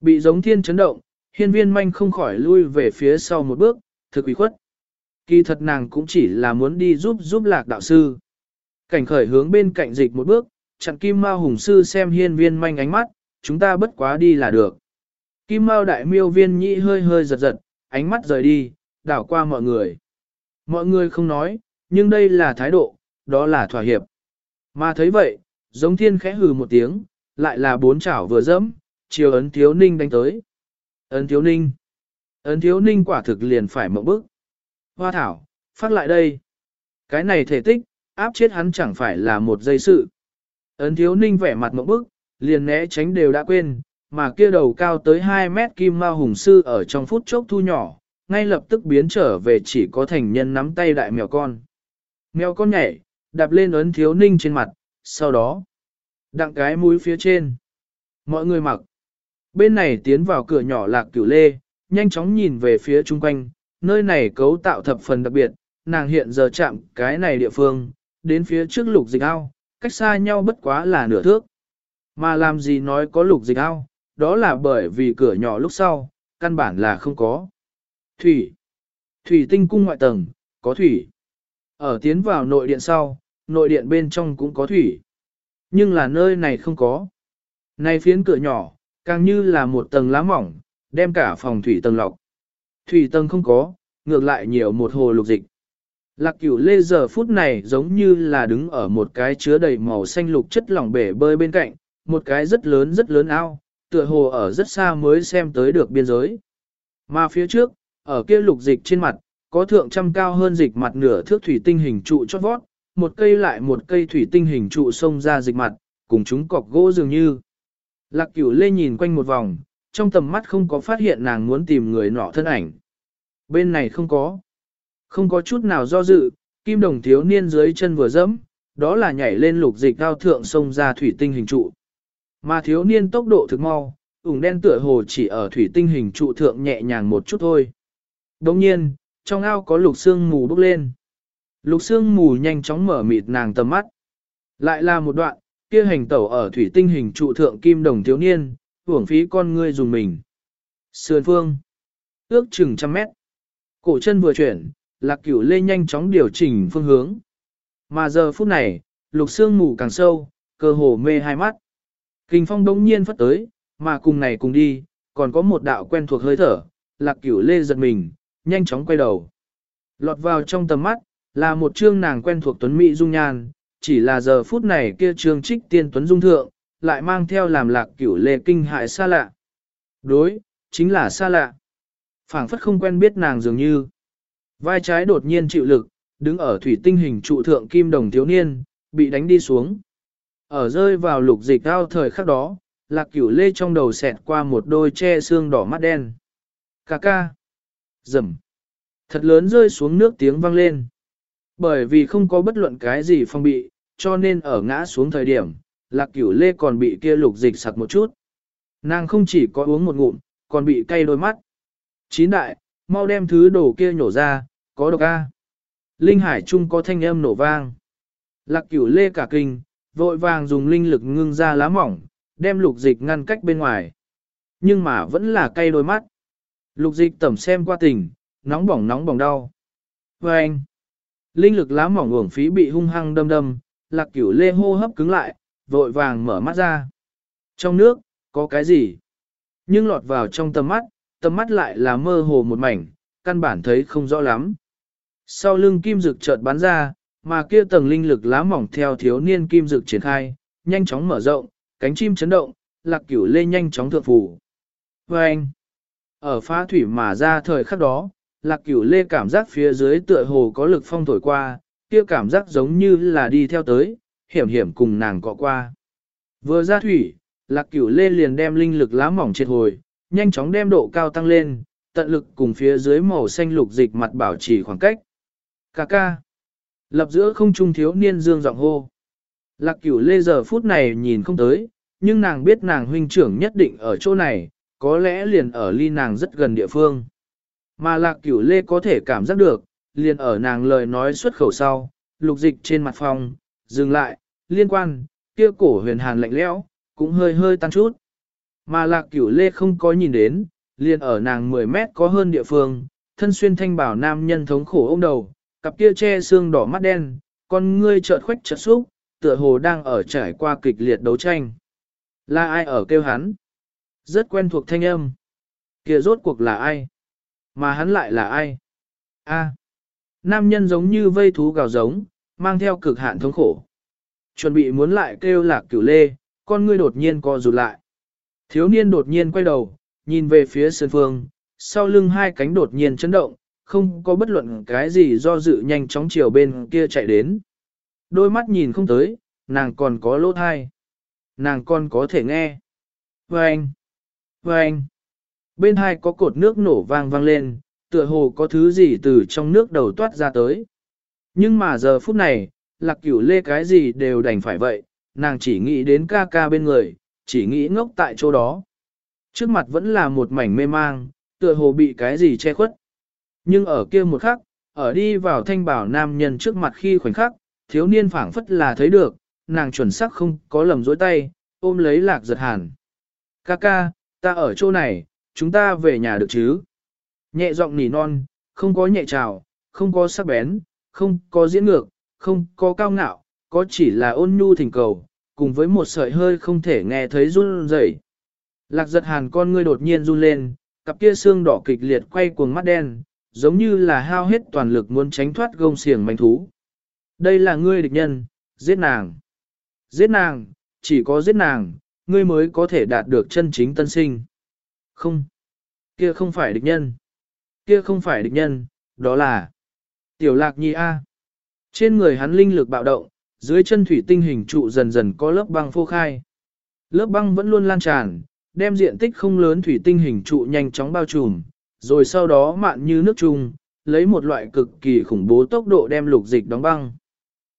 Bị giống thiên chấn động, hiên viên manh không khỏi lui về phía sau một bước, thực ủy khuất. Kỳ thật nàng cũng chỉ là muốn đi giúp giúp lạc đạo sư. Cảnh khởi hướng bên cạnh dịch một bước, chặn kim mao hùng sư xem hiên viên manh ánh mắt, chúng ta bất quá đi là được. Kim mao đại miêu viên nhị hơi hơi giật giật, ánh mắt rời đi, đảo qua mọi người. Mọi người không nói, nhưng đây là thái độ, đó là thỏa hiệp. Mà thấy vậy, giống thiên khẽ hừ một tiếng, lại là bốn chảo vừa dẫm, chiều ấn thiếu ninh đánh tới. Ấn thiếu ninh. Ấn thiếu ninh quả thực liền phải mộng bức. Hoa thảo, phát lại đây. Cái này thể tích, áp chết hắn chẳng phải là một giây sự. Ấn thiếu ninh vẻ mặt mộng bức, liền né tránh đều đã quên, mà kia đầu cao tới 2 mét kim ma hùng sư ở trong phút chốc thu nhỏ, ngay lập tức biến trở về chỉ có thành nhân nắm tay đại mèo con. Mèo con nhảy, đạp lên ấn thiếu ninh trên mặt, sau đó, đặng cái mũi phía trên. Mọi người mặc. Bên này tiến vào cửa nhỏ lạc cửu lê, nhanh chóng nhìn về phía chung quanh, nơi này cấu tạo thập phần đặc biệt, nàng hiện giờ chạm cái này địa phương, đến phía trước lục dịch ao, cách xa nhau bất quá là nửa thước. Mà làm gì nói có lục dịch ao, đó là bởi vì cửa nhỏ lúc sau, căn bản là không có. Thủy. Thủy tinh cung ngoại tầng, có thủy. Ở tiến vào nội điện sau, nội điện bên trong cũng có thủy. Nhưng là nơi này không có. Này phiến cửa nhỏ, càng như là một tầng lá mỏng, đem cả phòng thủy tầng lọc. Thủy tầng không có, ngược lại nhiều một hồ lục dịch. Lạc cửu lê giờ phút này giống như là đứng ở một cái chứa đầy màu xanh lục chất lỏng bể bơi bên cạnh, một cái rất lớn rất lớn ao, tựa hồ ở rất xa mới xem tới được biên giới. Mà phía trước, ở kia lục dịch trên mặt, có thượng trăm cao hơn dịch mặt nửa thước thủy tinh hình trụ chót vót, một cây lại một cây thủy tinh hình trụ xông ra dịch mặt, cùng chúng cọc gỗ dường như. Lạc cửu lê nhìn quanh một vòng, trong tầm mắt không có phát hiện nàng muốn tìm người nọ thân ảnh. Bên này không có. Không có chút nào do dự, kim đồng thiếu niên dưới chân vừa dẫm, đó là nhảy lên lục dịch cao thượng xông ra thủy tinh hình trụ. Mà thiếu niên tốc độ thực mau, ủng đen tựa hồ chỉ ở thủy tinh hình trụ thượng nhẹ nhàng một chút thôi. Đồng nhiên, trong ao có lục xương mù bốc lên. Lục xương mù nhanh chóng mở mịt nàng tầm mắt. Lại là một đoạn, kia hành tẩu ở thủy tinh hình trụ thượng kim đồng thiếu niên, hưởng phí con ngươi dùng mình. Sườn phương, ước chừng trăm mét. Cổ chân vừa chuyển, lạc cửu lê nhanh chóng điều chỉnh phương hướng. Mà giờ phút này, lục xương mù càng sâu, cơ hồ mê hai mắt. Kinh phong đống nhiên phất tới, mà cùng này cùng đi, còn có một đạo quen thuộc hơi thở, lạc cửu lê giật mình, nhanh chóng quay đầu. Lọt vào trong tầm mắt, Là một chương nàng quen thuộc tuấn mỹ dung nhan, chỉ là giờ phút này kia trương trích tiên tuấn dung thượng, lại mang theo làm lạc cửu lê kinh hại xa lạ. Đối, chính là xa lạ. phảng phất không quen biết nàng dường như. Vai trái đột nhiên chịu lực, đứng ở thủy tinh hình trụ thượng kim đồng thiếu niên, bị đánh đi xuống. Ở rơi vào lục dịch cao thời khắc đó, lạc cửu lê trong đầu xẹt qua một đôi che xương đỏ mắt đen. Cà ca. Rầm. Thật lớn rơi xuống nước tiếng vang lên. Bởi vì không có bất luận cái gì phong bị, cho nên ở ngã xuống thời điểm, lạc cửu lê còn bị kia lục dịch sặc một chút. Nàng không chỉ có uống một ngụm, còn bị cay đôi mắt. Chín đại, mau đem thứ đồ kia nhổ ra, có độc a. Linh hải trung có thanh âm nổ vang. Lạc cửu lê cả kinh, vội vàng dùng linh lực ngưng ra lá mỏng, đem lục dịch ngăn cách bên ngoài. Nhưng mà vẫn là cay đôi mắt. Lục dịch tẩm xem qua tình, nóng bỏng nóng bỏng đau. Và anh, linh lực lá mỏng uổng phí bị hung hăng đâm đâm, lạc cửu lê hô hấp cứng lại, vội vàng mở mắt ra. Trong nước, có cái gì? Nhưng lọt vào trong tầm mắt, tầm mắt lại là mơ hồ một mảnh, căn bản thấy không rõ lắm. Sau lưng kim dực chợt bắn ra, mà kia tầng linh lực lá mỏng theo thiếu niên kim dực triển khai, nhanh chóng mở rộng, cánh chim chấn động, lạc cửu lê nhanh chóng thượng phủ. Và anh, ở phá thủy mà ra thời khắc đó, lạc cửu lê cảm giác phía dưới tựa hồ có lực phong thổi qua, kia cảm giác giống như là đi theo tới, hiểm hiểm cùng nàng cọ qua. Vừa ra thủy, lạc cửu lê liền đem linh lực lá mỏng triệt hồi, nhanh chóng đem độ cao tăng lên, tận lực cùng phía dưới màu xanh lục dịch mặt bảo trì khoảng cách. Cà ca. Lập giữa không trung thiếu niên dương giọng hô. Lạc cửu lê giờ phút này nhìn không tới, nhưng nàng biết nàng huynh trưởng nhất định ở chỗ này, có lẽ liền ở ly nàng rất gần địa phương. Mà lạc cửu lê có thể cảm giác được, liền ở nàng lời nói xuất khẩu sau, lục dịch trên mặt phòng, dừng lại, liên quan, kia cổ huyền hàn lạnh lẽo, cũng hơi hơi tan chút. Mà lạc cửu lê không có nhìn đến, liền ở nàng 10 mét có hơn địa phương, thân xuyên thanh bảo nam nhân thống khổ ôm đầu, cặp kia che xương đỏ mắt đen, con ngươi chợt khoách chợt xúc, tựa hồ đang ở trải qua kịch liệt đấu tranh. Là ai ở kêu hắn? Rất quen thuộc thanh âm. Kia rốt cuộc là ai? Mà hắn lại là ai? A. Nam nhân giống như vây thú gào giống, mang theo cực hạn thống khổ. Chuẩn bị muốn lại kêu lạc cửu lê, con ngươi đột nhiên co rụt lại. Thiếu niên đột nhiên quay đầu, nhìn về phía sơn phương, sau lưng hai cánh đột nhiên chấn động, không có bất luận cái gì do dự nhanh chóng chiều bên kia chạy đến. Đôi mắt nhìn không tới, nàng còn có lỗ thai. Nàng còn có thể nghe. Vâng! Vâng! Bên hai có cột nước nổ vang vang lên, tựa hồ có thứ gì từ trong nước đầu toát ra tới. Nhưng mà giờ phút này, lạc cửu lê cái gì đều đành phải vậy, nàng chỉ nghĩ đến ca ca bên người, chỉ nghĩ ngốc tại chỗ đó. Trước mặt vẫn là một mảnh mê mang, tựa hồ bị cái gì che khuất. Nhưng ở kia một khắc, ở đi vào thanh bảo nam nhân trước mặt khi khoảnh khắc, thiếu niên phảng phất là thấy được, nàng chuẩn xác không có lầm dối tay, ôm lấy lạc giật hàn. Ca ca, ta ở chỗ này, chúng ta về nhà được chứ? Nhẹ giọng nỉ non, không có nhẹ trào, không có sắc bén, không có diễn ngược, không có cao ngạo, có chỉ là ôn nhu thỉnh cầu, cùng với một sợi hơi không thể nghe thấy run rẩy. Lạc giật hàn con ngươi đột nhiên run lên, cặp kia xương đỏ kịch liệt quay cuồng mắt đen, giống như là hao hết toàn lực muốn tránh thoát gông xiềng manh thú. Đây là ngươi địch nhân, giết nàng. Giết nàng, chỉ có giết nàng, ngươi mới có thể đạt được chân chính tân sinh. Không, kia không phải địch nhân. Kia không phải địch nhân, đó là Tiểu Lạc Nhi A. Trên người hắn linh lực bạo động, dưới chân thủy tinh hình trụ dần dần có lớp băng phô khai. Lớp băng vẫn luôn lan tràn, đem diện tích không lớn thủy tinh hình trụ nhanh chóng bao trùm, rồi sau đó mạn như nước chung, lấy một loại cực kỳ khủng bố tốc độ đem lục dịch đóng băng.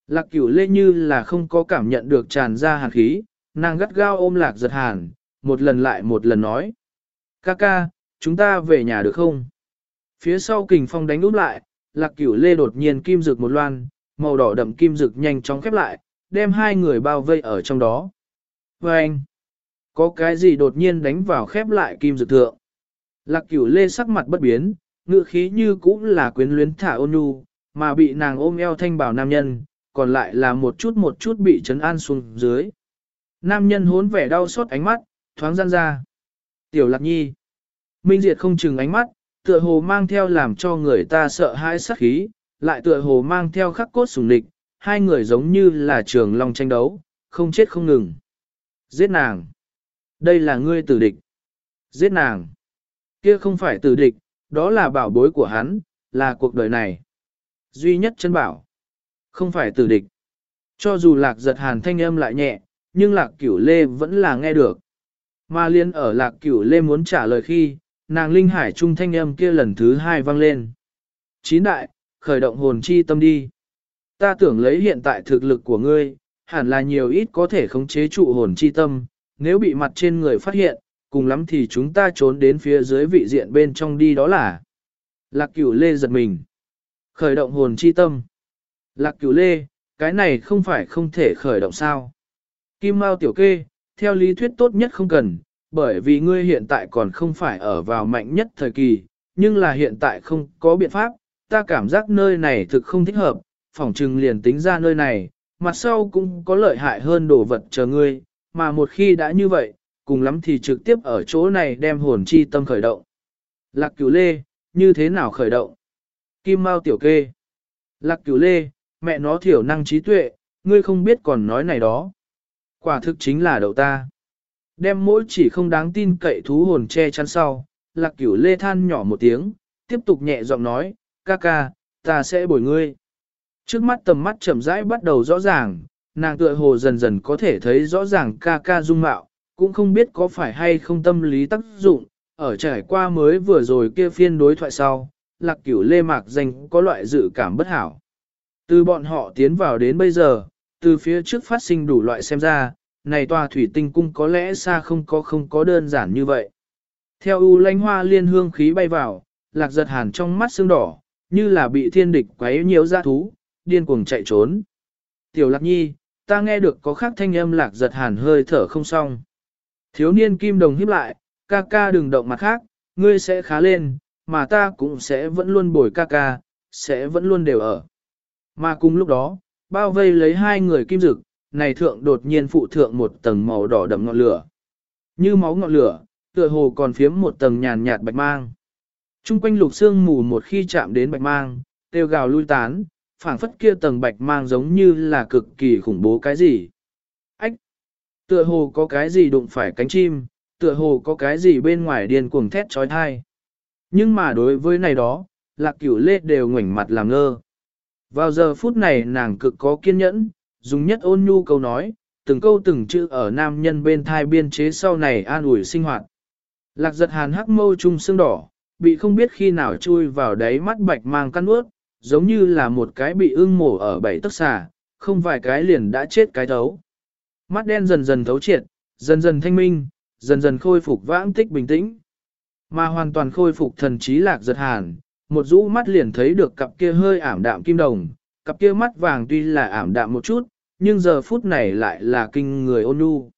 Lạc cửu lê như là không có cảm nhận được tràn ra hàn khí, nàng gắt gao ôm lạc giật hàn, một lần lại một lần nói. Ca ca, chúng ta về nhà được không? Phía sau kình phong đánh úp lại, lạc cửu lê đột nhiên kim rực một loan, màu đỏ đậm kim rực nhanh chóng khép lại, đem hai người bao vây ở trong đó. Và anh, có cái gì đột nhiên đánh vào khép lại kim rực thượng? Lạc cửu lê sắc mặt bất biến, ngựa khí như cũng là quyến luyến thả ôn nhu, mà bị nàng ôm eo thanh bảo nam nhân, còn lại là một chút một chút bị trấn an xuống dưới. Nam nhân hốn vẻ đau xót ánh mắt, thoáng gian ra. Tiểu lạc nhi. Minh diệt không chừng ánh mắt, tựa hồ mang theo làm cho người ta sợ hãi sắc khí, lại tựa hồ mang theo khắc cốt sùng địch, hai người giống như là trường long tranh đấu, không chết không ngừng. Giết nàng. Đây là ngươi tử địch. Giết nàng. Kia không phải tử địch, đó là bảo bối của hắn, là cuộc đời này. Duy nhất chân bảo. Không phải tử địch. Cho dù lạc giật hàn thanh âm lại nhẹ, nhưng lạc cửu lê vẫn là nghe được. Mà liên ở lạc cửu lê muốn trả lời khi, nàng linh hải trung thanh âm kia lần thứ hai vang lên. Chín đại, khởi động hồn chi tâm đi. Ta tưởng lấy hiện tại thực lực của ngươi, hẳn là nhiều ít có thể khống chế trụ hồn chi tâm, nếu bị mặt trên người phát hiện, cùng lắm thì chúng ta trốn đến phía dưới vị diện bên trong đi đó là. Lạc cửu lê giật mình. Khởi động hồn chi tâm. Lạc cửu lê, cái này không phải không thể khởi động sao. Kim Mao tiểu kê, theo lý thuyết tốt nhất không cần, bởi vì ngươi hiện tại còn không phải ở vào mạnh nhất thời kỳ, nhưng là hiện tại không có biện pháp, ta cảm giác nơi này thực không thích hợp, phỏng trừng liền tính ra nơi này, mặt sau cũng có lợi hại hơn đồ vật chờ ngươi, mà một khi đã như vậy, cùng lắm thì trực tiếp ở chỗ này đem hồn chi tâm khởi động. Lạc cửu lê, như thế nào khởi động? Kim Mao tiểu kê. Lạc cửu lê, mẹ nó thiểu năng trí tuệ, ngươi không biết còn nói này đó. Quả thực chính là đậu ta. Đem mỗi chỉ không đáng tin cậy thú hồn che chắn sau, lạc cửu lê than nhỏ một tiếng, tiếp tục nhẹ giọng nói, ca ca, ta sẽ bồi ngươi. Trước mắt tầm mắt chậm rãi bắt đầu rõ ràng, nàng tựa hồ dần dần có thể thấy rõ ràng ca ca dung mạo, cũng không biết có phải hay không tâm lý tác dụng, ở trải qua mới vừa rồi kia phiên đối thoại sau, lạc cửu lê mạc danh có loại dự cảm bất hảo. Từ bọn họ tiến vào đến bây giờ, từ phía trước phát sinh đủ loại xem ra, này tòa thủy tinh cung có lẽ xa không có không có đơn giản như vậy. Theo u lánh hoa liên hương khí bay vào, lạc giật hàn trong mắt xương đỏ, như là bị thiên địch quấy nhiễu ra thú, điên cuồng chạy trốn. Tiểu lạc nhi, ta nghe được có khác thanh âm lạc giật hàn hơi thở không xong. Thiếu niên kim đồng híp lại, ca ca đừng động mặt khác, ngươi sẽ khá lên, mà ta cũng sẽ vẫn luôn bồi ca ca, sẽ vẫn luôn đều ở. Mà cùng lúc đó, bao vây lấy hai người kim dực, này thượng đột nhiên phụ thượng một tầng màu đỏ đậm ngọn lửa. Như máu ngọn lửa, tựa hồ còn phiếm một tầng nhàn nhạt bạch mang. Trung quanh lục xương mù một khi chạm đến bạch mang, tiêu gào lui tán, phảng phất kia tầng bạch mang giống như là cực kỳ khủng bố cái gì. Ách! Tựa hồ có cái gì đụng phải cánh chim, tựa hồ có cái gì bên ngoài điên cuồng thét trói thai. Nhưng mà đối với này đó, lạc cửu lê đều ngoảnh mặt làm ngơ. Vào giờ phút này nàng cực có kiên nhẫn, dùng nhất ôn nhu câu nói, từng câu từng chữ ở nam nhân bên thai biên chế sau này an ủi sinh hoạt. Lạc giật hàn hắc mâu trung xương đỏ, bị không biết khi nào chui vào đáy mắt bạch mang căn ướt, giống như là một cái bị ưng mổ ở bảy tấc xà, không vài cái liền đã chết cái thấu. Mắt đen dần dần thấu triệt, dần dần thanh minh, dần dần khôi phục vãng tích bình tĩnh. Mà hoàn toàn khôi phục thần trí lạc giật hàn, một rũ mắt liền thấy được cặp kia hơi ảm đạm kim đồng, cặp kia mắt vàng tuy là ảm đạm một chút, nhưng giờ phút này lại là kinh người ôn nhu.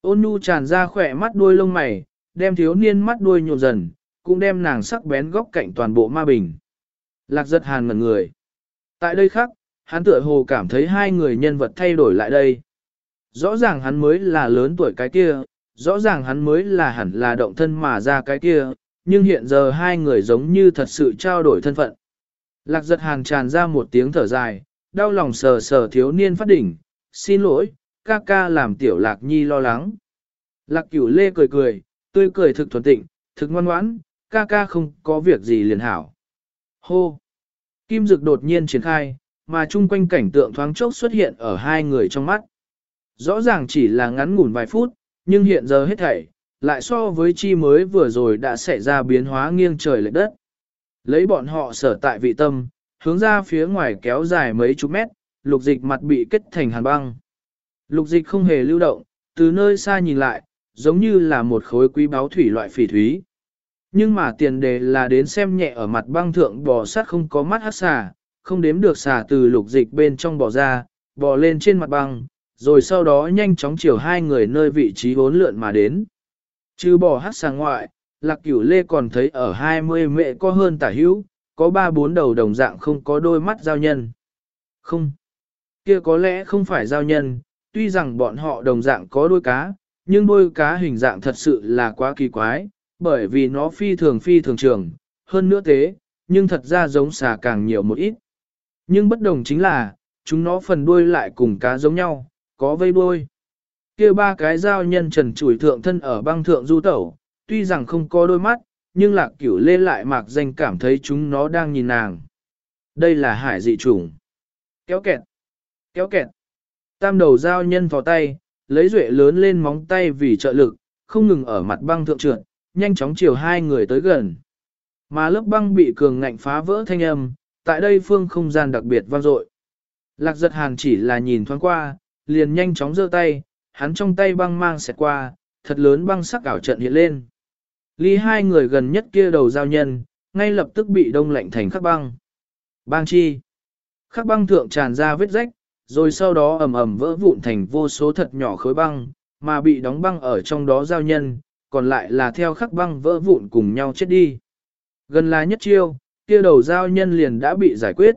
Ôn nhu tràn ra khỏe mắt đuôi lông mày, đem thiếu niên mắt đuôi nhộn dần, cũng đem nàng sắc bén góc cạnh toàn bộ ma bình. Lạc giật hàn ngẩn người. Tại đây khác, hắn tựa hồ cảm thấy hai người nhân vật thay đổi lại đây. Rõ ràng hắn mới là lớn tuổi cái kia, rõ ràng hắn mới là hẳn là động thân mà ra cái kia, nhưng hiện giờ hai người giống như thật sự trao đổi thân phận. Lạc giật hàn tràn ra một tiếng thở dài, đau lòng sờ sờ thiếu niên phát đỉnh, xin lỗi, ca ca làm tiểu lạc nhi lo lắng. Lạc cửu lê cười cười, tươi cười thực thuần tịnh, thực ngoan ngoãn, ca ca không có việc gì liền hảo. Hô! Kim dực đột nhiên triển khai, mà chung quanh cảnh tượng thoáng chốc xuất hiện ở hai người trong mắt. Rõ ràng chỉ là ngắn ngủn vài phút, nhưng hiện giờ hết thảy, lại so với chi mới vừa rồi đã xảy ra biến hóa nghiêng trời lệch đất. Lấy bọn họ sở tại vị tâm, hướng ra phía ngoài kéo dài mấy chục mét, lục dịch mặt bị kết thành hàn băng. Lục dịch không hề lưu động, từ nơi xa nhìn lại, giống như là một khối quý báo thủy loại phỉ thúy. Nhưng mà tiền đề là đến xem nhẹ ở mặt băng thượng bò sát không có mắt hát xà, không đếm được xà từ lục dịch bên trong bò ra, bò lên trên mặt băng, rồi sau đó nhanh chóng chiều hai người nơi vị trí bốn lượn mà đến. Trừ bỏ hát xà ngoại, lạc cửu lê còn thấy ở 20 mẹ có hơn tả hữu, có ba bốn đầu đồng dạng không có đôi mắt giao nhân. Không, kia có lẽ không phải giao nhân, tuy rằng bọn họ đồng dạng có đôi cá, nhưng đôi cá hình dạng thật sự là quá kỳ quái, bởi vì nó phi thường phi thường trường, hơn nữa thế, nhưng thật ra giống xà càng nhiều một ít. Nhưng bất đồng chính là, chúng nó phần đuôi lại cùng cá giống nhau, có vây đuôi kia ba cái dao nhân trần chủi thượng thân ở băng thượng du tẩu, tuy rằng không có đôi mắt, nhưng lạc cửu lê lại mạc danh cảm thấy chúng nó đang nhìn nàng. Đây là hải dị trùng. Kéo kẹt, kéo kẹt. Tam đầu dao nhân vào tay, lấy duệ lớn lên móng tay vì trợ lực, không ngừng ở mặt băng thượng trượt, nhanh chóng chiều hai người tới gần. Mà lớp băng bị cường ngạnh phá vỡ thanh âm, tại đây phương không gian đặc biệt vang dội. Lạc giật hàn chỉ là nhìn thoáng qua, liền nhanh chóng giơ tay, hắn trong tay băng mang xẹt qua, thật lớn băng sắc ảo trận hiện lên. Ly hai người gần nhất kia đầu giao nhân, ngay lập tức bị đông lạnh thành khắc băng. Bang chi. Khắc băng thượng tràn ra vết rách, rồi sau đó ầm ầm vỡ vụn thành vô số thật nhỏ khối băng, mà bị đóng băng ở trong đó giao nhân, còn lại là theo khắc băng vỡ vụn cùng nhau chết đi. Gần là nhất chiêu, kia đầu giao nhân liền đã bị giải quyết.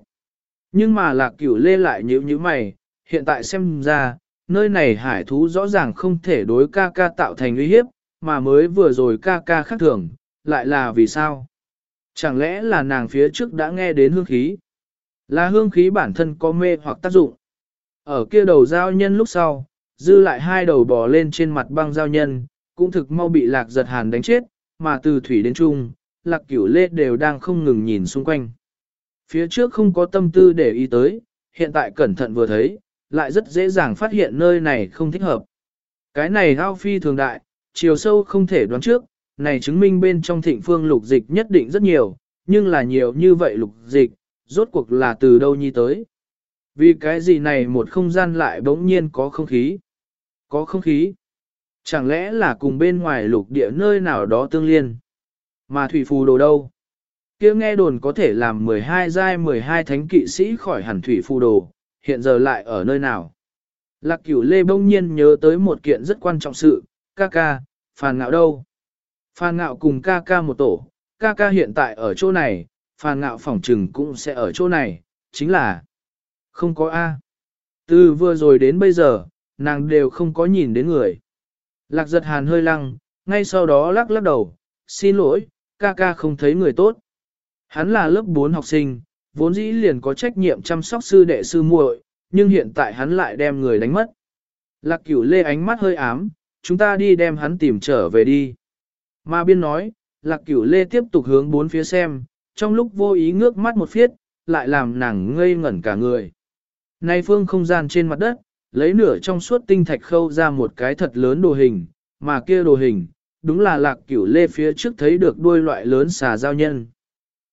Nhưng mà lạc cửu lê lại nhíu như mày, hiện tại xem ra, nơi này hải thú rõ ràng không thể đối ca ca tạo thành uy hiếp, mà mới vừa rồi ca ca khác thường, lại là vì sao? Chẳng lẽ là nàng phía trước đã nghe đến hương khí? Là hương khí bản thân có mê hoặc tác dụng. Ở kia đầu giao nhân lúc sau, dư lại hai đầu bò lên trên mặt băng giao nhân, cũng thực mau bị lạc giật hàn đánh chết, mà từ thủy đến trung, lạc cửu lê đều đang không ngừng nhìn xung quanh. Phía trước không có tâm tư để ý tới, hiện tại cẩn thận vừa thấy, lại rất dễ dàng phát hiện nơi này không thích hợp. Cái này ao phi thường đại, chiều sâu không thể đoán trước, này chứng minh bên trong thịnh phương lục dịch nhất định rất nhiều, nhưng là nhiều như vậy lục dịch, rốt cuộc là từ đâu nhi tới. Vì cái gì này một không gian lại bỗng nhiên có không khí? Có không khí? Chẳng lẽ là cùng bên ngoài lục địa nơi nào đó tương liên? Mà thủy phù đồ đâu? kia nghe đồn có thể làm 12 giai 12 thánh kỵ sĩ khỏi hẳn thủy phù đồ, hiện giờ lại ở nơi nào? Lạc cửu lê bỗng nhiên nhớ tới một kiện rất quan trọng sự, ca ca, phàn ngạo đâu? Phàn ngạo cùng ca ca một tổ, ca ca hiện tại ở chỗ này, phàn ngạo phỏng trừng cũng sẽ ở chỗ này, chính là không có A. Từ vừa rồi đến bây giờ, nàng đều không có nhìn đến người. Lạc giật hàn hơi lăng, ngay sau đó lắc lắc đầu, xin lỗi, ca ca không thấy người tốt. Hắn là lớp 4 học sinh, vốn dĩ liền có trách nhiệm chăm sóc sư đệ sư muội, nhưng hiện tại hắn lại đem người đánh mất. Lạc cửu lê ánh mắt hơi ám, chúng ta đi đem hắn tìm trở về đi. Ma biên nói, lạc cửu lê tiếp tục hướng bốn phía xem, trong lúc vô ý ngước mắt một phiết, lại làm nàng ngây ngẩn cả người. Nay phương không gian trên mặt đất, lấy nửa trong suốt tinh thạch khâu ra một cái thật lớn đồ hình, mà kia đồ hình, đúng là lạc cửu lê phía trước thấy được đuôi loại lớn xà giao nhân.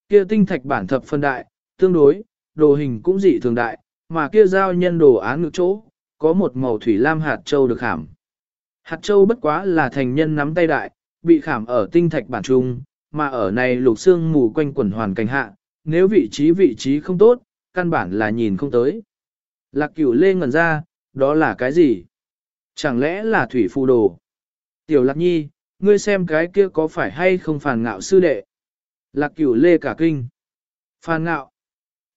Kia tinh thạch bản thập phân đại, tương đối, đồ hình cũng dị thường đại, mà kia giao nhân đồ án ngược chỗ, có một màu thủy lam hạt châu được khảm. Hạt châu bất quá là thành nhân nắm tay đại, bị khảm ở tinh thạch bản trung, mà ở này lục xương mù quanh quẩn hoàn cảnh hạ, nếu vị trí vị trí không tốt, căn bản là nhìn không tới. Lạc cửu lê ngẩn ra, đó là cái gì? Chẳng lẽ là thủy phù đồ? Tiểu lạc nhi, ngươi xem cái kia có phải hay không phản ngạo sư đệ? Lạc cửu lê cả kinh. Phản ngạo.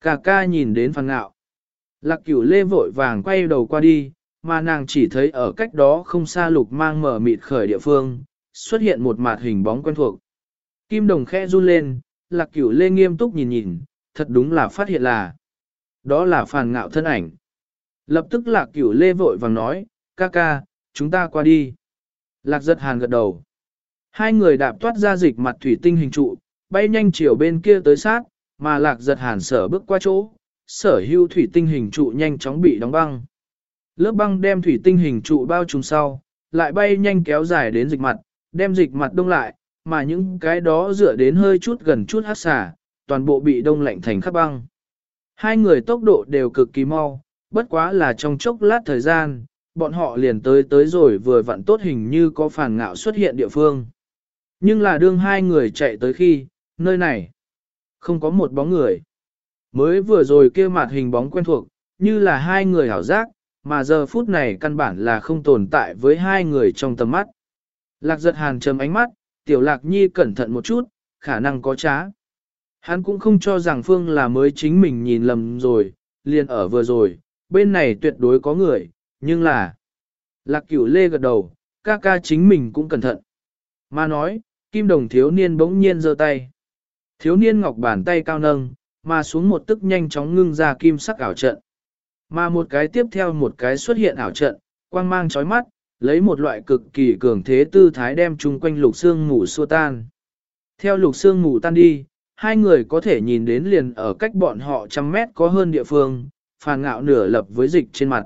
Cả ca nhìn đến phản ngạo. Lạc cửu lê vội vàng quay đầu qua đi, mà nàng chỉ thấy ở cách đó không xa lục mang mở mịt khởi địa phương, xuất hiện một mặt hình bóng quen thuộc. Kim đồng khẽ run lên, lạc cửu lê nghiêm túc nhìn nhìn, thật đúng là phát hiện là. Đó là phản ngạo thân ảnh. Lập tức lạc cửu lê vội vàng nói, ca ca, chúng ta qua đi. Lạc giật hàn gật đầu. Hai người đạp toát ra dịch mặt thủy tinh hình trụ, bay nhanh chiều bên kia tới sát, mà lạc giật hàn sở bước qua chỗ, sở hưu thủy tinh hình trụ nhanh chóng bị đóng băng. Lớp băng đem thủy tinh hình trụ bao trùm sau, lại bay nhanh kéo dài đến dịch mặt, đem dịch mặt đông lại, mà những cái đó dựa đến hơi chút gần chút hát xả, toàn bộ bị đông lạnh thành khắp băng. Hai người tốc độ đều cực kỳ mau, bất quá là trong chốc lát thời gian, bọn họ liền tới tới rồi vừa vặn tốt hình như có phản ngạo xuất hiện địa phương. Nhưng là đương hai người chạy tới khi, nơi này, không có một bóng người. Mới vừa rồi kia mặt hình bóng quen thuộc, như là hai người hảo giác, mà giờ phút này căn bản là không tồn tại với hai người trong tầm mắt. Lạc giật hàn trầm ánh mắt, tiểu lạc nhi cẩn thận một chút, khả năng có trá. Hắn cũng không cho rằng Phương là mới chính mình nhìn lầm rồi, liền ở vừa rồi, bên này tuyệt đối có người, nhưng là... Lạc cửu lê gật đầu, ca ca chính mình cũng cẩn thận. Mà nói, kim đồng thiếu niên bỗng nhiên giơ tay. Thiếu niên ngọc bàn tay cao nâng, mà xuống một tức nhanh chóng ngưng ra kim sắc ảo trận. Mà một cái tiếp theo một cái xuất hiện ảo trận, quang mang chói mắt, lấy một loại cực kỳ cường thế tư thái đem chung quanh lục xương ngủ xua tan. Theo lục xương ngủ tan đi, hai người có thể nhìn đến liền ở cách bọn họ trăm mét có hơn địa phương, phàn ngạo nửa lập với dịch trên mặt.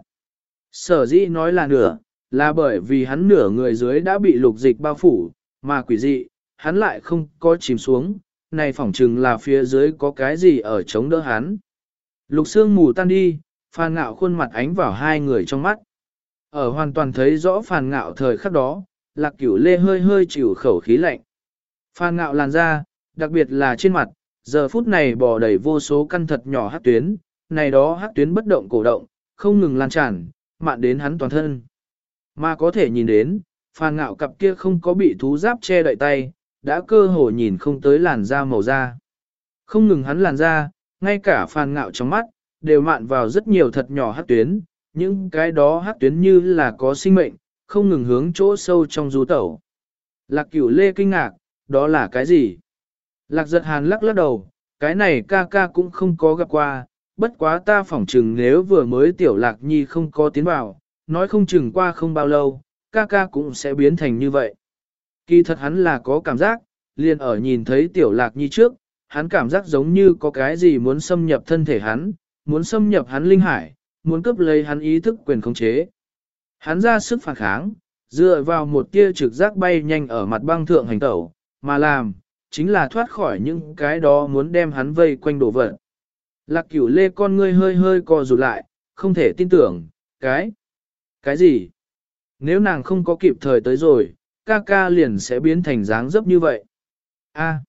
Sở dĩ nói là nửa, là bởi vì hắn nửa người dưới đã bị lục dịch bao phủ, mà quỷ dị, hắn lại không có chìm xuống, này phỏng chừng là phía dưới có cái gì ở chống đỡ hắn. Lục xương mù tan đi, phàn ngạo khuôn mặt ánh vào hai người trong mắt. Ở hoàn toàn thấy rõ phàn ngạo thời khắc đó, lạc cửu lê hơi hơi chịu khẩu khí lạnh. Phàn ngạo làn da, đặc biệt là trên mặt, giờ phút này bò đầy vô số căn thật nhỏ hát tuyến, này đó hát tuyến bất động cổ động, không ngừng lan tràn, mạn đến hắn toàn thân. Mà có thể nhìn đến, phàn ngạo cặp kia không có bị thú giáp che đậy tay, đã cơ hồ nhìn không tới làn da màu da. Không ngừng hắn làn da, ngay cả phàn ngạo trong mắt, đều mạn vào rất nhiều thật nhỏ hát tuyến, những cái đó hát tuyến như là có sinh mệnh, không ngừng hướng chỗ sâu trong du tẩu. Lạc cửu lê kinh ngạc, đó là cái gì? Lạc giật hàn lắc lắc đầu, cái này ca ca cũng không có gặp qua, bất quá ta phỏng chừng nếu vừa mới tiểu lạc nhi không có tiến vào, nói không chừng qua không bao lâu, ca ca cũng sẽ biến thành như vậy. Kỳ thật hắn là có cảm giác, liền ở nhìn thấy tiểu lạc nhi trước, hắn cảm giác giống như có cái gì muốn xâm nhập thân thể hắn, muốn xâm nhập hắn linh hải, muốn cướp lấy hắn ý thức quyền khống chế. Hắn ra sức phản kháng, dựa vào một tia trực giác bay nhanh ở mặt băng thượng hành tẩu, mà làm, chính là thoát khỏi những cái đó muốn đem hắn vây quanh đổ vật. Lạc cửu lê con ngươi hơi hơi co rụt lại, không thể tin tưởng, cái, cái gì? Nếu nàng không có kịp thời tới rồi, ca ca liền sẽ biến thành dáng dấp như vậy. A.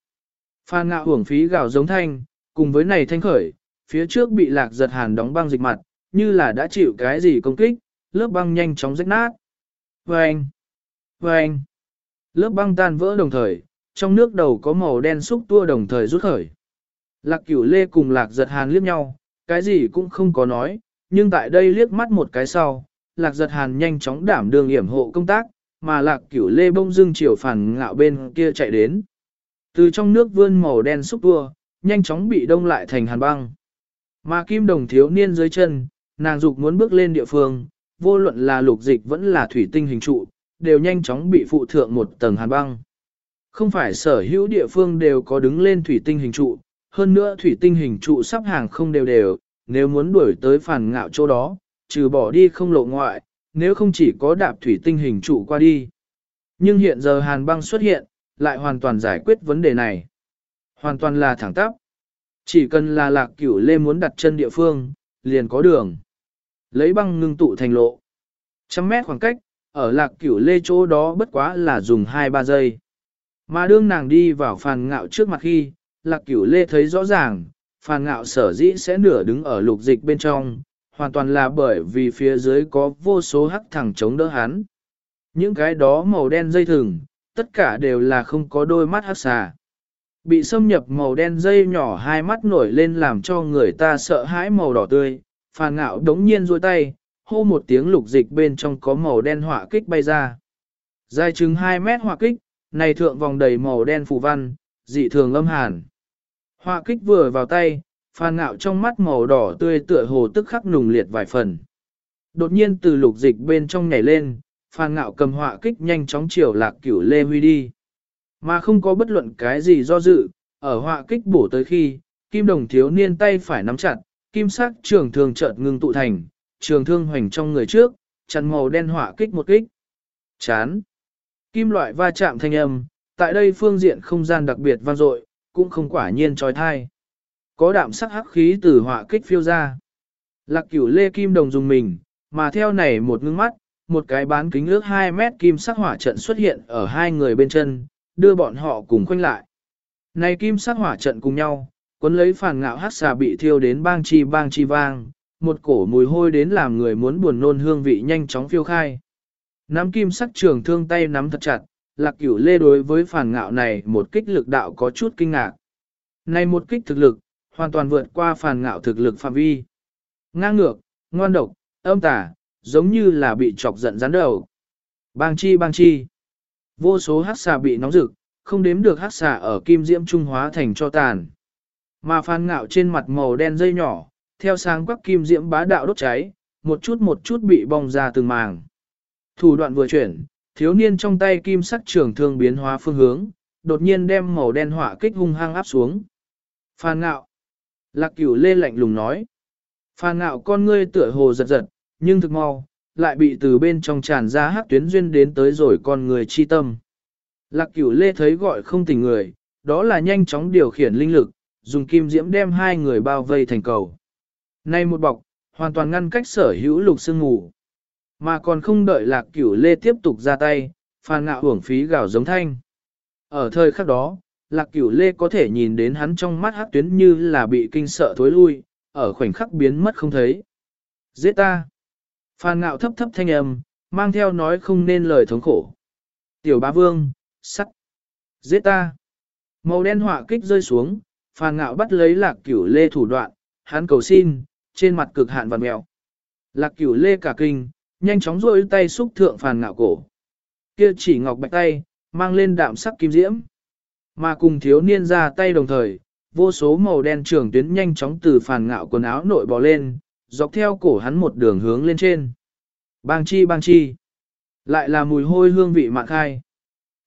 Phan ngạo hưởng phí gạo giống thanh, cùng với này thanh khởi, phía trước bị lạc giật hàn đóng băng dịch mặt, như là đã chịu cái gì công kích, lớp băng nhanh chóng rách nát. Vâng! Vâng! Lớp băng tan vỡ đồng thời, trong nước đầu có màu đen xúc tua đồng thời rút khởi. Lạc cửu lê cùng lạc giật hàn liếc nhau, cái gì cũng không có nói, nhưng tại đây liếc mắt một cái sau, lạc giật hàn nhanh chóng đảm đường hiểm hộ công tác, mà lạc cửu lê bông dưng chiều phản ngạo bên kia chạy đến. Từ trong nước vươn màu đen xúc tua, nhanh chóng bị đông lại thành hàn băng. Mà kim đồng thiếu niên dưới chân, nàng dục muốn bước lên địa phương, vô luận là lục dịch vẫn là thủy tinh hình trụ, đều nhanh chóng bị phụ thượng một tầng hàn băng. Không phải sở hữu địa phương đều có đứng lên thủy tinh hình trụ, hơn nữa thủy tinh hình trụ sắp hàng không đều đều, nếu muốn đuổi tới phản ngạo chỗ đó, trừ bỏ đi không lộ ngoại, nếu không chỉ có đạp thủy tinh hình trụ qua đi. Nhưng hiện giờ hàn băng xuất hiện, lại hoàn toàn giải quyết vấn đề này. Hoàn toàn là thẳng tắp. Chỉ cần là lạc cửu lê muốn đặt chân địa phương, liền có đường. Lấy băng ngưng tụ thành lộ. Trăm mét khoảng cách, ở lạc cửu lê chỗ đó bất quá là dùng 2-3 giây. Mà đương nàng đi vào phàn ngạo trước mặt khi, lạc cửu lê thấy rõ ràng, phàn ngạo sở dĩ sẽ nửa đứng ở lục dịch bên trong, hoàn toàn là bởi vì phía dưới có vô số hắc thẳng chống đỡ hắn. Những cái đó màu đen dây thừng, tất cả đều là không có đôi mắt hắc xà. Bị xâm nhập màu đen dây nhỏ hai mắt nổi lên làm cho người ta sợ hãi màu đỏ tươi, phàn ngạo đống nhiên duỗi tay, hô một tiếng lục dịch bên trong có màu đen hỏa kích bay ra. Dài chừng 2 mét hỏa kích, này thượng vòng đầy màu đen phù văn, dị thường âm hàn. Hỏa kích vừa vào tay, phàn ngạo trong mắt màu đỏ tươi tựa hồ tức khắc nùng liệt vài phần. Đột nhiên từ lục dịch bên trong nhảy lên, phàn ngạo cầm hỏa kích nhanh chóng chiều lạc cửu lê huy đi. Mà không có bất luận cái gì do dự, ở hỏa kích bổ tới khi, kim đồng thiếu niên tay phải nắm chặt, kim sắc trường thương chợt ngưng tụ thành, trường thương hoành trong người trước, chặn màu đen hỏa kích một kích. Chán. Kim loại va chạm thanh âm, tại đây phương diện không gian đặc biệt vang dội, cũng không quả nhiên trói thai. Có đạm sắc hắc khí từ hỏa kích phiêu ra. Lạc cửu lê kim đồng dùng mình, mà theo này một ngưng mắt, một cái bán kính ước 2 mét kim sắc hỏa trận xuất hiện ở hai người bên chân, đưa bọn họ cùng khoanh lại. Này kim sắc hỏa trận cùng nhau, cuốn lấy phản ngạo hát xà bị thiêu đến bang chi bang chi vang, một cổ mùi hôi đến làm người muốn buồn nôn hương vị nhanh chóng phiêu khai. Nắm kim sắc trường thương tay nắm thật chặt, lạc cửu lê đối với phản ngạo này một kích lực đạo có chút kinh ngạc. Này một kích thực lực, hoàn toàn vượt qua phàn ngạo thực lực phạm vi. Ngang ngược, ngoan độc, âm tả, giống như là bị chọc giận rắn đầu. Bang chi bang chi. Vô số hát xà bị nóng rực, không đếm được hát xà ở kim diễm trung hóa thành cho tàn. Mà phàn ngạo trên mặt màu đen dây nhỏ, theo sáng quắc kim diễm bá đạo đốt cháy, một chút một chút bị bong ra từng màng. Thủ đoạn vừa chuyển, thiếu niên trong tay kim sắc trường thương biến hóa phương hướng, đột nhiên đem màu đen hỏa kích hung hăng áp xuống. phàn ngạo. Lạc cửu lê lạnh lùng nói. Phàn ngạo con ngươi tựa hồ giật giật, nhưng thực mau, lại bị từ bên trong tràn ra hắc tuyến duyên đến tới rồi con người chi tâm. Lạc cửu lê thấy gọi không tình người, đó là nhanh chóng điều khiển linh lực, dùng kim diễm đem hai người bao vây thành cầu. Nay một bọc, hoàn toàn ngăn cách sở hữu lục sương ngủ. Mà còn không đợi lạc cửu lê tiếp tục ra tay, phàn ngạo hưởng phí gạo giống thanh. Ở thời khắc đó, lạc cửu lê có thể nhìn đến hắn trong mắt hắc tuyến như là bị kinh sợ thối lui, ở khoảnh khắc biến mất không thấy. Giết ta! Phan ngạo thấp thấp thanh âm, mang theo nói không nên lời thống khổ. Tiểu bá vương, sắt! Giết ta! Màu đen họa kích rơi xuống, Phan ngạo bắt lấy lạc cửu lê thủ đoạn, hắn cầu xin, trên mặt cực hạn vằn mèo. Lạc cửu lê cả kinh, nhanh chóng rôi tay xúc thượng phàn ngạo cổ. Kia chỉ ngọc bạch tay, mang lên đạm sắc kim diễm. Mà cùng thiếu niên ra tay đồng thời, vô số màu đen trường tuyến nhanh chóng từ phàn ngạo quần áo nội bò lên, dọc theo cổ hắn một đường hướng lên trên. Bang chi bang chi. Lại là mùi hôi hương vị mạn khai.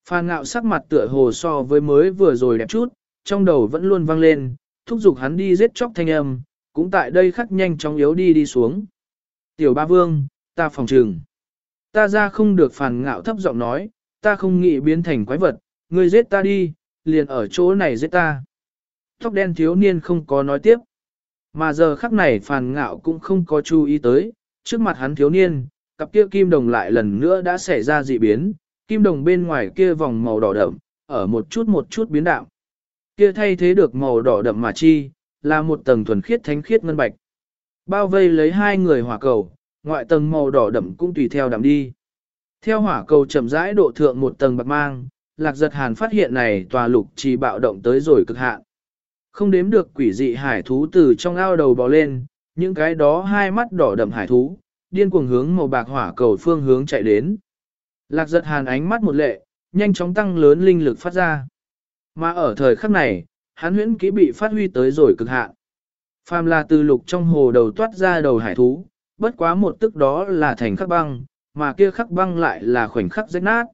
Phàn ngạo sắc mặt tựa hồ so với mới vừa rồi đẹp chút, trong đầu vẫn luôn vang lên, thúc giục hắn đi giết chóc thanh âm, cũng tại đây khắc nhanh chóng yếu đi đi xuống. Tiểu ba vương, ta phòng trừng. Ta ra không được phàn ngạo thấp giọng nói, ta không nghĩ biến thành quái vật, ngươi giết ta đi, liền ở chỗ này giết ta. Tóc đen thiếu niên không có nói tiếp. Mà giờ khắc này phàn ngạo cũng không có chú ý tới, trước mặt hắn thiếu niên, cặp kia kim đồng lại lần nữa đã xảy ra dị biến, kim đồng bên ngoài kia vòng màu đỏ đậm, ở một chút một chút biến đạo. Kia thay thế được màu đỏ đậm mà chi, là một tầng thuần khiết thánh khiết ngân bạch. Bao vây lấy hai người hỏa cầu, ngoại tầng màu đỏ đậm cũng tùy theo đậm đi. Theo hỏa cầu chậm rãi độ thượng một tầng bạc mang, lạc giật hàn phát hiện này tòa lục trì bạo động tới rồi cực hạn. Không đếm được quỷ dị hải thú từ trong ao đầu bò lên, những cái đó hai mắt đỏ đậm hải thú, điên cuồng hướng màu bạc hỏa cầu phương hướng chạy đến. Lạc giật hàn ánh mắt một lệ, nhanh chóng tăng lớn linh lực phát ra. Mà ở thời khắc này, hắn huyễn kỹ bị phát huy tới rồi cực hạn. Phàm là từ lục trong hồ đầu toát ra đầu hải thú, bất quá một tức đó là thành khắc băng, mà kia khắc băng lại là khoảnh khắc rách nát.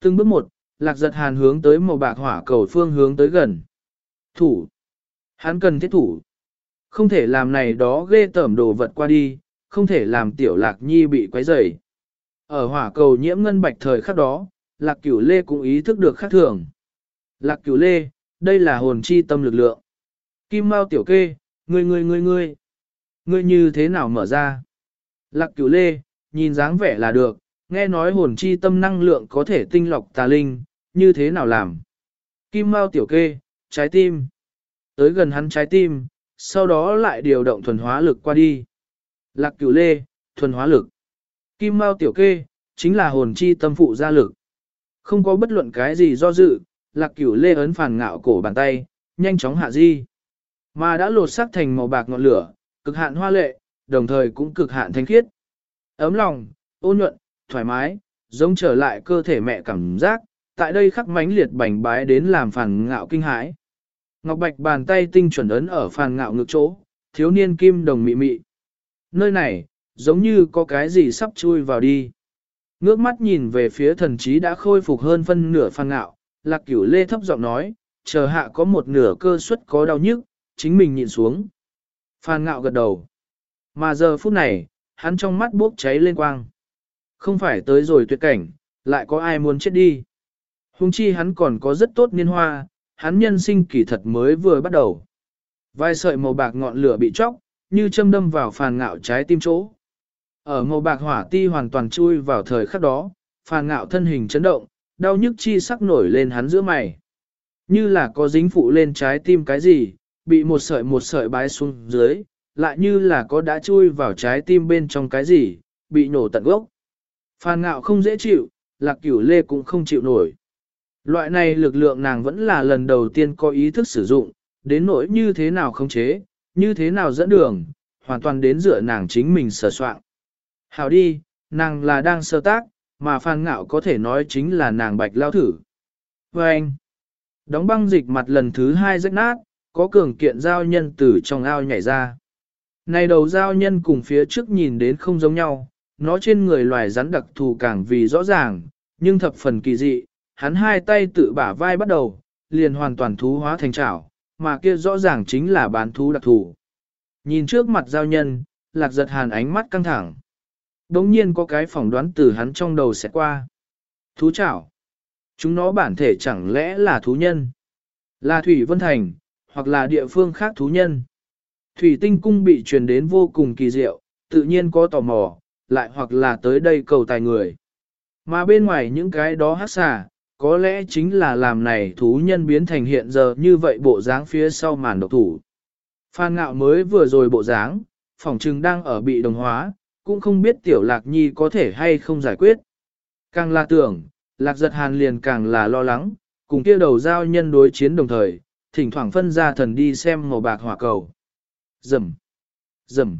Từng bước một, lạc giật hàn hướng tới màu bạc hỏa cầu phương hướng tới gần. Thủ. Hắn cần thiết thủ. Không thể làm này đó ghê tởm đồ vật qua đi, không thể làm tiểu lạc nhi bị quấy rầy. Ở hỏa cầu nhiễm ngân bạch thời khắc đó, lạc cửu lê cũng ý thức được khác thường. Lạc cửu lê, đây là hồn chi tâm lực lượng. Kim Mao tiểu kê, ngươi ngươi ngươi ngươi. Ngươi như thế nào mở ra? Lạc cửu lê, nhìn dáng vẻ là được, nghe nói hồn chi tâm năng lượng có thể tinh lọc tà linh, như thế nào làm? Kim Mao tiểu kê, trái tim. Tới gần hắn trái tim, sau đó lại điều động thuần hóa lực qua đi. Lạc cửu lê, thuần hóa lực. Kim Mao tiểu kê, chính là hồn chi tâm phụ gia lực. Không có bất luận cái gì do dự, lạc cửu lê ấn phản ngạo cổ bàn tay, nhanh chóng hạ di. Mà đã lột sắc thành màu bạc ngọn lửa, cực hạn hoa lệ, đồng thời cũng cực hạn thanh khiết. Ấm lòng, ôn nhuận, thoải mái, giống trở lại cơ thể mẹ cảm giác, tại đây khắc mánh liệt bành bái đến làm phản ngạo kinh hãi. Ngọc Bạch bàn tay tinh chuẩn ấn ở phản ngạo ngực chỗ, thiếu niên kim đồng mị mị. Nơi này, giống như có cái gì sắp chui vào đi. Ngước mắt nhìn về phía thần trí đã khôi phục hơn phân nửa phản ngạo, lạc cửu lê thấp giọng nói, chờ hạ có một nửa cơ suất có đau nhức, chính mình nhìn xuống. Phan ngạo gật đầu. Mà giờ phút này, hắn trong mắt bốc cháy lên quang. Không phải tới rồi tuyệt cảnh, lại có ai muốn chết đi. Hùng chi hắn còn có rất tốt niên hoa, hắn nhân sinh kỳ thật mới vừa bắt đầu. Vai sợi màu bạc ngọn lửa bị chóc, như châm đâm vào phàn ngạo trái tim chỗ. Ở màu bạc hỏa ti hoàn toàn chui vào thời khắc đó, phàn ngạo thân hình chấn động, đau nhức chi sắc nổi lên hắn giữa mày. Như là có dính phụ lên trái tim cái gì, bị một sợi một sợi bái xuống dưới, lại như là có đã chui vào trái tim bên trong cái gì, bị nổ tận gốc. Phàn ngạo không dễ chịu, lạc cửu lê cũng không chịu nổi. Loại này lực lượng nàng vẫn là lần đầu tiên có ý thức sử dụng, đến nỗi như thế nào không chế, như thế nào dẫn đường, hoàn toàn đến dựa nàng chính mình sờ soạn. Hảo đi, nàng là đang sơ tác, mà phan ngạo có thể nói chính là nàng bạch lao thử. Và anh, đóng băng dịch mặt lần thứ hai rách nát, có cường kiện giao nhân từ trong ao nhảy ra. Này đầu giao nhân cùng phía trước nhìn đến không giống nhau, nó trên người loài rắn đặc thù càng vì rõ ràng, nhưng thập phần kỳ dị, hắn hai tay tự bả vai bắt đầu, liền hoàn toàn thú hóa thành trảo, mà kia rõ ràng chính là bán thú đặc thù. Nhìn trước mặt giao nhân, lạc giật hàn ánh mắt căng thẳng. Đống nhiên có cái phỏng đoán từ hắn trong đầu sẽ qua. Thú chảo. Chúng nó bản thể chẳng lẽ là thú nhân? Là Thủy Vân Thành, hoặc là địa phương khác thú nhân. Thủy tinh cung bị truyền đến vô cùng kỳ diệu, tự nhiên có tò mò, lại hoặc là tới đây cầu tài người. Mà bên ngoài những cái đó hát xà, có lẽ chính là làm này thú nhân biến thành hiện giờ như vậy bộ dáng phía sau màn độc thủ. Phan ngạo mới vừa rồi bộ dáng, phỏng trừng đang ở bị đồng hóa, cũng không biết tiểu lạc nhi có thể hay không giải quyết. Càng là tưởng, lạc giật hàn liền càng là lo lắng, cùng kia đầu giao nhân đối chiến đồng thời, thỉnh thoảng phân ra thần đi xem màu bạc hỏa cầu. Rầm, rầm,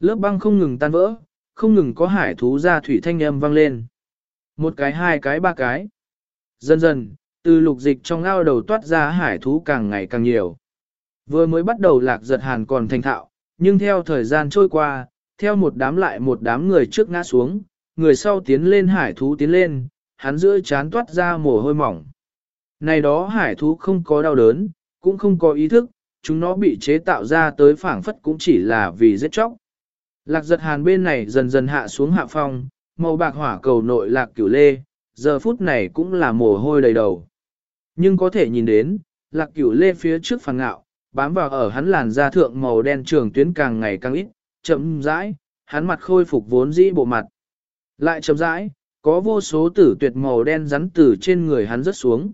lớp băng không ngừng tan vỡ, không ngừng có hải thú ra thủy thanh âm vang lên. Một cái hai cái ba cái. Dần dần, từ lục dịch trong ao đầu toát ra hải thú càng ngày càng nhiều. Vừa mới bắt đầu lạc giật hàn còn thành thạo, nhưng theo thời gian trôi qua, theo một đám lại một đám người trước ngã xuống, người sau tiến lên hải thú tiến lên, hắn giữa chán toát ra mồ hôi mỏng. Này đó hải thú không có đau đớn, cũng không có ý thức, chúng nó bị chế tạo ra tới phảng phất cũng chỉ là vì giết chóc. Lạc giật hàn bên này dần dần hạ xuống hạ phong, màu bạc hỏa cầu nội lạc cửu lê, giờ phút này cũng là mồ hôi đầy đầu. Nhưng có thể nhìn đến, lạc cửu lê phía trước phản ngạo, bám vào ở hắn làn da thượng màu đen trường tuyến càng ngày càng ít, chậm rãi, hắn mặt khôi phục vốn dĩ bộ mặt. Lại chậm rãi, có vô số tử tuyệt màu đen rắn từ trên người hắn rớt xuống.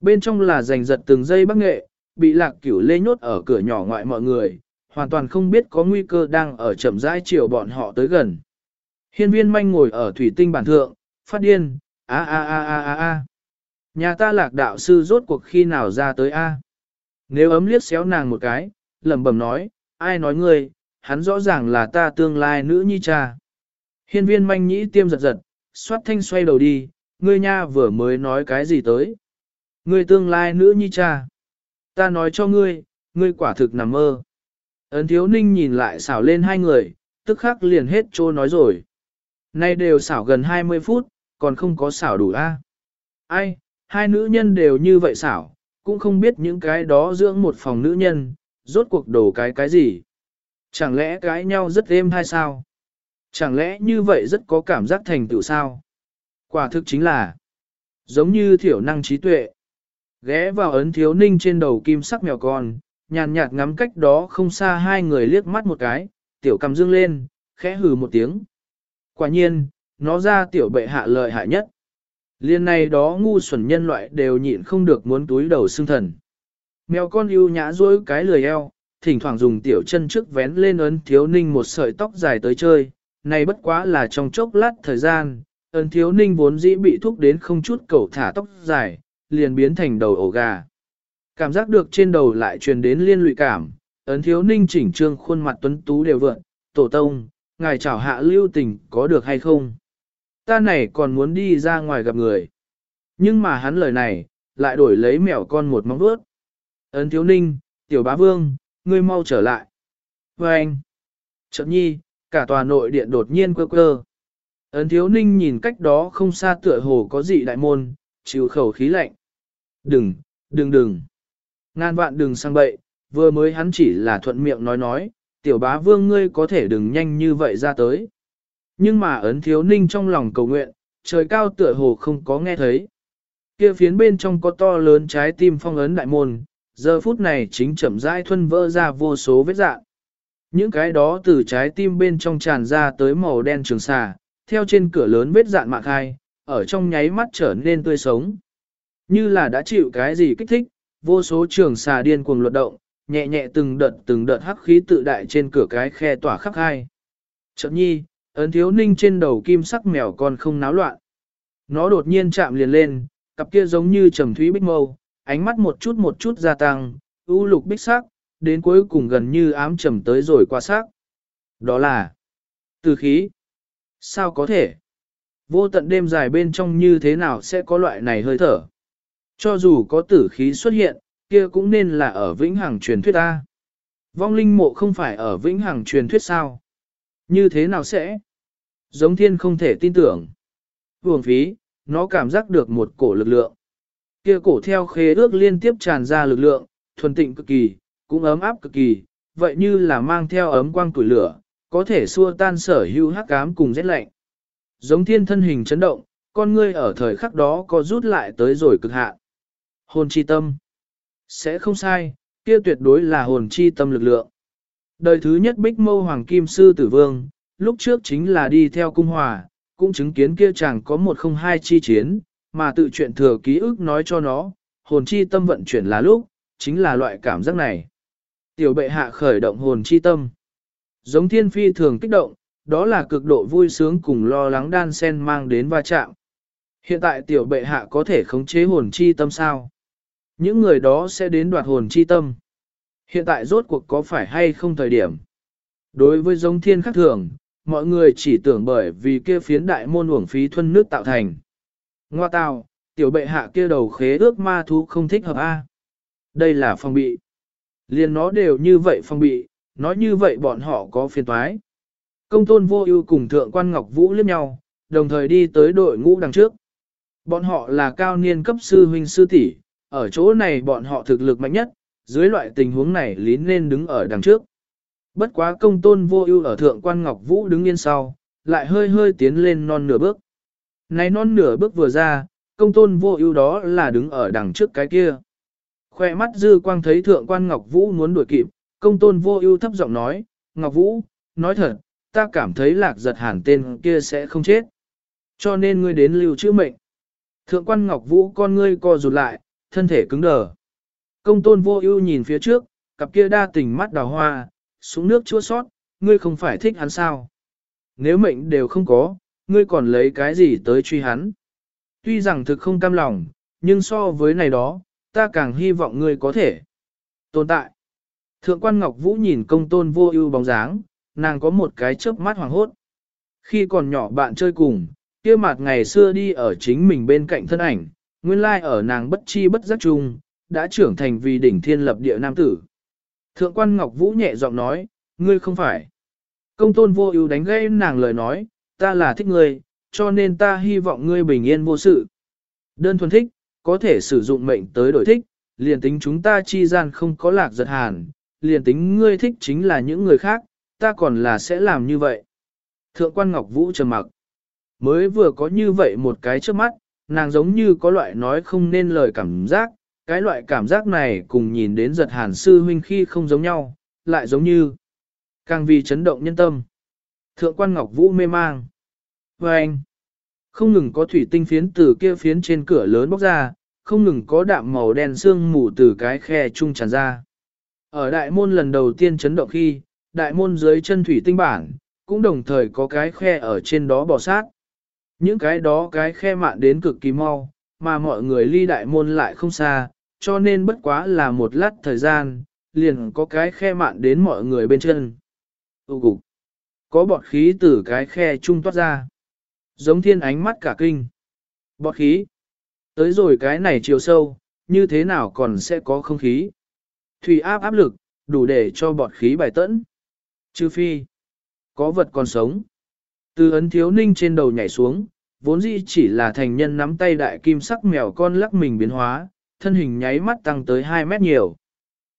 Bên trong là giành giật từng giây bắc nghệ, bị lạc cửu lê nhốt ở cửa nhỏ ngoại mọi người, hoàn toàn không biết có nguy cơ đang ở chậm rãi chiều bọn họ tới gần. Hiên viên manh ngồi ở thủy tinh bản thượng, phát điên, a a a a a a. Nhà ta lạc đạo sư rốt cuộc khi nào ra tới a? Nếu ấm liếc xéo nàng một cái, lẩm bẩm nói, ai nói ngươi, hắn rõ ràng là ta tương lai nữ nhi cha. Hiên viên manh nhĩ tiêm giật giật, xoát thanh xoay đầu đi, ngươi nha vừa mới nói cái gì tới. Ngươi tương lai nữ nhi cha. Ta nói cho ngươi, ngươi quả thực nằm mơ. Ấn thiếu ninh nhìn lại xảo lên hai người, tức khắc liền hết trô nói rồi. Nay đều xảo gần 20 phút, còn không có xảo đủ a. Ai, hai nữ nhân đều như vậy xảo, cũng không biết những cái đó dưỡng một phòng nữ nhân, rốt cuộc đổ cái cái gì. Chẳng lẽ cái nhau rất êm hay sao? Chẳng lẽ như vậy rất có cảm giác thành tựu sao? Quả thực chính là giống như thiểu năng trí tuệ. Ghé vào ấn thiếu ninh trên đầu kim sắc mèo con, nhàn nhạt ngắm cách đó không xa hai người liếc mắt một cái, tiểu cầm dương lên, khẽ hừ một tiếng. Quả nhiên, nó ra tiểu bệ hạ lợi hại nhất. Liên này đó ngu xuẩn nhân loại đều nhịn không được muốn túi đầu xương thần. Mèo con yêu nhã dối cái lười eo, thỉnh thoảng dùng tiểu chân trước vén lên ấn thiếu ninh một sợi tóc dài tới chơi, này bất quá là trong chốc lát thời gian, ấn thiếu ninh vốn dĩ bị thúc đến không chút cầu thả tóc dài, liền biến thành đầu ổ gà. Cảm giác được trên đầu lại truyền đến liên lụy cảm, ấn thiếu ninh chỉnh trương khuôn mặt tuấn tú đều vượn, tổ tông, ngài chào hạ lưu tình có được hay không? Ta này còn muốn đi ra ngoài gặp người. Nhưng mà hắn lời này, lại đổi lấy mèo con một móng vuốt. Ấn thiếu ninh, tiểu bá vương, ngươi mau trở lại. Và anh, chậm nhi, cả tòa nội điện đột nhiên quơ quơ. Ấn thiếu ninh nhìn cách đó không xa tựa hồ có dị đại môn, chịu khẩu khí lạnh. Đừng, đừng đừng. Ngàn vạn đừng sang bậy, vừa mới hắn chỉ là thuận miệng nói nói, tiểu bá vương ngươi có thể đừng nhanh như vậy ra tới. Nhưng mà ấn thiếu ninh trong lòng cầu nguyện, trời cao tựa hồ không có nghe thấy. Kia phiến bên trong có to lớn trái tim phong ấn đại môn, giờ phút này chính chậm rãi thuân vỡ ra vô số vết dạng. Những cái đó từ trái tim bên trong tràn ra tới màu đen trường xà, theo trên cửa lớn vết dạn mạc hai, ở trong nháy mắt trở nên tươi sống. Như là đã chịu cái gì kích thích, vô số trường xà điên cuồng luật động, nhẹ nhẹ từng đợt từng đợt hắc khí tự đại trên cửa cái khe tỏa khắc hai. Chậm nhi, ấn thiếu ninh trên đầu kim sắc mèo con không náo loạn. Nó đột nhiên chạm liền lên, cặp kia giống như trầm thúy bích mâu, ánh mắt một chút một chút gia tăng, ưu lục bích sắc, đến cuối cùng gần như ám trầm tới rồi qua sắc. Đó là từ khí. Sao có thể? Vô tận đêm dài bên trong như thế nào sẽ có loại này hơi thở? Cho dù có tử khí xuất hiện, kia cũng nên là ở vĩnh hằng truyền thuyết ta. Vong linh mộ không phải ở vĩnh hằng truyền thuyết sao? Như thế nào sẽ? Giống thiên không thể tin tưởng. Vương phí, nó cảm giác được một cổ lực lượng. Kia cổ theo khế ước liên tiếp tràn ra lực lượng, thuần tịnh cực kỳ, cũng ấm áp cực kỳ, vậy như là mang theo ấm quang tuổi lửa, có thể xua tan sở hữu hắc ám cùng rét lạnh. Giống thiên thân hình chấn động, con ngươi ở thời khắc đó có rút lại tới rồi cực hạn. Hồn chi tâm. Sẽ không sai, kia tuyệt đối là hồn chi tâm lực lượng. Đời thứ nhất bích mâu hoàng kim sư tử vương, lúc trước chính là đi theo cung hòa, cũng chứng kiến kia chàng có một không hai chi chiến, mà tự chuyện thừa ký ức nói cho nó, hồn chi tâm vận chuyển là lúc, chính là loại cảm giác này. Tiểu bệ hạ khởi động hồn chi tâm. Giống thiên phi thường kích động, đó là cực độ vui sướng cùng lo lắng đan sen mang đến va chạm. Hiện tại tiểu bệ hạ có thể khống chế hồn chi tâm sao? Những người đó sẽ đến đoạt hồn chi tâm. Hiện tại rốt cuộc có phải hay không thời điểm? Đối với giống thiên khắc thường, mọi người chỉ tưởng bởi vì kia phiến đại môn uổng phí thuân nước tạo thành. Ngoa tào, tiểu bệ hạ kia đầu khế ước ma thú không thích hợp A. Đây là phong bị. Liên nó đều như vậy phong bị, nói như vậy bọn họ có phiền toái. Công tôn vô ưu cùng thượng quan Ngọc Vũ liếc nhau, đồng thời đi tới đội ngũ đằng trước. Bọn họ là cao niên cấp sư huynh sư tỷ, ở chỗ này bọn họ thực lực mạnh nhất, dưới loại tình huống này lý nên đứng ở đằng trước. Bất quá công tôn vô ưu ở thượng quan Ngọc Vũ đứng yên sau, lại hơi hơi tiến lên non nửa bước. Này non nửa bước vừa ra, công tôn vô ưu đó là đứng ở đằng trước cái kia. Khoe mắt dư quang thấy thượng quan Ngọc Vũ muốn đuổi kịp, công tôn vô ưu thấp giọng nói, Ngọc Vũ, nói thật, ta cảm thấy lạc giật hẳn tên kia sẽ không chết. Cho nên ngươi đến lưu trữ mệnh. Thượng quan Ngọc Vũ con ngươi co rụt lại, thân thể cứng đờ. Công tôn vô ưu nhìn phía trước, cặp kia đa tình mắt đào hoa, xuống nước chua sót, ngươi không phải thích hắn sao. Nếu mệnh đều không có, ngươi còn lấy cái gì tới truy hắn. Tuy rằng thực không cam lòng, nhưng so với này đó, ta càng hy vọng ngươi có thể tồn tại. Thượng quan Ngọc Vũ nhìn công tôn vô ưu bóng dáng, nàng có một cái chớp mắt hoàng hốt. Khi còn nhỏ bạn chơi cùng, kia mặt ngày xưa đi ở chính mình bên cạnh thân ảnh, nguyên lai ở nàng bất chi bất giác chung, đã trưởng thành vì đỉnh thiên lập địa nam tử. Thượng quan Ngọc Vũ nhẹ giọng nói, ngươi không phải. Công tôn vô ưu đánh gây nàng lời nói, ta là thích ngươi, cho nên ta hy vọng ngươi bình yên vô sự. Đơn thuần thích, có thể sử dụng mệnh tới đổi thích, liền tính chúng ta chi gian không có lạc giật hàn, liền tính ngươi thích chính là những người khác, ta còn là sẽ làm như vậy. Thượng quan Ngọc Vũ trầm mặc. Mới vừa có như vậy một cái trước mắt, nàng giống như có loại nói không nên lời cảm giác, cái loại cảm giác này cùng nhìn đến giật hàn sư huynh khi không giống nhau, lại giống như càng vì chấn động nhân tâm. Thượng quan Ngọc Vũ mê mang. Và anh, không ngừng có thủy tinh phiến từ kia phiến trên cửa lớn bóc ra, không ngừng có đạm màu đen xương mù từ cái khe trung tràn ra. Ở đại môn lần đầu tiên chấn động khi, đại môn dưới chân thủy tinh bản, cũng đồng thời có cái khe ở trên đó bò sát. Những cái đó cái khe mạn đến cực kỳ mau, mà mọi người ly đại môn lại không xa, cho nên bất quá là một lát thời gian, liền có cái khe mạn đến mọi người bên chân. Tụ cục. Có bọt khí từ cái khe trung toát ra. Giống thiên ánh mắt cả kinh. Bọt khí. Tới rồi cái này chiều sâu, như thế nào còn sẽ có không khí. Thủy áp áp lực, đủ để cho bọt khí bài tẫn. Trừ phi. Có vật còn sống. Từ ấn thiếu ninh trên đầu nhảy xuống, vốn dĩ chỉ là thành nhân nắm tay đại kim sắc mèo con lắc mình biến hóa, thân hình nháy mắt tăng tới 2 mét nhiều.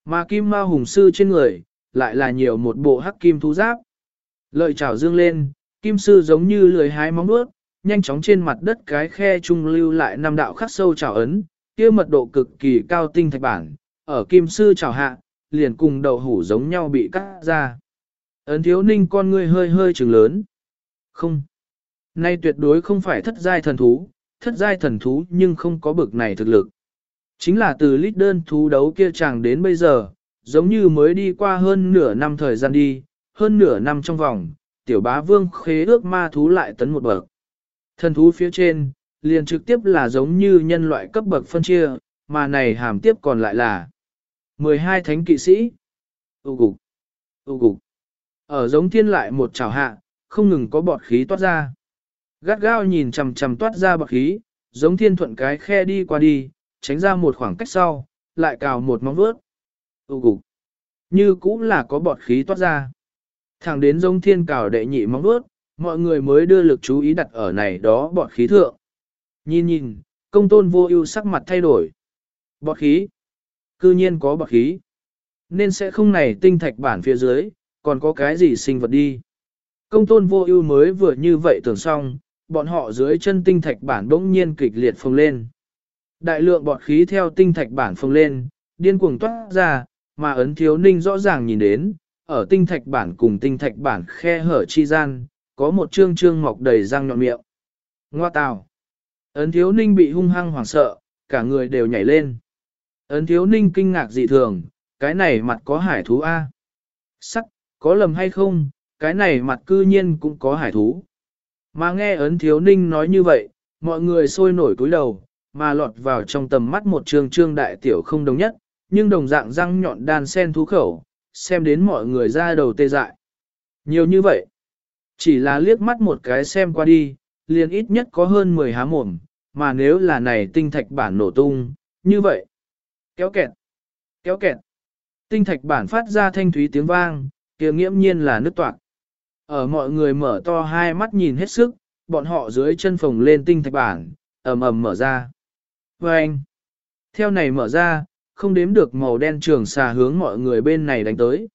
Mà kim ma hùng sư trên người, lại là nhiều một bộ hắc kim thú giáp. Lợi chảo dương lên, kim sư giống như lười hái móng nuốt, nhanh chóng trên mặt đất cái khe trung lưu lại năm đạo khắc sâu chảo ấn, kia mật độ cực kỳ cao tinh thạch bản, ở kim sư chảo hạ, liền cùng đầu hủ giống nhau bị cắt ra. Ấn thiếu ninh con ngươi hơi hơi trừng lớn. Không. Nay tuyệt đối không phải thất giai thần thú, thất giai thần thú nhưng không có bực này thực lực. Chính là từ lít đơn thú đấu kia chẳng đến bây giờ, giống như mới đi qua hơn nửa năm thời gian đi, hơn nửa năm trong vòng, tiểu bá vương khế ước ma thú lại tấn một bậc. Thần thú phía trên, liền trực tiếp là giống như nhân loại cấp bậc phân chia, mà này hàm tiếp còn lại là 12 thánh kỵ sĩ. U cục, u cục. Ở giống thiên lại một chảo hạ, không ngừng có bọt khí toát ra. Gắt gao nhìn chằm chằm toát ra bọt khí, giống thiên thuận cái khe đi qua đi, tránh ra một khoảng cách sau, lại cào một móng vuốt. Ú cục. Như cũng là có bọt khí toát ra. Thẳng đến giống thiên cào đệ nhị móng vuốt, mọi người mới đưa lực chú ý đặt ở này đó bọt khí thượng. Nhìn nhìn, công tôn vô ưu sắc mặt thay đổi. Bọt khí. Cư nhiên có bọt khí. Nên sẽ không này tinh thạch bản phía dưới, còn có cái gì sinh vật đi. Công tôn vô ưu mới vừa như vậy tưởng xong, bọn họ dưới chân tinh thạch bản bỗng nhiên kịch liệt phồng lên. Đại lượng bọt khí theo tinh thạch bản phồng lên, điên cuồng toát ra, mà ấn thiếu ninh rõ ràng nhìn đến, ở tinh thạch bản cùng tinh thạch bản khe hở chi gian, có một trương trương mọc đầy răng nhọn miệng. Ngoa tào! Ấn thiếu ninh bị hung hăng hoảng sợ, cả người đều nhảy lên. Ấn thiếu ninh kinh ngạc dị thường, cái này mặt có hải thú A. Sắc, có lầm hay không, cái này mặt cư nhiên cũng có hải thú. Mà nghe ấn thiếu ninh nói như vậy, mọi người sôi nổi cúi đầu, mà lọt vào trong tầm mắt một trường trương đại tiểu không đồng nhất, nhưng đồng dạng răng nhọn đan sen thú khẩu, xem đến mọi người ra đầu tê dại. Nhiều như vậy, chỉ là liếc mắt một cái xem qua đi, liền ít nhất có hơn 10 há mồm, mà nếu là này tinh thạch bản nổ tung, như vậy. Kéo kẹt, kéo kẹt. Tinh thạch bản phát ra thanh thúy tiếng vang, kia nghiễm nhiên là nước toạc. Ở mọi người mở to hai mắt nhìn hết sức, bọn họ dưới chân phồng lên tinh thạch bản, ầm ầm mở ra. Và anh, theo này mở ra, không đếm được màu đen trường xà hướng mọi người bên này đánh tới.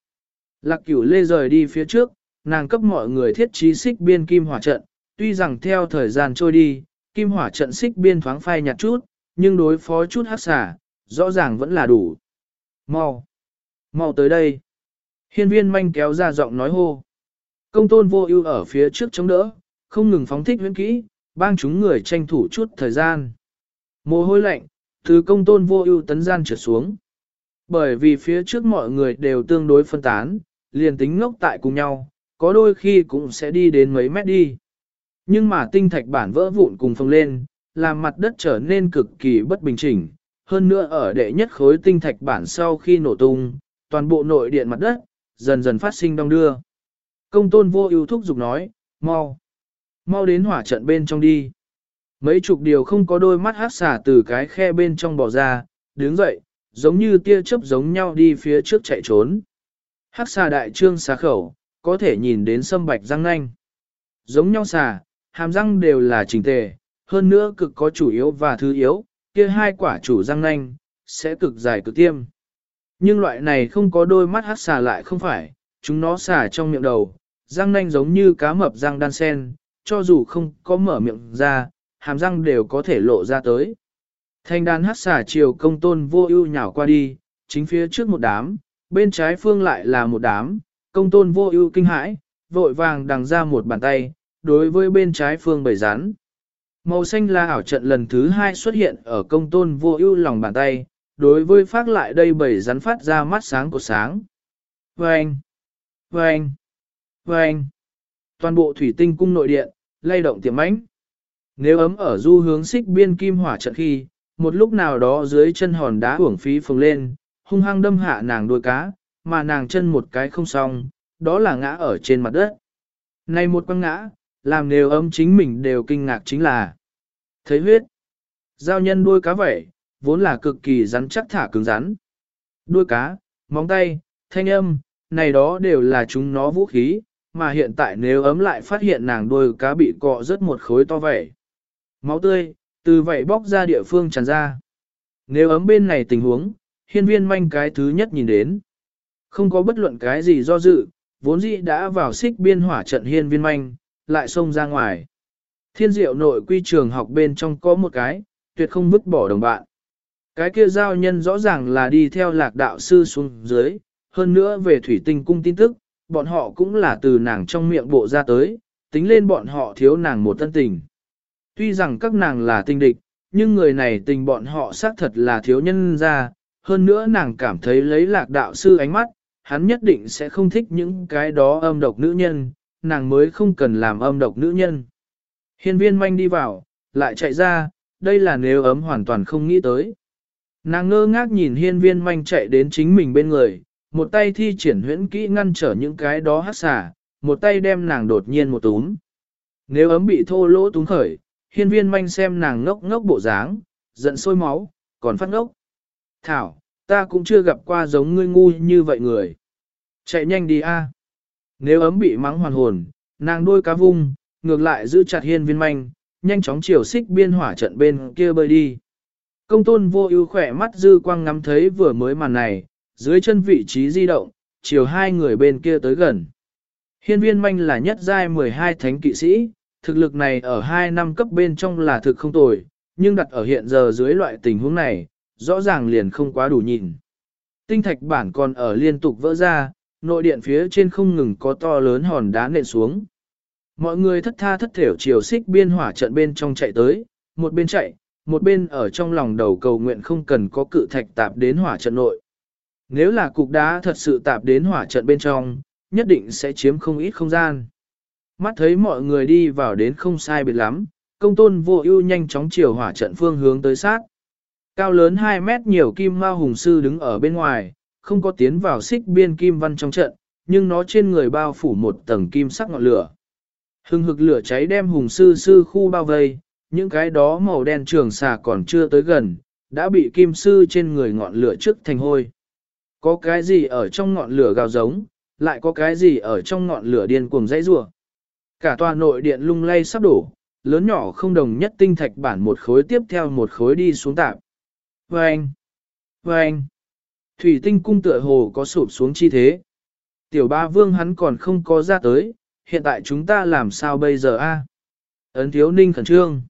Lạc cửu lê rời đi phía trước, nàng cấp mọi người thiết trí xích biên kim hỏa trận, tuy rằng theo thời gian trôi đi, kim hỏa trận xích biên thoáng phai nhạt chút, nhưng đối phó chút hắc xà, rõ ràng vẫn là đủ. Mau! Mau tới đây! Hiên viên manh kéo ra giọng nói hô. Công tôn vô ưu ở phía trước chống đỡ, không ngừng phóng thích huyễn kỹ, bang chúng người tranh thủ chút thời gian. Mồ hôi lạnh, từ công tôn vô ưu tấn gian trượt xuống. Bởi vì phía trước mọi người đều tương đối phân tán, liền tính ngốc tại cùng nhau, có đôi khi cũng sẽ đi đến mấy mét đi. Nhưng mà tinh thạch bản vỡ vụn cùng phồng lên, làm mặt đất trở nên cực kỳ bất bình chỉnh. Hơn nữa ở đệ nhất khối tinh thạch bản sau khi nổ tung, toàn bộ nội điện mặt đất, dần dần phát sinh đông đưa. Công tôn vô ưu thúc giục nói, mau, mau đến hỏa trận bên trong đi. Mấy chục điều không có đôi mắt hát xả từ cái khe bên trong bò ra, đứng dậy, giống như tia chớp giống nhau đi phía trước chạy trốn. Hắc xà đại trương xà khẩu, có thể nhìn đến sâm bạch răng nanh. Giống nhau xà, hàm răng đều là chỉnh tề, hơn nữa cực có chủ yếu và thứ yếu, kia hai quả chủ răng nanh, sẽ cực dài cực tiêm. Nhưng loại này không có đôi mắt hắc xà lại không phải, chúng nó xà trong miệng đầu, răng nanh giống như cá mập răng đan sen, cho dù không có mở miệng ra, hàm răng đều có thể lộ ra tới. Thanh đàn hát xà chiều công tôn vô ưu nhào qua đi, chính phía trước một đám, bên trái phương lại là một đám, công tôn vô ưu kinh hãi, vội vàng đằng ra một bàn tay, đối với bên trái phương bầy rắn. Màu xanh là ảo trận lần thứ hai xuất hiện ở công tôn vô ưu lòng bàn tay, đối với phát lại đây bầy rắn phát ra mắt sáng của sáng. Vâng! Vâng! Vâng! Toàn bộ thủy tinh cung nội điện, lay động tiềm ánh. Nếu ấm ở du hướng xích biên kim hỏa trận khi, một lúc nào đó dưới chân hòn đá hưởng phí phồng lên, hung hăng đâm hạ nàng đuôi cá, mà nàng chân một cái không xong, đó là ngã ở trên mặt đất. Này một quăng ngã, làm nếu ấm chính mình đều kinh ngạc chính là thấy huyết. Giao nhân đuôi cá vậy, vốn là cực kỳ rắn chắc thả cứng rắn. Đuôi cá, móng tay, thanh âm, này đó đều là chúng nó vũ khí, mà hiện tại nếu ấm lại phát hiện nàng đuôi cá bị cọ rất một khối to vậy. Máu tươi, từ vậy bóc ra địa phương tràn ra. Nếu ấm bên này tình huống, hiên viên manh cái thứ nhất nhìn đến. Không có bất luận cái gì do dự, vốn dĩ đã vào xích biên hỏa trận hiên viên manh, lại xông ra ngoài. Thiên diệu nội quy trường học bên trong có một cái, tuyệt không vứt bỏ đồng bạn. Cái kia giao nhân rõ ràng là đi theo lạc đạo sư xuống dưới, hơn nữa về thủy tinh cung tin tức, bọn họ cũng là từ nàng trong miệng bộ ra tới, tính lên bọn họ thiếu nàng một tân tình. Tuy rằng các nàng là tình địch, nhưng người này tình bọn họ xác thật là thiếu nhân ra, hơn nữa nàng cảm thấy lấy lạc đạo sư ánh mắt, hắn nhất định sẽ không thích những cái đó âm độc nữ nhân, nàng mới không cần làm âm độc nữ nhân. Hiên viên manh đi vào, lại chạy ra, đây là nếu ấm hoàn toàn không nghĩ tới. Nàng ngơ ngác nhìn hiên viên manh chạy đến chính mình bên người, một tay thi triển huyễn kỹ ngăn trở những cái đó hát xả, một tay đem nàng đột nhiên một túm. Nếu ấm bị thô lỗ túng khởi, hiên viên manh xem nàng ngốc ngốc bộ dáng, giận sôi máu, còn phát ngốc. Thảo, ta cũng chưa gặp qua giống ngươi ngu như vậy người. Chạy nhanh đi a. Nếu ấm bị mắng hoàn hồn, nàng đôi cá vung, ngược lại giữ chặt hiên viên manh, nhanh chóng chiều xích biên hỏa trận bên kia bơi đi. Công tôn vô ưu khỏe mắt dư quang ngắm thấy vừa mới màn này, dưới chân vị trí di động, chiều hai người bên kia tới gần. Hiên viên manh là nhất giai 12 thánh kỵ sĩ, thực lực này ở 2 năm cấp bên trong là thực không tồi, nhưng đặt ở hiện giờ dưới loại tình huống này, rõ ràng liền không quá đủ nhìn. Tinh thạch bản còn ở liên tục vỡ ra, nội điện phía trên không ngừng có to lớn hòn đá nện xuống. Mọi người thất tha thất thểu chiều xích biên hỏa trận bên trong chạy tới, một bên chạy, một bên ở trong lòng đầu cầu nguyện không cần có cự thạch tạp đến hỏa trận nội. Nếu là cục đá thật sự tạp đến hỏa trận bên trong, nhất định sẽ chiếm không ít không gian. Mắt thấy mọi người đi vào đến không sai biệt lắm, công tôn vô ưu nhanh chóng chiều hỏa trận phương hướng tới sát. Cao lớn 2 mét nhiều kim ma hùng sư đứng ở bên ngoài, không có tiến vào xích biên kim văn trong trận, nhưng nó trên người bao phủ một tầng kim sắc ngọn lửa. Hưng hực lửa cháy đem hùng sư sư khu bao vây, những cái đó màu đen trường xà còn chưa tới gần, đã bị kim sư trên người ngọn lửa trước thành hôi. Có cái gì ở trong ngọn lửa gào giống, lại có cái gì ở trong ngọn lửa điên cuồng dãy rủa. Cả tòa nội điện lung lay sắp đổ, lớn nhỏ không đồng nhất tinh thạch bản một khối tiếp theo một khối đi xuống tạp. Vâng! Vâng! Thủy tinh cung tựa hồ có sụp xuống chi thế. Tiểu ba vương hắn còn không có ra tới, hiện tại chúng ta làm sao bây giờ a? Ấn thiếu ninh khẩn trương.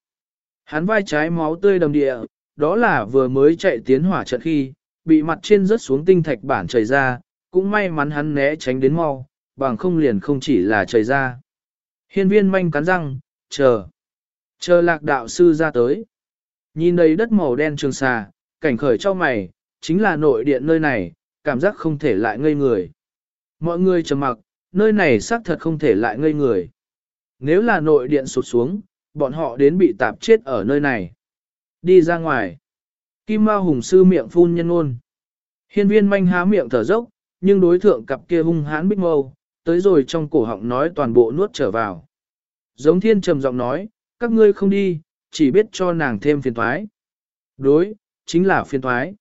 Hắn vai trái máu tươi đầm địa, đó là vừa mới chạy tiến hỏa trận khi, bị mặt trên rớt xuống tinh thạch bản chảy ra, cũng may mắn hắn né tránh đến mau, bằng không liền không chỉ là chảy ra. Hiên viên manh cắn răng, chờ. Chờ lạc đạo sư ra tới. Nhìn đầy đất màu đen trường xà, cảnh khởi cho mày, chính là nội điện nơi này, cảm giác không thể lại ngây người. Mọi người trầm mặc, nơi này xác thật không thể lại ngây người. Nếu là nội điện sụt xuống, bọn họ đến bị tạp chết ở nơi này. Đi ra ngoài. Kim Mao Hùng sư miệng phun nhân ôn. Hiên viên manh há miệng thở dốc, nhưng đối thượng cặp kia hung hãn bích mâu, tới rồi trong cổ họng nói toàn bộ nuốt trở vào. Giống thiên trầm giọng nói, các ngươi không đi, chỉ biết cho nàng thêm phiền thoái. Đối, chính là phiền thoái.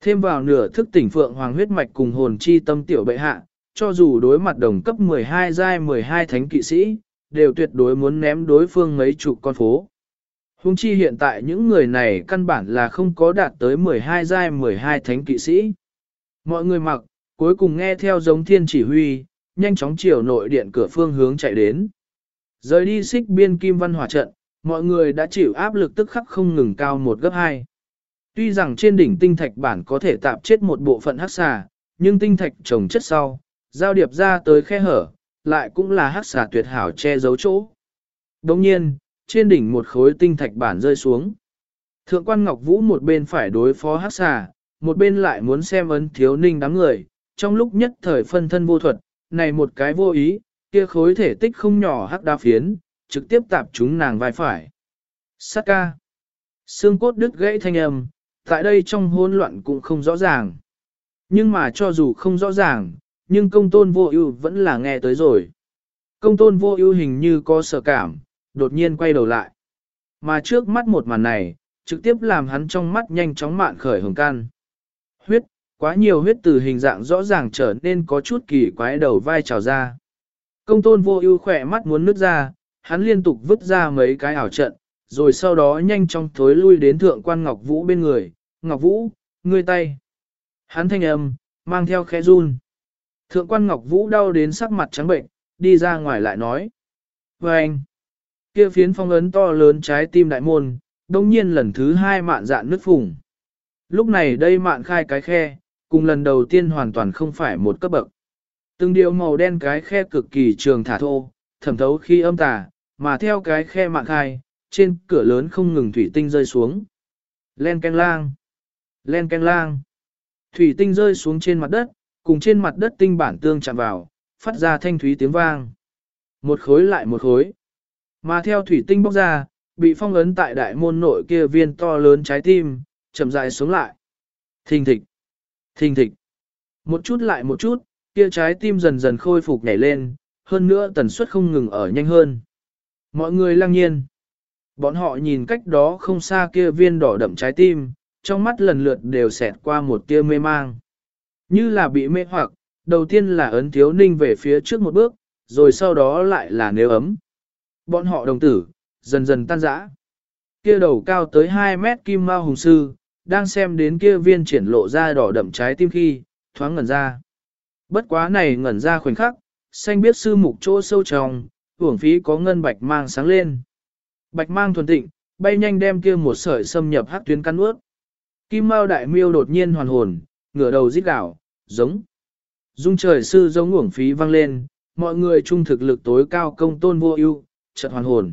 Thêm vào nửa thức tỉnh phượng hoàng huyết mạch cùng hồn chi tâm tiểu bệ hạ, cho dù đối mặt đồng cấp 12 giai 12 thánh kỵ sĩ, đều tuyệt đối muốn ném đối phương mấy chục con phố. Hùng chi hiện tại những người này căn bản là không có đạt tới 12 giai 12 thánh kỵ sĩ. Mọi người mặc, cuối cùng nghe theo giống thiên chỉ huy, nhanh chóng chiều nội điện cửa phương hướng chạy đến. Rời đi xích biên kim văn hỏa trận, mọi người đã chịu áp lực tức khắc không ngừng cao một gấp hai. Tuy rằng trên đỉnh tinh thạch bản có thể tạp chết một bộ phận hắc xà, nhưng tinh thạch trồng chất sau, giao điệp ra tới khe hở, lại cũng là hắc xà tuyệt hảo che giấu chỗ. Đồng nhiên, trên đỉnh một khối tinh thạch bản rơi xuống. Thượng quan Ngọc Vũ một bên phải đối phó hắc xà, một bên lại muốn xem ấn thiếu ninh đám người, trong lúc nhất thời phân thân vô thuật, này một cái vô ý, kia khối thể tích không nhỏ hắc đa phiến, trực tiếp tạp chúng nàng vai phải. Sát ca. Xương cốt đứt gãy thanh âm, tại đây trong hỗn loạn cũng không rõ ràng. Nhưng mà cho dù không rõ ràng, nhưng công tôn vô ưu vẫn là nghe tới rồi. Công tôn vô ưu hình như có sợ cảm, đột nhiên quay đầu lại. Mà trước mắt một màn này, trực tiếp làm hắn trong mắt nhanh chóng mạn khởi hồng can. Huyết, quá nhiều huyết từ hình dạng rõ ràng trở nên có chút kỳ quái đầu vai trào ra. Công tôn vô ưu khỏe mắt muốn nứt ra, hắn liên tục vứt ra mấy cái ảo trận, rồi sau đó nhanh chóng thối lui đến thượng quan Ngọc Vũ bên người. Ngọc Vũ, ngươi tay. Hắn thanh âm, mang theo khẽ run. Thượng quan Ngọc Vũ đau đến sắc mặt trắng bệnh, đi ra ngoài lại nói. Và anh, kia phiến phong ấn to lớn trái tim đại môn, đông nhiên lần thứ hai mạn dạn nứt phùng. Lúc này đây mạn khai cái khe, cùng lần đầu tiên hoàn toàn không phải một cấp bậc. Từng điều màu đen cái khe cực kỳ trường thả thô, thẩm thấu khi âm tà, mà theo cái khe mạn khai, trên cửa lớn không ngừng thủy tinh rơi xuống. Len canh lang, len canh lang. Thủy tinh rơi xuống trên mặt đất, cùng trên mặt đất tinh bản tương chạm vào, phát ra thanh thúy tiếng vang. Một khối lại một khối. Mà theo thủy tinh bóc ra, bị phong ấn tại đại môn nội kia viên to lớn trái tim, chậm rãi xuống lại. Thình thịch, thình thịch. Một chút lại một chút, kia trái tim dần dần khôi phục nhảy lên, hơn nữa tần suất không ngừng ở nhanh hơn. Mọi người lăng nhiên. Bọn họ nhìn cách đó không xa kia viên đỏ đậm trái tim, trong mắt lần lượt đều xẹt qua một tia mê mang. Như là bị mê hoặc, đầu tiên là ấn thiếu ninh về phía trước một bước, rồi sau đó lại là nếu ấm. Bọn họ đồng tử, dần dần tan rã. Kia đầu cao tới 2 mét kim mao hùng sư, đang xem đến kia viên triển lộ ra đỏ đậm trái tim khi, thoáng ngẩn ra. Bất quá này ngẩn ra khoảnh khắc, xanh biết sư mục chỗ sâu trong, hưởng phí có ngân bạch mang sáng lên. Bạch mang thuần tịnh, bay nhanh đem kia một sợi xâm nhập hắc tuyến căn ướt. Kim Mao đại miêu đột nhiên hoàn hồn, ngửa đầu rít gào, giống. Dung trời sư giống uổng phí vang lên, mọi người trung thực lực tối cao công tôn vô ưu, chợt hoàn hồn.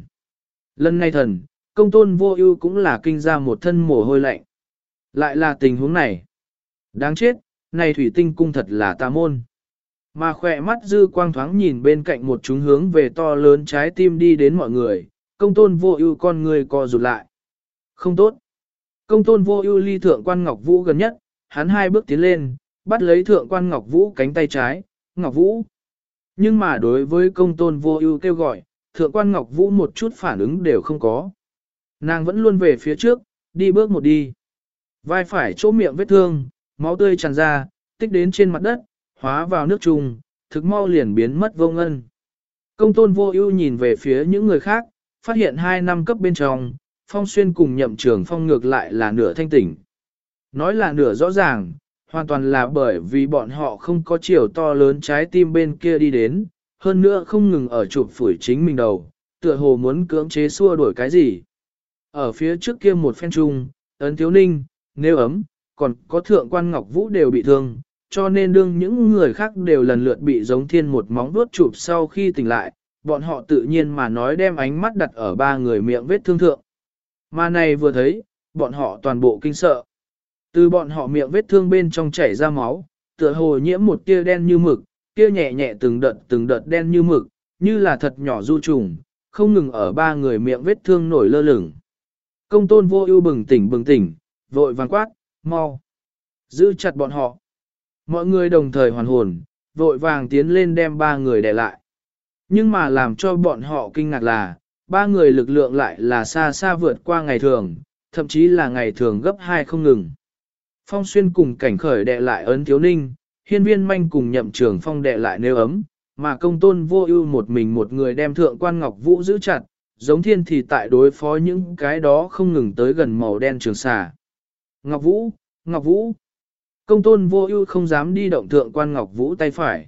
Lần này thần, công tôn vô ưu cũng là kinh ra một thân mồ hôi lạnh. Lại là tình huống này. Đáng chết, này thủy tinh cung thật là tà môn. Mà khỏe mắt dư quang thoáng nhìn bên cạnh một chúng hướng về to lớn trái tim đi đến mọi người, công tôn vô ưu con người co rụt lại. Không tốt. Công tôn vô ưu ly thượng quan Ngọc Vũ gần nhất, hắn hai bước tiến lên, bắt lấy thượng quan Ngọc Vũ cánh tay trái, Ngọc Vũ. Nhưng mà đối với công tôn vô ưu kêu gọi, thượng quan Ngọc Vũ một chút phản ứng đều không có. Nàng vẫn luôn về phía trước, đi bước một đi. Vai phải chỗ miệng vết thương, máu tươi tràn ra, tích đến trên mặt đất, hóa vào nước trùng, thực mau liền biến mất vô ngân. Công tôn vô ưu nhìn về phía những người khác, phát hiện hai năm cấp bên trong, phong xuyên cùng nhậm trường phong ngược lại là nửa thanh tỉnh. Nói là nửa rõ ràng, hoàn toàn là bởi vì bọn họ không có chiều to lớn trái tim bên kia đi đến, hơn nữa không ngừng ở chụp phủi chính mình đầu, tựa hồ muốn cưỡng chế xua đuổi cái gì. Ở phía trước kia một phen trung, ấn thiếu ninh, nếu ấm, còn có thượng quan ngọc vũ đều bị thương, cho nên đương những người khác đều lần lượt bị giống thiên một móng vuốt chụp sau khi tỉnh lại, bọn họ tự nhiên mà nói đem ánh mắt đặt ở ba người miệng vết thương thượng. Mà này vừa thấy, bọn họ toàn bộ kinh sợ. Từ bọn họ miệng vết thương bên trong chảy ra máu, tựa hồ nhiễm một tia đen như mực, kia nhẹ nhẹ từng đợt từng đợt đen như mực, như là thật nhỏ du trùng, không ngừng ở ba người miệng vết thương nổi lơ lửng. Công tôn vô ưu bừng tỉnh bừng tỉnh, vội vàng quát, mau. Giữ chặt bọn họ. Mọi người đồng thời hoàn hồn, vội vàng tiến lên đem ba người đè lại. Nhưng mà làm cho bọn họ kinh ngạc là, ba người lực lượng lại là xa xa vượt qua ngày thường, thậm chí là ngày thường gấp hai không ngừng. Phong xuyên cùng cảnh khởi đệ lại ấn thiếu ninh, hiên viên manh cùng nhậm trường phong đệ lại nêu ấm, mà công tôn vô ưu một mình một người đem thượng quan ngọc vũ giữ chặt, giống thiên thì tại đối phó những cái đó không ngừng tới gần màu đen trường xà. Ngọc Vũ, Ngọc Vũ. Công tôn vô ưu không dám đi động thượng quan Ngọc Vũ tay phải.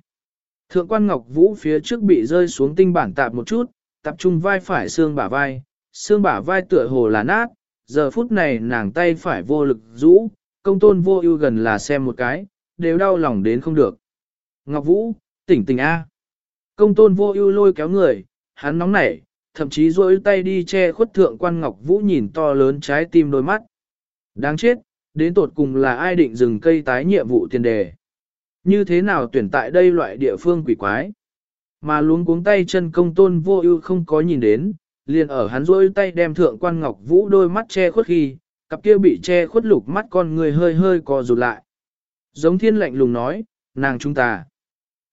Thượng quan Ngọc Vũ phía trước bị rơi xuống tinh bản tạp một chút, tập trung vai phải xương bả vai, xương bả vai tựa hồ là nát, giờ phút này nàng tay phải vô lực rũ, công tôn vô ưu gần là xem một cái, đều đau lòng đến không được. Ngọc Vũ, tỉnh tỉnh A. Công tôn vô ưu lôi kéo người, hắn nóng nảy, thậm chí rôi tay đi che khuất thượng quan Ngọc Vũ nhìn to lớn trái tim đôi mắt. Đáng chết, đến tột cùng là ai định dừng cây tái nhiệm vụ tiền đề. Như thế nào tuyển tại đây loại địa phương quỷ quái. Mà luống cuống tay chân công tôn vô ưu không có nhìn đến, liền ở hắn rôi tay đem thượng quan Ngọc Vũ đôi mắt che khuất khi, cặp kia bị che khuất lục mắt con người hơi hơi co rụt lại. Giống thiên lạnh lùng nói, nàng chúng ta.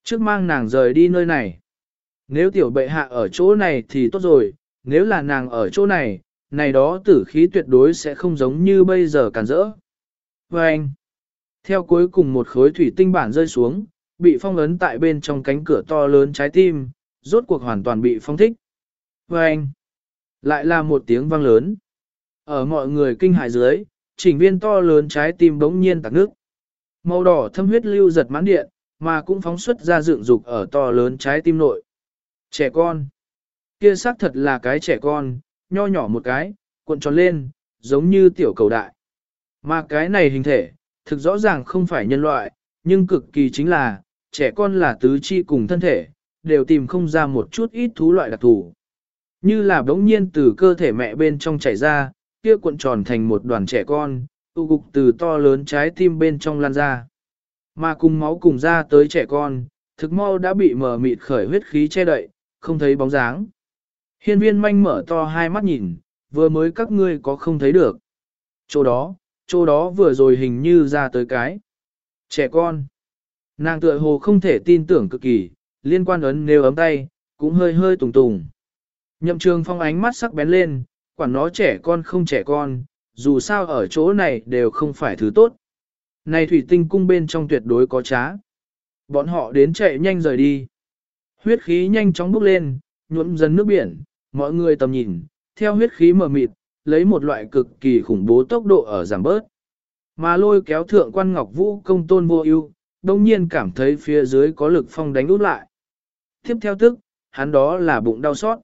Trước mang nàng rời đi nơi này. Nếu tiểu bệ hạ ở chỗ này thì tốt rồi, nếu là nàng ở chỗ này, này đó tử khí tuyệt đối sẽ không giống như bây giờ càn rỡ. Anh, theo cuối cùng một khối thủy tinh bản rơi xuống, bị phong ấn tại bên trong cánh cửa to lớn trái tim, rốt cuộc hoàn toàn bị phong thích. Và anh, lại là một tiếng vang lớn. Ở mọi người kinh hại dưới, chỉnh viên to lớn trái tim bỗng nhiên tạc nước. Màu đỏ thâm huyết lưu giật mãn điện, mà cũng phóng xuất ra dựng dục ở to lớn trái tim nội. Trẻ con. Kia xác thật là cái trẻ con, nho nhỏ một cái, cuộn tròn lên, giống như tiểu cầu đại. Mà cái này hình thể, thực rõ ràng không phải nhân loại, nhưng cực kỳ chính là, trẻ con là tứ chi cùng thân thể, đều tìm không ra một chút ít thú loại đặc thù. Như là đống nhiên từ cơ thể mẹ bên trong chảy ra, kia cuộn tròn thành một đoàn trẻ con, tụ cục từ to lớn trái tim bên trong lan ra. Mà cùng máu cùng ra tới trẻ con, thực mau đã bị mờ mịt khởi huyết khí che đậy, không thấy bóng dáng. Hiên viên manh mở to hai mắt nhìn, vừa mới các ngươi có không thấy được. Chỗ đó, chỗ đó vừa rồi hình như ra tới cái. Trẻ con. Nàng tựa hồ không thể tin tưởng cực kỳ, liên quan ấn nếu ấm tay, cũng hơi hơi tùng tùng. Nhậm trường phong ánh mắt sắc bén lên, quản nó trẻ con không trẻ con, dù sao ở chỗ này đều không phải thứ tốt. Này thủy tinh cung bên trong tuyệt đối có trá. Bọn họ đến chạy nhanh rời đi. Huyết khí nhanh chóng bốc lên, nhuộm dần nước biển, mọi người tầm nhìn, theo huyết khí mở mịt, lấy một loại cực kỳ khủng bố tốc độ ở giảm bớt. Mà lôi kéo thượng quan ngọc vũ công tôn vô ưu, đông nhiên cảm thấy phía dưới có lực phong đánh út lại. Tiếp theo tức, hắn đó là bụng đau xót.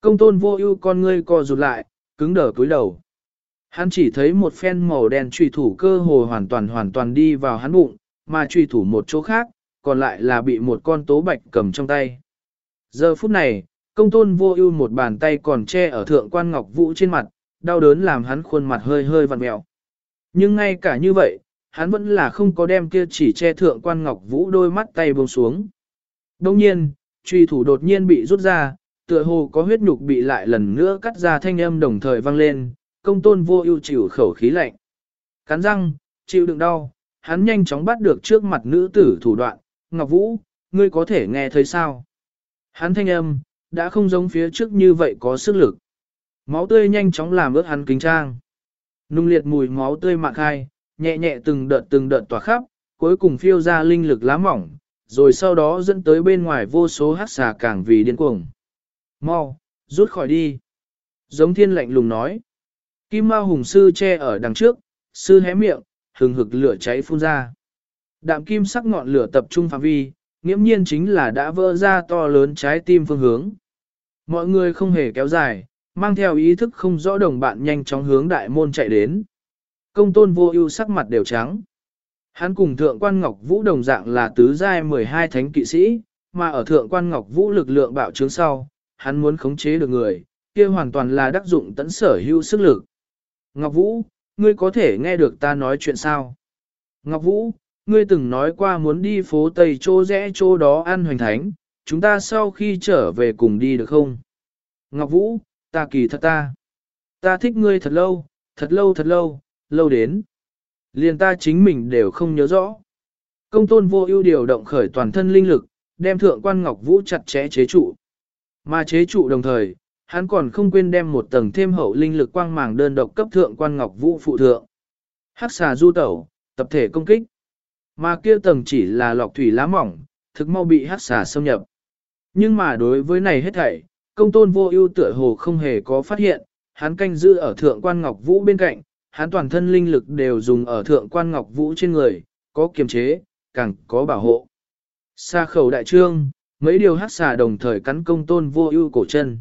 Công tôn vô ưu con ngươi co rụt lại, cứng đờ cúi đầu. Hắn chỉ thấy một phen màu đen trùy thủ cơ hồ hoàn toàn hoàn toàn đi vào hắn bụng, mà trùy thủ một chỗ khác, còn lại là bị một con tố bạch cầm trong tay. Giờ phút này, công tôn vô ưu một bàn tay còn che ở thượng quan ngọc vũ trên mặt, đau đớn làm hắn khuôn mặt hơi hơi vặn mẹo. Nhưng ngay cả như vậy, hắn vẫn là không có đem kia chỉ che thượng quan ngọc vũ đôi mắt tay buông xuống. Đông nhiên, truy thủ đột nhiên bị rút ra, tựa hồ có huyết nhục bị lại lần nữa cắt ra thanh âm đồng thời vang lên, công tôn vô ưu chịu khẩu khí lạnh. Cắn răng, chịu đựng đau, hắn nhanh chóng bắt được trước mặt nữ tử thủ đoạn, Ngọc Vũ, ngươi có thể nghe thấy sao? Hắn thanh âm, đã không giống phía trước như vậy có sức lực. Máu tươi nhanh chóng làm ướt hắn kính trang. Nung liệt mùi máu tươi mạn khai, nhẹ nhẹ từng đợt từng đợt tỏa khắp, cuối cùng phiêu ra linh lực lá mỏng, rồi sau đó dẫn tới bên ngoài vô số hát xà càng vì điên cuồng. Mau, rút khỏi đi. Giống thiên lạnh lùng nói. Kim Mao Hùng Sư che ở đằng trước, sư hé miệng, hừng hực lửa cháy phun ra. Đạm kim sắc ngọn lửa tập trung phạm vi, nghiễm nhiên chính là đã vỡ ra to lớn trái tim phương hướng. Mọi người không hề kéo dài, mang theo ý thức không rõ đồng bạn nhanh chóng hướng đại môn chạy đến. Công tôn vô ưu sắc mặt đều trắng. Hắn cùng thượng quan Ngọc Vũ đồng dạng là tứ giai 12 thánh kỵ sĩ, mà ở thượng quan Ngọc Vũ lực lượng bạo trướng sau, hắn muốn khống chế được người, kia hoàn toàn là đắc dụng tấn sở hữu sức lực. Ngọc Vũ, ngươi có thể nghe được ta nói chuyện sao? Ngọc Vũ, ngươi từng nói qua muốn đi phố Tây chỗ rẽ chỗ đó ăn hoành thánh, chúng ta sau khi trở về cùng đi được không? Ngọc Vũ, ta kỳ thật ta. Ta thích ngươi thật lâu, thật lâu thật lâu, lâu đến. Liền ta chính mình đều không nhớ rõ. Công tôn vô ưu điều động khởi toàn thân linh lực, đem thượng quan Ngọc Vũ chặt chẽ chế trụ. Mà chế trụ đồng thời, hắn còn không quên đem một tầng thêm hậu linh lực quang màng đơn độc cấp thượng quan Ngọc Vũ phụ thượng. Hắc xà du tẩu, tập thể công kích. Mà kia tầng chỉ là lọc thủy lá mỏng, thực mau bị hắc xà xâm nhập. Nhưng mà đối với này hết thảy, công tôn vô ưu tựa hồ không hề có phát hiện, hắn canh giữ ở thượng quan Ngọc Vũ bên cạnh, hắn toàn thân linh lực đều dùng ở thượng quan Ngọc Vũ trên người, có kiềm chế, càng có bảo hộ. Xa khẩu đại trương, mấy điều hắc xà đồng thời cắn công tôn vô ưu cổ chân.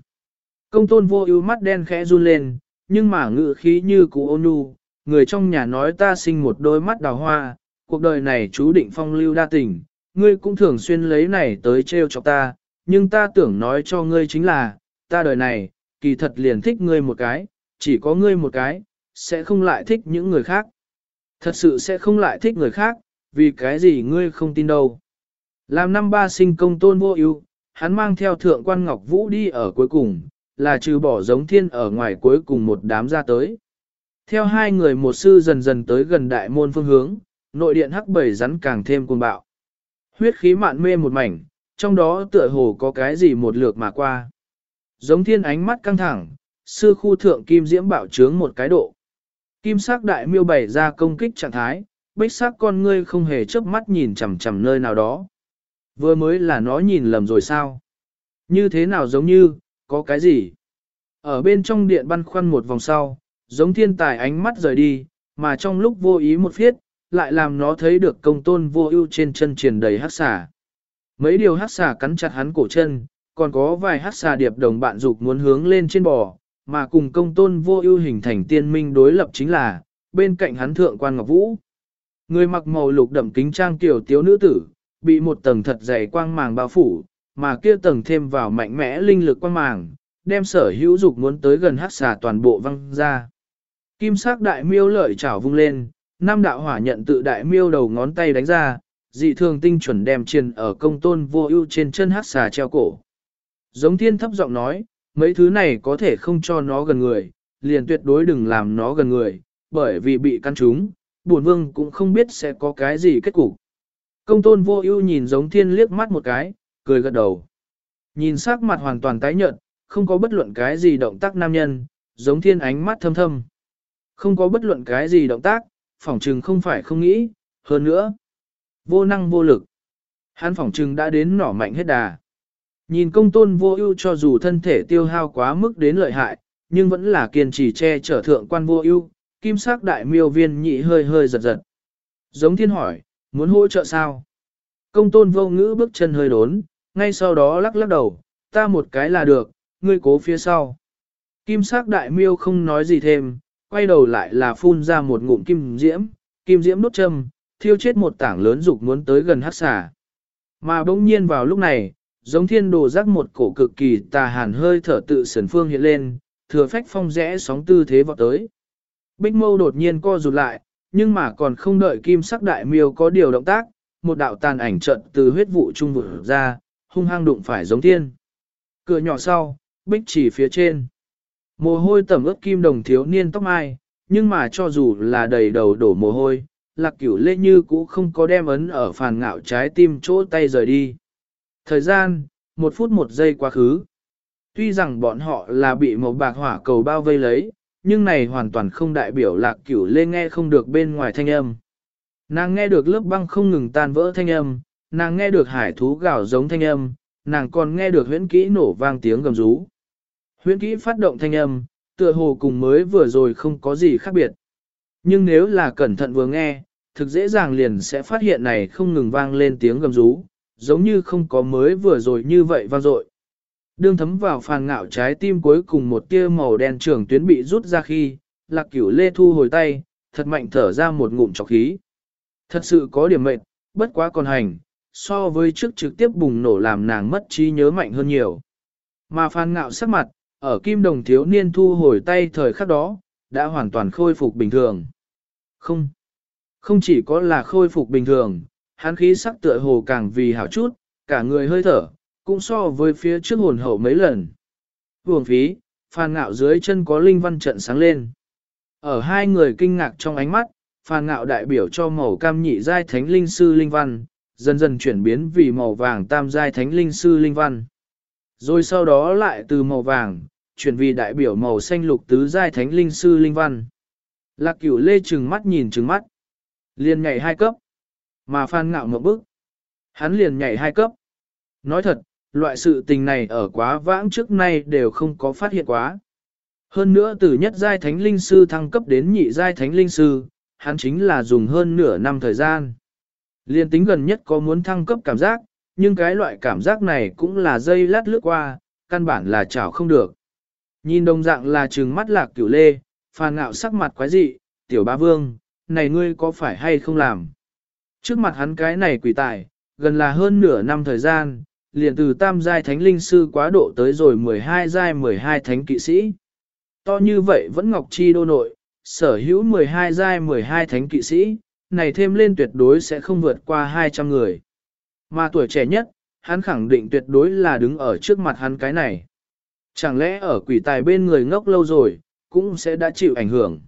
Công tôn vô ưu mắt đen khẽ run lên, nhưng mà ngự khí như cũ ôn nhu, người trong nhà nói ta sinh một đôi mắt đào hoa, cuộc đời này chú định phong lưu đa tình, ngươi cũng thường xuyên lấy này tới trêu chọc ta, nhưng ta tưởng nói cho ngươi chính là, ta đời này, kỳ thật liền thích ngươi một cái, chỉ có ngươi một cái, sẽ không lại thích những người khác. Thật sự sẽ không lại thích người khác, vì cái gì ngươi không tin đâu. Làm năm ba sinh công tôn vô ưu, hắn mang theo thượng quan Ngọc Vũ đi ở cuối cùng, là trừ bỏ giống thiên ở ngoài cuối cùng một đám ra tới. Theo hai người một sư dần dần tới gần đại môn phương hướng, nội điện hắc bảy rắn càng thêm cuồng bạo. Huyết khí mạn mê một mảnh, trong đó tựa hồ có cái gì một lượt mà qua. Giống thiên ánh mắt căng thẳng, sư khu thượng kim diễm bạo trướng một cái độ. Kim sắc đại miêu bày ra công kích trạng thái, bích sắc con ngươi không hề chớp mắt nhìn chằm chằm nơi nào đó. Vừa mới là nó nhìn lầm rồi sao? Như thế nào giống như, có cái gì? Ở bên trong điện băn khoăn một vòng sau, giống thiên tài ánh mắt rời đi, mà trong lúc vô ý một phiết, lại làm nó thấy được công tôn vô ưu trên chân triển đầy hát xà. Mấy điều hát xà cắn chặt hắn cổ chân, còn có vài hát xà điệp đồng bạn dục muốn hướng lên trên bò, mà cùng công tôn vô ưu hình thành tiên minh đối lập chính là, bên cạnh hắn thượng quan ngọc vũ. Người mặc màu lục đậm kính trang tiểu tiếu nữ tử, bị một tầng thật dày quang màng bao phủ, mà kia tầng thêm vào mạnh mẽ linh lực quang màng, đem sở hữu dục muốn tới gần hát xà toàn bộ văng ra. Kim sắc đại miêu lợi chảo vung lên, năm đạo hỏa nhận tự đại miêu đầu ngón tay đánh ra, dị thường tinh chuẩn đem chiền ở công tôn vô ưu trên chân hát xà treo cổ. Giống thiên thấp giọng nói, mấy thứ này có thể không cho nó gần người, liền tuyệt đối đừng làm nó gần người, bởi vì bị căn trúng, buồn vương cũng không biết sẽ có cái gì kết cục. Công tôn vô ưu nhìn giống thiên liếc mắt một cái, cười gật đầu. Nhìn sắc mặt hoàn toàn tái nhợt, không có bất luận cái gì động tác nam nhân, giống thiên ánh mắt thâm thâm. Không có bất luận cái gì động tác, phỏng trừng không phải không nghĩ, hơn nữa. Vô năng vô lực. Hắn phỏng trừng đã đến nỏ mạnh hết đà. Nhìn công tôn vô ưu cho dù thân thể tiêu hao quá mức đến lợi hại, nhưng vẫn là kiên trì che chở thượng quan vô ưu, kim sắc đại miêu viên nhị hơi hơi giật giật. Giống thiên hỏi, muốn hỗ trợ sao? Công tôn vô ngữ bước chân hơi đốn, ngay sau đó lắc lắc đầu, ta một cái là được, ngươi cố phía sau. Kim sắc đại miêu không nói gì thêm, quay đầu lại là phun ra một ngụm kim diễm, kim diễm đốt châm, thiêu chết một tảng lớn dục muốn tới gần hắc xà. Mà bỗng nhiên vào lúc này, giống thiên đồ rắc một cổ cực kỳ tà hàn hơi thở tự sần phương hiện lên, thừa phách phong rẽ sóng tư thế vọt tới. Bích mâu đột nhiên co rụt lại, nhưng mà còn không đợi kim sắc đại miêu có điều động tác, một đạo tàn ảnh trận từ huyết vụ trung vực ra, hung hăng đụng phải giống thiên. Cửa nhỏ sau, bích chỉ phía trên. Mồ hôi tẩm ướt kim đồng thiếu niên tóc mai, nhưng mà cho dù là đầy đầu đổ mồ hôi, lạc cửu lê như cũ không có đem ấn ở phàn ngạo trái tim chỗ tay rời đi. Thời gian, một phút một giây quá khứ. Tuy rằng bọn họ là bị một bạc hỏa cầu bao vây lấy, nhưng này hoàn toàn không đại biểu lạc cửu lê nghe không được bên ngoài thanh âm. Nàng nghe được lớp băng không ngừng tan vỡ thanh âm, nàng nghe được hải thú gào giống thanh âm, nàng còn nghe được huyễn kỹ nổ vang tiếng gầm rú. Huyễn kỹ phát động thanh âm, tựa hồ cùng mới vừa rồi không có gì khác biệt. Nhưng nếu là cẩn thận vừa nghe, thực dễ dàng liền sẽ phát hiện này không ngừng vang lên tiếng gầm rú, giống như không có mới vừa rồi như vậy vang dội. Đương thấm vào phàn ngạo trái tim cuối cùng một tia màu đen trưởng tuyến bị rút ra khi, lạc cửu lê thu hồi tay, thật mạnh thở ra một ngụm trọc khí. Thật sự có điểm mệnh, bất quá còn hành, so với trước trực tiếp bùng nổ làm nàng mất trí nhớ mạnh hơn nhiều. Mà phàn ngạo sắc mặt, ở kim đồng thiếu niên thu hồi tay thời khắc đó, đã hoàn toàn khôi phục bình thường. Không, không chỉ có là khôi phục bình thường, hắn khí sắc tựa hồ càng vì hảo chút, cả người hơi thở, cũng so với phía trước hồn hậu mấy lần. Vương phí, phàn ngạo dưới chân có linh văn trận sáng lên. Ở hai người kinh ngạc trong ánh mắt, phàn ngạo đại biểu cho màu cam nhị giai thánh linh sư linh văn, dần dần chuyển biến vì màu vàng tam giai thánh linh sư linh văn. Rồi sau đó lại từ màu vàng, chuyển vì đại biểu màu xanh lục tứ giai thánh linh sư linh văn. Lạc cửu lê trừng mắt nhìn trừng mắt. Liền nhảy hai cấp. Mà phan ngạo một bức. Hắn liền nhảy hai cấp. Nói thật, loại sự tình này ở quá vãng trước nay đều không có phát hiện quá. Hơn nữa từ nhất giai thánh linh sư thăng cấp đến nhị giai thánh linh sư, hắn chính là dùng hơn nửa năm thời gian. Liên tính gần nhất có muốn thăng cấp cảm giác, nhưng cái loại cảm giác này cũng là dây lát lướt qua, căn bản là chảo không được. Nhìn đồng dạng là trừng mắt lạc cửu lê, phàn ngạo sắc mặt quái dị, tiểu ba vương, này ngươi có phải hay không làm? Trước mặt hắn cái này quỷ tài, gần là hơn nửa năm thời gian, liền từ tam giai thánh linh sư quá độ tới rồi 12 giai 12 thánh kỵ sĩ. To như vậy vẫn ngọc chi đô nội, sở hữu 12 giai 12 thánh kỵ sĩ, này thêm lên tuyệt đối sẽ không vượt qua 200 người. Mà tuổi trẻ nhất, hắn khẳng định tuyệt đối là đứng ở trước mặt hắn cái này. Chẳng lẽ ở quỷ tài bên người ngốc lâu rồi, cũng sẽ đã chịu ảnh hưởng.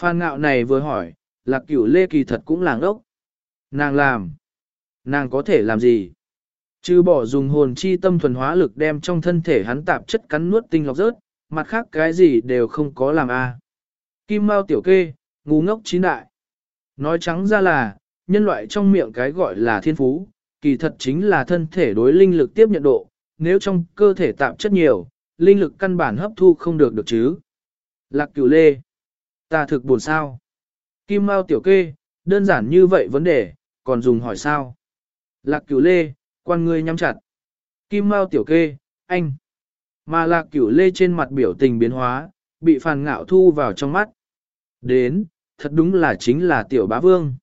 Phan ngạo này vừa hỏi, lạc cửu lê kỳ thật cũng là ngốc. Nàng làm. Nàng có thể làm gì? Chứ bỏ dùng hồn chi tâm thuần hóa lực đem trong thân thể hắn tạp chất cắn nuốt tinh lọc rớt, mặt khác cái gì đều không có làm a. Kim Mao tiểu kê, ngu ngốc chín đại. Nói trắng ra là, nhân loại trong miệng cái gọi là thiên phú, kỳ thật chính là thân thể đối linh lực tiếp nhận độ, nếu trong cơ thể tạp chất nhiều, linh lực căn bản hấp thu không được được chứ. Lạc cửu lê. Ta thực buồn sao. Kim Mao tiểu kê, đơn giản như vậy vấn đề, còn dùng hỏi sao. Lạc cửu lê, quan ngươi nhắm chặt. Kim Mao tiểu kê, anh. Mà lạc cửu lê trên mặt biểu tình biến hóa, bị phàn ngạo thu vào trong mắt. Đến, thật đúng là chính là tiểu bá vương.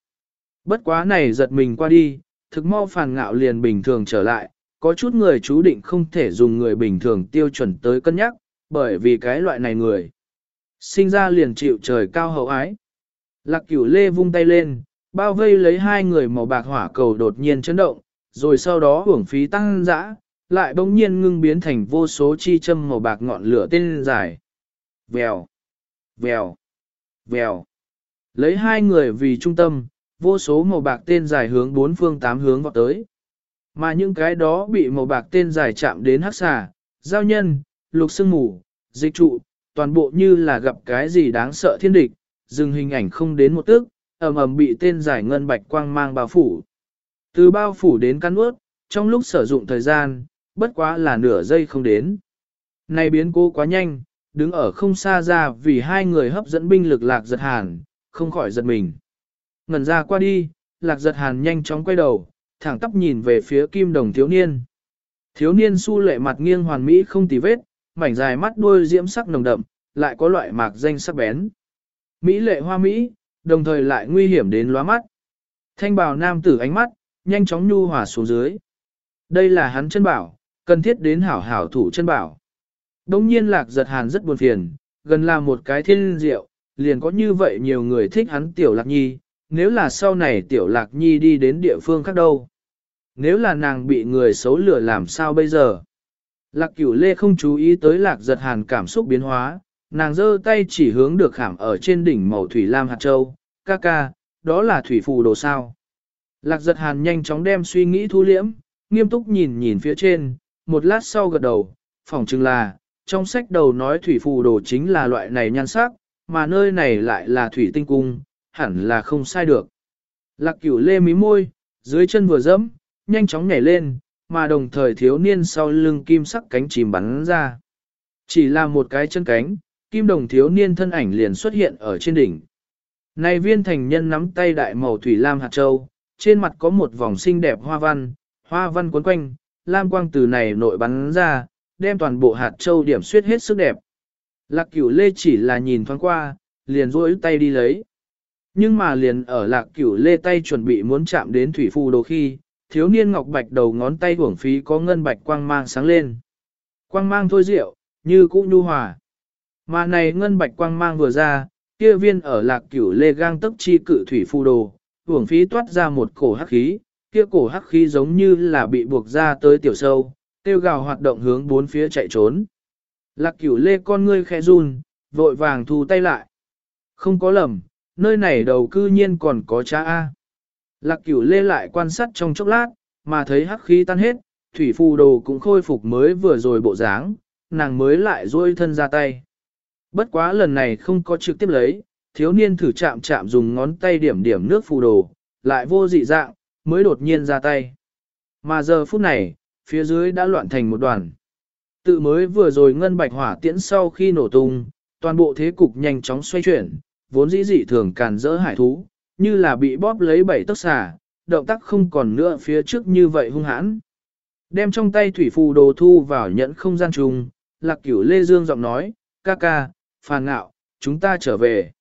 Bất quá này giật mình qua đi, thực mau phàn ngạo liền bình thường trở lại, có chút người chú định không thể dùng người bình thường tiêu chuẩn tới cân nhắc, bởi vì cái loại này người. Sinh ra liền chịu trời cao hậu ái. Lạc cửu lê vung tay lên, bao vây lấy hai người màu bạc hỏa cầu đột nhiên chấn động, rồi sau đó hưởng phí tăng dã, lại bỗng nhiên ngưng biến thành vô số chi châm màu bạc ngọn lửa tên dài. Vèo, vèo, vèo. Lấy hai người vì trung tâm, vô số màu bạc tên dài hướng bốn phương tám hướng vào tới. Mà những cái đó bị màu bạc tên dài chạm đến hắc xà, giao nhân, lục sương mù, dịch trụ, toàn bộ như là gặp cái gì đáng sợ thiên địch, dừng hình ảnh không đến một tức, ầm ầm bị tên giải ngân bạch quang mang bao phủ. Từ bao phủ đến cắn ướt, trong lúc sử dụng thời gian, bất quá là nửa giây không đến. Này biến cố quá nhanh, đứng ở không xa ra vì hai người hấp dẫn binh lực lạc giật hàn, không khỏi giật mình. Ngần ra qua đi, lạc giật hàn nhanh chóng quay đầu, thẳng tắp nhìn về phía kim đồng thiếu niên. Thiếu niên su lệ mặt nghiêng hoàn mỹ không tì vết, mảnh dài mắt đuôi diễm sắc nồng đậm, lại có loại mạc danh sắc bén. Mỹ lệ hoa Mỹ, đồng thời lại nguy hiểm đến lóa mắt. Thanh bào nam tử ánh mắt, nhanh chóng nhu hòa xuống dưới. Đây là hắn chân bảo, cần thiết đến hảo hảo thủ chân bảo. Đông nhiên lạc giật hàn rất buồn phiền, gần là một cái thiên diệu, liền có như vậy nhiều người thích hắn tiểu lạc nhi, nếu là sau này tiểu lạc nhi đi đến địa phương khác đâu. Nếu là nàng bị người xấu lửa làm sao bây giờ? Lạc cửu lê không chú ý tới lạc giật hàn cảm xúc biến hóa, nàng giơ tay chỉ hướng được khảm ở trên đỉnh màu thủy lam hạt châu, ca ca, đó là thủy phù đồ sao. Lạc giật hàn nhanh chóng đem suy nghĩ thu liễm, nghiêm túc nhìn nhìn phía trên, một lát sau gật đầu, phỏng chừng là, trong sách đầu nói thủy phù đồ chính là loại này nhan sắc, mà nơi này lại là thủy tinh cung, hẳn là không sai được. Lạc cửu lê mí môi, dưới chân vừa dẫm, nhanh chóng nhảy lên, mà đồng thời thiếu niên sau lưng kim sắc cánh chìm bắn ra. Chỉ là một cái chân cánh, kim đồng thiếu niên thân ảnh liền xuất hiện ở trên đỉnh. Này viên thành nhân nắm tay đại màu thủy lam hạt châu, trên mặt có một vòng xinh đẹp hoa văn, hoa văn cuốn quanh, lam quang từ này nội bắn ra, đem toàn bộ hạt châu điểm suyết hết sức đẹp. Lạc cửu lê chỉ là nhìn thoáng qua, liền rối tay đi lấy. Nhưng mà liền ở lạc cửu lê tay chuẩn bị muốn chạm đến thủy phù đồ khi, thiếu niên ngọc bạch đầu ngón tay hưởng phí có ngân bạch quang mang sáng lên. Quang mang thôi rượu, như cũ nhu hòa. Mà này ngân bạch quang mang vừa ra, kia viên ở lạc cửu lê gang tức chi cự thủy phù đồ, hưởng phí toát ra một cổ hắc khí, kia cổ hắc khí giống như là bị buộc ra tới tiểu sâu, tiêu gào hoạt động hướng bốn phía chạy trốn. Lạc cửu lê con ngươi khẽ run, vội vàng thu tay lại. Không có lầm, nơi này đầu cư nhiên còn có cha A. Lạc cửu lê lại quan sát trong chốc lát, mà thấy hắc khí tan hết, thủy phù đồ cũng khôi phục mới vừa rồi bộ dáng, nàng mới lại duỗi thân ra tay. Bất quá lần này không có trực tiếp lấy, thiếu niên thử chạm chạm dùng ngón tay điểm điểm nước phù đồ, lại vô dị dạng, mới đột nhiên ra tay. Mà giờ phút này, phía dưới đã loạn thành một đoàn. Tự mới vừa rồi ngân bạch hỏa tiễn sau khi nổ tung, toàn bộ thế cục nhanh chóng xoay chuyển, vốn dĩ dị thường càn rỡ hải thú, như là bị bóp lấy bảy tấc xà, động tác không còn nữa phía trước như vậy hung hãn. Đem trong tay thủy phù đồ thu vào nhẫn không gian trùng, lạc cửu Lê Dương giọng nói, ca ca, phàn ngạo, chúng ta trở về.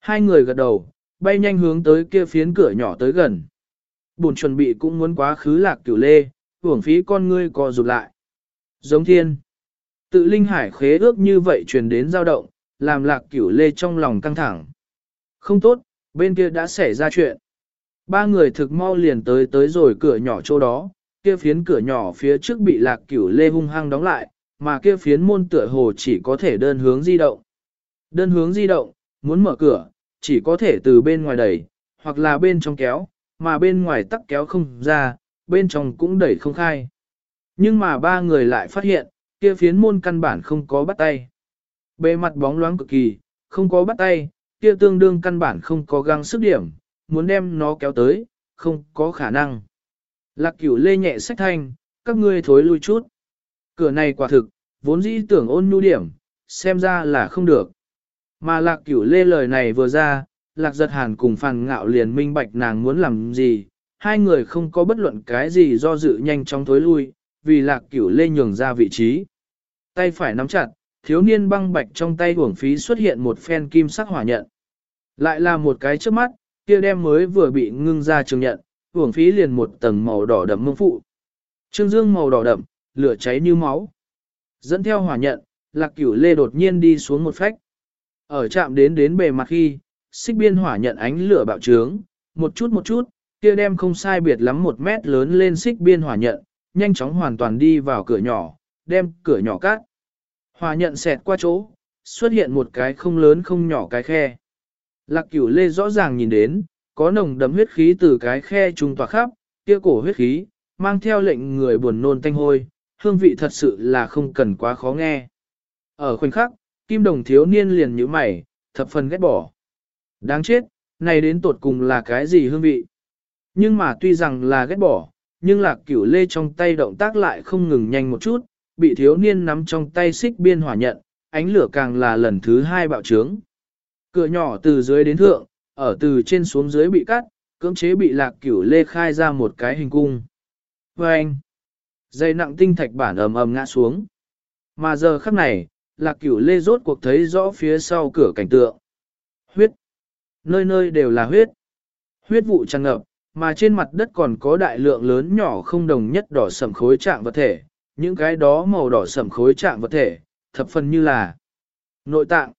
Hai người gật đầu, bay nhanh hướng tới kia phiến cửa nhỏ tới gần. Bùn chuẩn bị cũng muốn quá khứ lạc cửu lê, hưởng phí con ngươi co rụt lại. Giống thiên. Tự linh hải khế ước như vậy truyền đến dao động, làm lạc cửu lê trong lòng căng thẳng. Không tốt, bên kia đã xảy ra chuyện. Ba người thực mau liền tới tới rồi cửa nhỏ chỗ đó, kia phiến cửa nhỏ phía trước bị lạc cửu lê hung hăng đóng lại, mà kia phiến môn tựa hồ chỉ có thể đơn hướng di động. Đơn hướng di động, muốn mở cửa, chỉ có thể từ bên ngoài đẩy, hoặc là bên trong kéo, mà bên ngoài tắc kéo không ra, bên trong cũng đẩy không khai. Nhưng mà ba người lại phát hiện, kia phiến môn căn bản không có bắt tay. Bề mặt bóng loáng cực kỳ, không có bắt tay, kia tương đương căn bản không có găng sức điểm, muốn đem nó kéo tới, không có khả năng. Lạc cửu lê nhẹ sách thanh, các ngươi thối lui chút. Cửa này quả thực, vốn dĩ tưởng ôn nhu điểm, xem ra là không được. Mà lạc cửu lê lời này vừa ra, lạc giật hàn cùng phàn ngạo liền minh bạch nàng muốn làm gì, hai người không có bất luận cái gì do dự nhanh chóng thối lui, vì lạc cửu lê nhường ra vị trí. Tay phải nắm chặt, thiếu niên băng bạch trong tay uổng phí xuất hiện một phen kim sắc hỏa nhận. Lại là một cái trước mắt, kia đem mới vừa bị ngưng ra trường nhận, uổng phí liền một tầng màu đỏ đậm mông phụ. Trương dương màu đỏ đậm, lửa cháy như máu. Dẫn theo hỏa nhận, lạc cửu lê đột nhiên đi xuống một phách. Ở chạm đến đến bề mặt khi, xích biên hỏa nhận ánh lửa bạo trướng, một chút một chút, kia đem không sai biệt lắm một mét lớn lên xích biên hỏa nhận, nhanh chóng hoàn toàn đi vào cửa nhỏ, đem cửa nhỏ cát. Hòa nhận xẹt qua chỗ, xuất hiện một cái không lớn không nhỏ cái khe. Lạc cửu lê rõ ràng nhìn đến, có nồng đấm huyết khí từ cái khe trung tỏa khắp, kia cổ huyết khí, mang theo lệnh người buồn nôn tanh hôi, hương vị thật sự là không cần quá khó nghe. Ở khoảnh khắc, kim đồng thiếu niên liền như mày, thập phần ghét bỏ. Đáng chết, này đến tột cùng là cái gì hương vị? Nhưng mà tuy rằng là ghét bỏ, nhưng lạc cửu lê trong tay động tác lại không ngừng nhanh một chút, bị thiếu niên nắm trong tay xích biên hỏa nhận, ánh lửa càng là lần thứ hai bạo trướng. Cửa nhỏ từ dưới đến thượng, ở từ trên xuống dưới bị cắt, cưỡng chế bị lạc cửu lê khai ra một cái hình cung. Và anh, dây nặng tinh thạch bản ầm ầm ngã xuống. Mà giờ khắc này, lạc cửu lê rốt cuộc thấy rõ phía sau cửa cảnh tượng. Huyết. Nơi nơi đều là huyết. Huyết vụ tràn ngập, mà trên mặt đất còn có đại lượng lớn nhỏ không đồng nhất đỏ sầm khối trạng vật thể. Những cái đó màu đỏ sẩm khối trạng vật thể, thập phần như là nội tạng.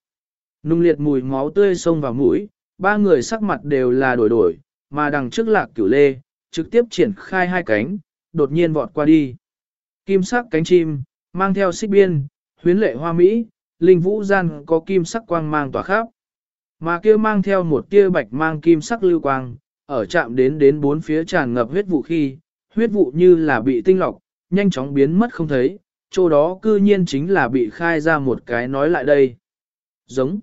Nung liệt mùi máu tươi xông vào mũi, ba người sắc mặt đều là đổi đổi, mà đằng trước lạc cửu lê, trực tiếp triển khai hai cánh, đột nhiên vọt qua đi. Kim sắc cánh chim, mang theo xích biên, huyến lệ hoa mỹ, linh vũ gian có kim sắc quang mang tỏa khắp. Mà kia mang theo một tia bạch mang kim sắc lưu quang, ở chạm đến đến bốn phía tràn ngập huyết vụ khi, huyết vụ như là bị tinh lọc, nhanh chóng biến mất không thấy, chỗ đó cư nhiên chính là bị khai ra một cái nói lại đây. Giống.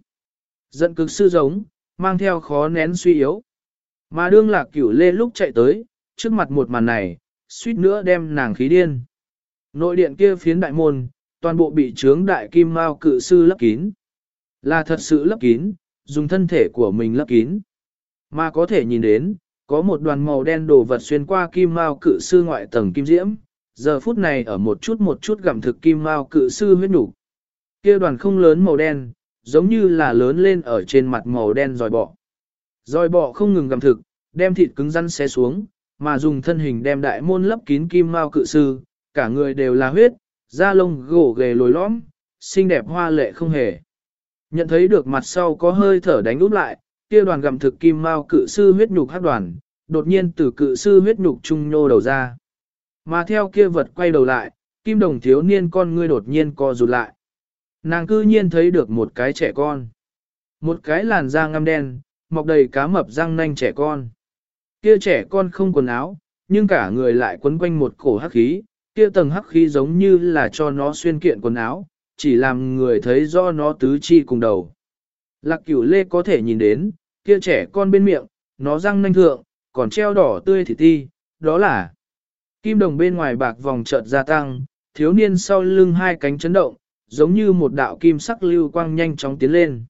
Giận cực sư giống, mang theo khó nén suy yếu. Mà đương lạc cửu lê lúc chạy tới, trước mặt một màn này, suýt nữa đem nàng khí điên. Nội điện kia phiến đại môn, toàn bộ bị trướng đại kim mao cự sư lấp kín. Là thật sự lấp kín, dùng thân thể của mình lấp kín. Mà có thể nhìn đến, có một đoàn màu đen đồ vật xuyên qua kim mao cự sư ngoại tầng kim diễm, giờ phút này ở một chút một chút gặm thực kim mao cự sư huyết đủ. Kia đoàn không lớn màu đen, giống như là lớn lên ở trên mặt màu đen dòi bọ. Dòi bọ không ngừng gặm thực, đem thịt cứng rắn xé xuống, mà dùng thân hình đem đại môn lấp kín kim mao cự sư, cả người đều là huyết, da lông gỗ ghề lồi lõm, xinh đẹp hoa lệ không hề. Nhận thấy được mặt sau có hơi thở đánh úp lại, kia đoàn gặm thực kim mao cự sư huyết nhục hát đoàn, đột nhiên từ cự sư huyết nhục trung nhô đầu ra. Mà theo kia vật quay đầu lại, kim đồng thiếu niên con ngươi đột nhiên co rụt lại. Nàng cư nhiên thấy được một cái trẻ con. Một cái làn da ngăm đen, mọc đầy cá mập răng nanh trẻ con. Kia trẻ con không quần áo, nhưng cả người lại quấn quanh một cổ hắc khí, kia tầng hắc khí giống như là cho nó xuyên kiện quần áo, chỉ làm người thấy do nó tứ chi cùng đầu. Lạc cửu lê có thể nhìn đến, kia trẻ con bên miệng, nó răng nanh thượng, còn treo đỏ tươi thịt ti, đó là kim đồng bên ngoài bạc vòng chợt gia tăng, thiếu niên sau lưng hai cánh chấn động, giống như một đạo kim sắc lưu quang nhanh chóng tiến lên.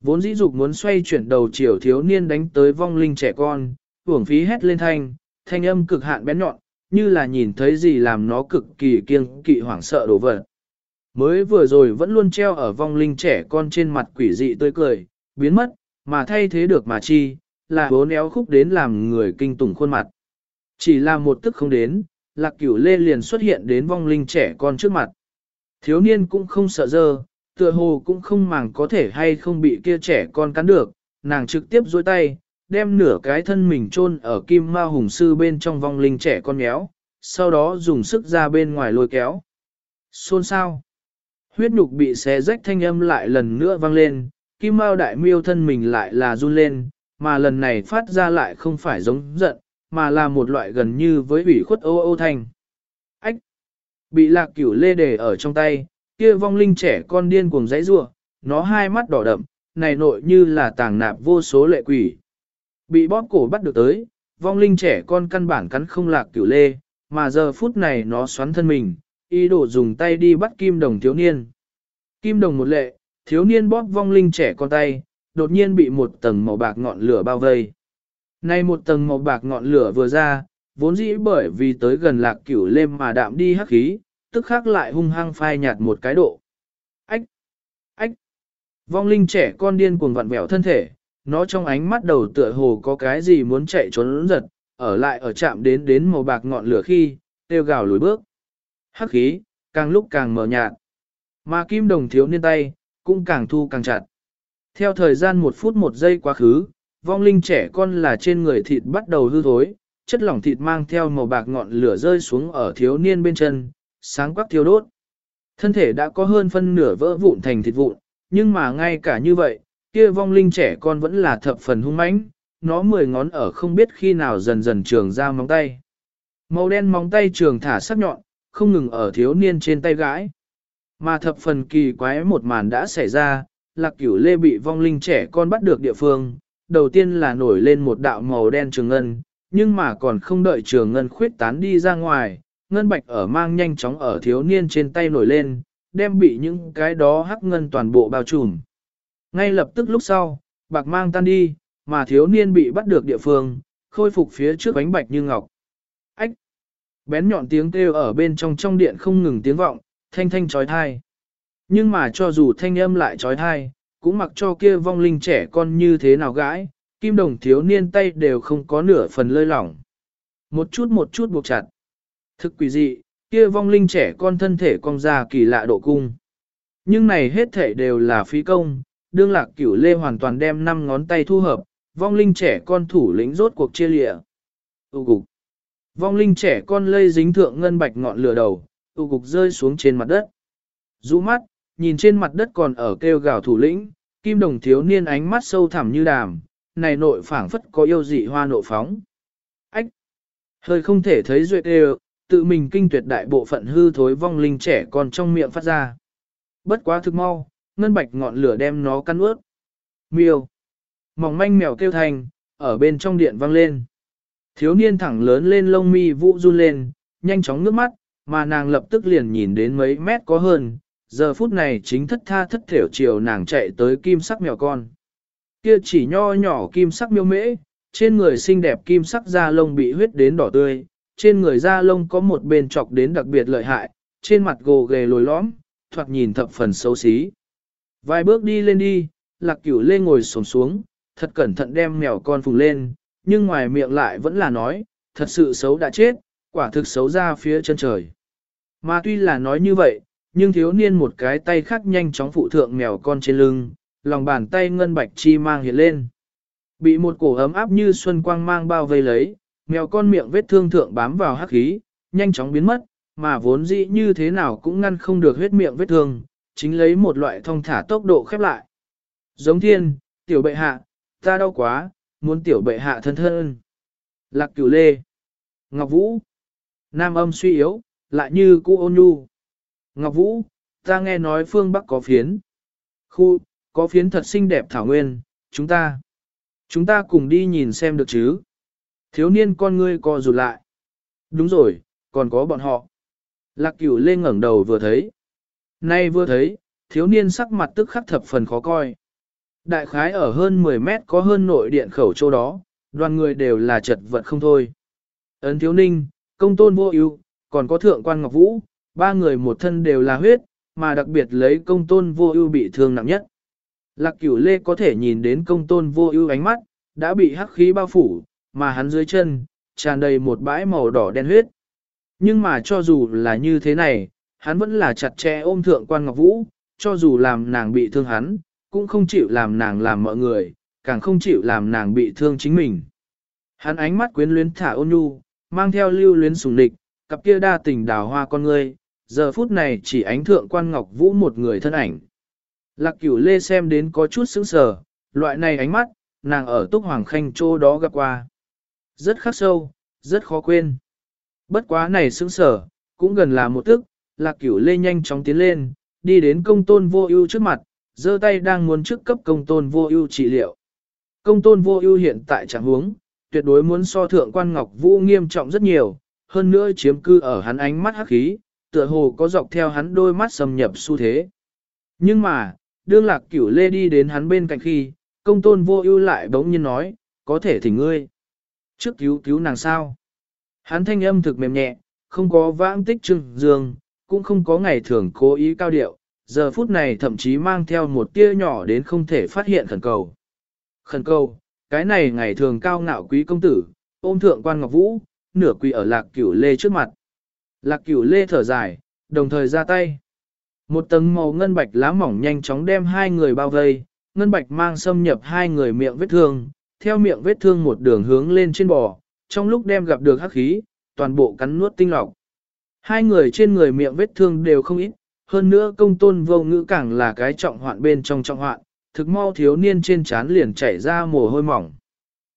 Vốn dĩ dục muốn xoay chuyển đầu chiều thiếu niên đánh tới vong linh trẻ con, hưởng phí hét lên thanh, thanh âm cực hạn bén nhọn, như là nhìn thấy gì làm nó cực kỳ kiêng kỵ hoảng sợ đổ vật. Mới vừa rồi vẫn luôn treo ở vong linh trẻ con trên mặt quỷ dị tươi cười, biến mất, mà thay thế được mà chi, là bốn éo khúc đến làm người kinh tủng khuôn mặt. Chỉ là một tức không đến, lạc cửu lê liền xuất hiện đến vong linh trẻ con trước mặt. Thiếu niên cũng không sợ dơ, tựa hồ cũng không màng có thể hay không bị kia trẻ con cắn được, nàng trực tiếp dôi tay, đem nửa cái thân mình chôn ở kim ma hùng sư bên trong vong linh trẻ con méo, sau đó dùng sức ra bên ngoài lôi kéo. Xôn sao? Huyết nhục bị xé rách thanh âm lại lần nữa vang lên, kim mao đại miêu thân mình lại là run lên, mà lần này phát ra lại không phải giống giận, mà là một loại gần như với ủy khuất ô ô thanh. Ách! Bị lạc cửu lê đề ở trong tay, kia vong linh trẻ con điên cuồng giấy rua, nó hai mắt đỏ đậm, này nội như là tàng nạp vô số lệ quỷ. Bị bóp cổ bắt được tới, vong linh trẻ con căn bản cắn không lạc cửu lê, mà giờ phút này nó xoắn thân mình, ý đồ dùng tay đi bắt kim đồng thiếu niên. Kim đồng một lệ, thiếu niên bóp vong linh trẻ con tay, đột nhiên bị một tầng màu bạc ngọn lửa bao vây. Nay một tầng màu bạc ngọn lửa vừa ra, vốn dĩ bởi vì tới gần lạc cửu lêm mà đạm đi hắc khí, tức khắc lại hung hăng phai nhạt một cái độ. Ách! Ách! Vong linh trẻ con điên cuồng vặn vẹo thân thể, nó trong ánh mắt đầu tựa hồ có cái gì muốn chạy trốn giật, ở lại ở chạm đến đến màu bạc ngọn lửa khi, tiêu gào lùi bước. Hắc khí, càng lúc càng mờ nhạt. Mà kim đồng thiếu niên tay, cũng càng thu càng chặt. Theo thời gian một phút một giây quá khứ, vong linh trẻ con là trên người thịt bắt đầu hư thối, chất lỏng thịt mang theo màu bạc ngọn lửa rơi xuống ở thiếu niên bên chân, sáng quắc thiêu đốt. Thân thể đã có hơn phân nửa vỡ vụn thành thịt vụn, nhưng mà ngay cả như vậy, kia vong linh trẻ con vẫn là thập phần hung mãnh, nó mười ngón ở không biết khi nào dần dần trường ra móng tay. Màu đen móng tay trường thả sắc nhọn, không ngừng ở thiếu niên trên tay gãi. Mà thập phần kỳ quái một màn đã xảy ra, lạc cửu lê bị vong linh trẻ con bắt được địa phương, đầu tiên là nổi lên một đạo màu đen trường ngân, nhưng mà còn không đợi trường ngân khuyết tán đi ra ngoài, ngân bạch ở mang nhanh chóng ở thiếu niên trên tay nổi lên, đem bị những cái đó hắc ngân toàn bộ bao trùm. Ngay lập tức lúc sau, bạc mang tan đi, mà thiếu niên bị bắt được địa phương, khôi phục phía trước bánh bạch như ngọc. Ách! Bén nhọn tiếng kêu ở bên trong trong điện không ngừng tiếng vọng, thanh thanh trói thai. Nhưng mà cho dù thanh âm lại trói thai, cũng mặc cho kia vong linh trẻ con như thế nào gãi, kim đồng thiếu niên tay đều không có nửa phần lơi lỏng. Một chút một chút buộc chặt. Thực quỷ dị, kia vong linh trẻ con thân thể cong ra kỳ lạ độ cung. Nhưng này hết thể đều là phí công, đương lạc cửu lê hoàn toàn đem năm ngón tay thu hợp, vong linh trẻ con thủ lĩnh rốt cuộc chia lịa. Tu cục. Vong linh trẻ con lây dính thượng ngân bạch ngọn lửa đầu, tu cục rơi xuống trên mặt đất. Rũ mắt, nhìn trên mặt đất còn ở kêu gào thủ lĩnh, kim đồng thiếu niên ánh mắt sâu thẳm như đàm, này nội phảng phất có yêu dị hoa nộ phóng. Ách! Hơi không thể thấy duyệt đều, tự mình kinh tuyệt đại bộ phận hư thối vong linh trẻ còn trong miệng phát ra. Bất quá thực mau, ngân bạch ngọn lửa đem nó căn ướt. Miêu! Mỏng manh mèo kêu thành, ở bên trong điện vang lên. Thiếu niên thẳng lớn lên lông mi vũ run lên, nhanh chóng nước mắt, mà nàng lập tức liền nhìn đến mấy mét có hơn, giờ phút này chính thất tha thất thểu chiều nàng chạy tới kim sắc mèo con. Kia chỉ nho nhỏ kim sắc miêu mễ, trên người xinh đẹp kim sắc da lông bị huyết đến đỏ tươi, trên người da lông có một bên trọc đến đặc biệt lợi hại, trên mặt gồ ghề lồi lõm, thoạt nhìn thập phần xấu xí. Vài bước đi lên đi, lạc cửu lê ngồi xuống xuống, thật cẩn thận đem mèo con phùng lên, nhưng ngoài miệng lại vẫn là nói, thật sự xấu đã chết, quả thực xấu ra phía chân trời. Mà tuy là nói như vậy, nhưng thiếu niên một cái tay khác nhanh chóng phụ thượng mèo con trên lưng, lòng bàn tay ngân bạch chi mang hiện lên. Bị một cổ ấm áp như xuân quang mang bao vây lấy, mèo con miệng vết thương thượng bám vào hắc khí, nhanh chóng biến mất, mà vốn dĩ như thế nào cũng ngăn không được huyết miệng vết thương, chính lấy một loại thông thả tốc độ khép lại. Giống thiên, tiểu bệ hạ, ta đau quá, muốn tiểu bệ hạ thân thân. Lạc cửu lê, Ngọc Vũ, nam âm suy yếu, lại như cũ ôn nhu. Ngọc Vũ, ta nghe nói phương Bắc có phiến. Khu, có phiến thật xinh đẹp thảo nguyên, chúng ta. Chúng ta cùng đi nhìn xem được chứ. Thiếu niên con ngươi co rụt lại. Đúng rồi, còn có bọn họ. Lạc cửu lên ngẩng đầu vừa thấy. Nay vừa thấy, thiếu niên sắc mặt tức khắc thập phần khó coi. Đại khái ở hơn 10 mét có hơn nội điện khẩu chỗ đó, đoàn người đều là chật vật không thôi. Ấn thiếu ninh, công tôn vô ưu, còn có thượng quan ngọc vũ, ba người một thân đều là huyết, mà đặc biệt lấy công tôn vô ưu bị thương nặng nhất. Lạc cửu lê có thể nhìn đến công tôn vô ưu ánh mắt, đã bị hắc khí bao phủ, mà hắn dưới chân, tràn đầy một bãi màu đỏ đen huyết. Nhưng mà cho dù là như thế này, hắn vẫn là chặt chẽ ôm thượng quan ngọc vũ, cho dù làm nàng bị thương hắn, cũng không chịu làm nàng làm mọi người, càng không chịu làm nàng bị thương chính mình. Hắn ánh mắt quyến luyến thả ôn nhu, mang theo lưu luyến sùng địch, cặp kia đa tình đào hoa con ngươi, giờ phút này chỉ ánh thượng quan ngọc vũ một người thân ảnh. Lạc cửu lê xem đến có chút sững sờ, loại này ánh mắt, nàng ở túc hoàng khanh chỗ đó gặp qua. Rất khắc sâu, rất khó quên. Bất quá này sững sờ, cũng gần là một tức, lạc cửu lê nhanh chóng tiến lên, đi đến công tôn vô ưu trước mặt, giơ tay đang muốn trước cấp công tôn vô ưu trị liệu. Công tôn vô ưu hiện tại trạng huống, tuyệt đối muốn so thượng quan ngọc vũ nghiêm trọng rất nhiều, hơn nữa chiếm cư ở hắn ánh mắt hắc khí, tựa hồ có dọc theo hắn đôi mắt xâm nhập xu thế. Nhưng mà, đương lạc cửu lê đi đến hắn bên cạnh khi, công tôn vô ưu lại bỗng nhiên nói, có thể thỉnh ngươi. Trước cứu cứu nàng sao? Hắn thanh âm thực mềm nhẹ, không có vãng tích trưng dương, cũng không có ngày thường cố ý cao điệu, giờ phút này thậm chí mang theo một tia nhỏ đến không thể phát hiện khẩn cầu. Khẩn cầu, cái này ngày thường cao ngạo quý công tử, ôm thượng quan ngọc vũ, nửa quỳ ở lạc cửu lê trước mặt. Lạc cửu lê thở dài, đồng thời ra tay. Một tầng màu ngân bạch lá mỏng nhanh chóng đem hai người bao vây, ngân bạch mang xâm nhập hai người miệng vết thương, theo miệng vết thương một đường hướng lên trên bò, trong lúc đem gặp được hắc khí, toàn bộ cắn nuốt tinh lọc. Hai người trên người miệng vết thương đều không ít, hơn nữa công tôn vô ngữ càng là cái trọng hoạn bên trong trọng hoạn, thực mau thiếu niên trên trán liền chảy ra mồ hôi mỏng.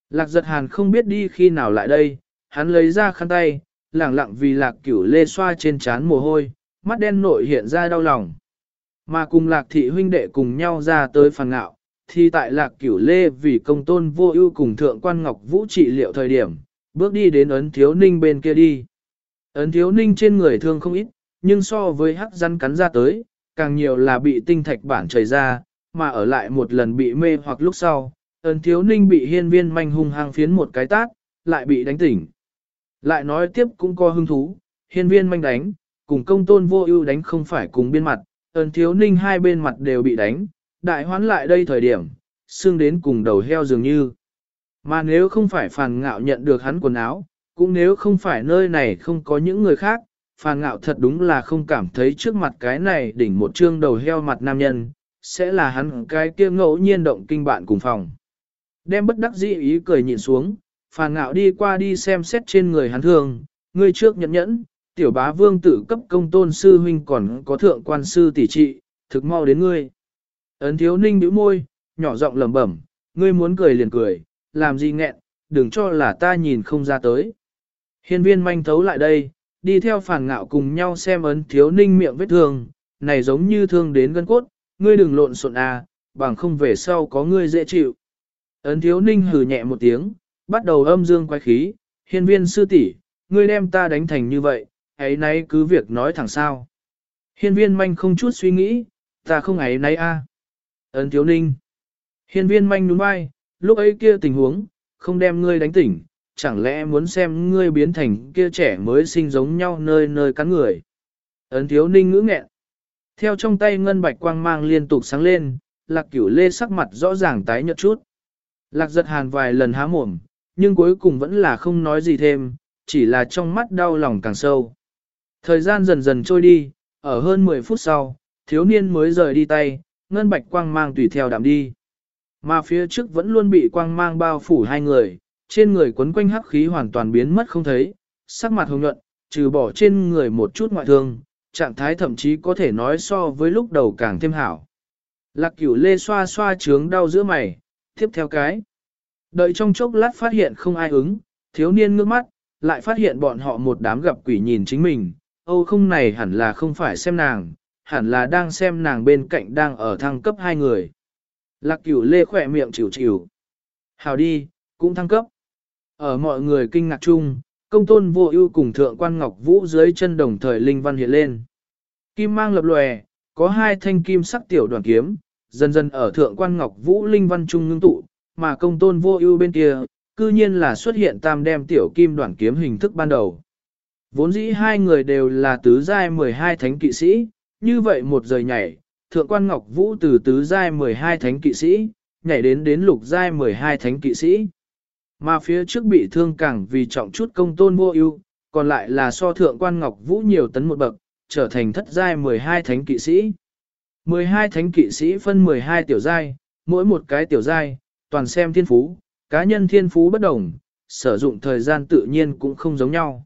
Lạc giật hàn không biết đi khi nào lại đây, hắn lấy ra khăn tay, lẳng lặng vì lạc cửu lê xoa trên trán mồ hôi, mắt đen nội hiện ra đau lòng. Mà cùng lạc thị huynh đệ cùng nhau ra tới phàn ngạo, thì tại lạc cửu lê vì công tôn vô ưu cùng thượng quan ngọc vũ trị liệu thời điểm, bước đi đến ấn thiếu ninh bên kia đi. Ấn thiếu ninh trên người thương không ít, nhưng so với hắc rắn cắn ra tới, càng nhiều là bị tinh thạch bản chảy ra, mà ở lại một lần bị mê hoặc lúc sau, ấn thiếu ninh bị hiên viên manh hung hăng phiến một cái tát, lại bị đánh tỉnh. Lại nói tiếp cũng có hứng thú, hiên viên manh đánh, cùng công tôn vô ưu đánh không phải cùng biên mặt, ơn thiếu ninh hai bên mặt đều bị đánh, đại hoán lại đây thời điểm, xương đến cùng đầu heo dường như. Mà nếu không phải phàn ngạo nhận được hắn quần áo, cũng nếu không phải nơi này không có những người khác, phàn ngạo thật đúng là không cảm thấy trước mặt cái này đỉnh một trương đầu heo mặt nam nhân, sẽ là hắn cái kia ngẫu nhiên động kinh bạn cùng phòng. Đem bất đắc dĩ ý cười nhịn xuống, phàn ngạo đi qua đi xem xét trên người hắn thường, người trước nhẫn nhẫn, tiểu bá vương tử cấp công tôn sư huynh còn có thượng quan sư tỷ trị, thực mau đến ngươi. Ấn thiếu ninh bĩu môi, nhỏ giọng lẩm bẩm, ngươi muốn cười liền cười, làm gì nghẹn, đừng cho là ta nhìn không ra tới. Hiên viên manh thấu lại đây, đi theo phản ngạo cùng nhau xem ấn thiếu ninh miệng vết thương, này giống như thương đến gân cốt, ngươi đừng lộn xộn à, bằng không về sau có ngươi dễ chịu. Ấn thiếu ninh hừ nhẹ một tiếng, bắt đầu âm dương quái khí, hiên viên sư tỷ, ngươi đem ta đánh thành như vậy, ấy nay cứ việc nói thẳng sao. Hiên viên manh không chút suy nghĩ, ta không ấy nay a. À. Ấn thiếu ninh. Hiên viên manh nhún vai, lúc ấy kia tình huống, không đem ngươi đánh tỉnh, chẳng lẽ muốn xem ngươi biến thành kia trẻ mới sinh giống nhau nơi nơi cắn người. Ấn thiếu ninh ngữ nghẹn. Theo trong tay ngân bạch quang mang liên tục sáng lên, lạc cửu lê sắc mặt rõ ràng tái nhợt chút. Lạc giật hàn vài lần há mồm, nhưng cuối cùng vẫn là không nói gì thêm, chỉ là trong mắt đau lòng càng sâu. Thời gian dần dần trôi đi, ở hơn 10 phút sau, thiếu niên mới rời đi tay, ngân bạch quang mang tùy theo đạm đi. Mà phía trước vẫn luôn bị quang mang bao phủ hai người, trên người quấn quanh hắc khí hoàn toàn biến mất không thấy, sắc mặt hồng nhuận, trừ bỏ trên người một chút ngoại thương, trạng thái thậm chí có thể nói so với lúc đầu càng thêm hảo. Lạc cửu lê xoa xoa trướng đau giữa mày, tiếp theo cái. Đợi trong chốc lát phát hiện không ai ứng, thiếu niên ngước mắt, lại phát hiện bọn họ một đám gặp quỷ nhìn chính mình, âu không này hẳn là không phải xem nàng, hẳn là đang xem nàng bên cạnh đang ở thăng cấp hai người. Lạc cửu lê khỏe miệng chịu chịu. Hào đi, cũng thăng cấp. Ở mọi người kinh ngạc chung, công tôn vô ưu cùng thượng quan ngọc vũ dưới chân đồng thời linh văn hiện lên. Kim mang lập lòe, có hai thanh kim sắc tiểu đoàn kiếm, dần dần ở thượng quan ngọc vũ linh văn trung ngưng tụ, mà công tôn vô ưu bên kia, cư nhiên là xuất hiện tam đem tiểu kim đoạn kiếm hình thức ban đầu. Vốn dĩ hai người đều là tứ giai 12 thánh kỵ sĩ, như vậy một giờ nhảy, thượng quan ngọc vũ từ tứ giai 12 thánh kỵ sĩ, nhảy đến đến lục giai 12 thánh kỵ sĩ. Mà phía trước bị thương càng vì trọng chút công tôn vô ưu, còn lại là so thượng quan ngọc vũ nhiều tấn một bậc, trở thành thất giai 12 thánh kỵ sĩ. 12 thánh kỵ sĩ phân 12 tiểu giai, mỗi một cái tiểu giai, toàn xem thiên phú, cá nhân thiên phú bất đồng, sử dụng thời gian tự nhiên cũng không giống nhau.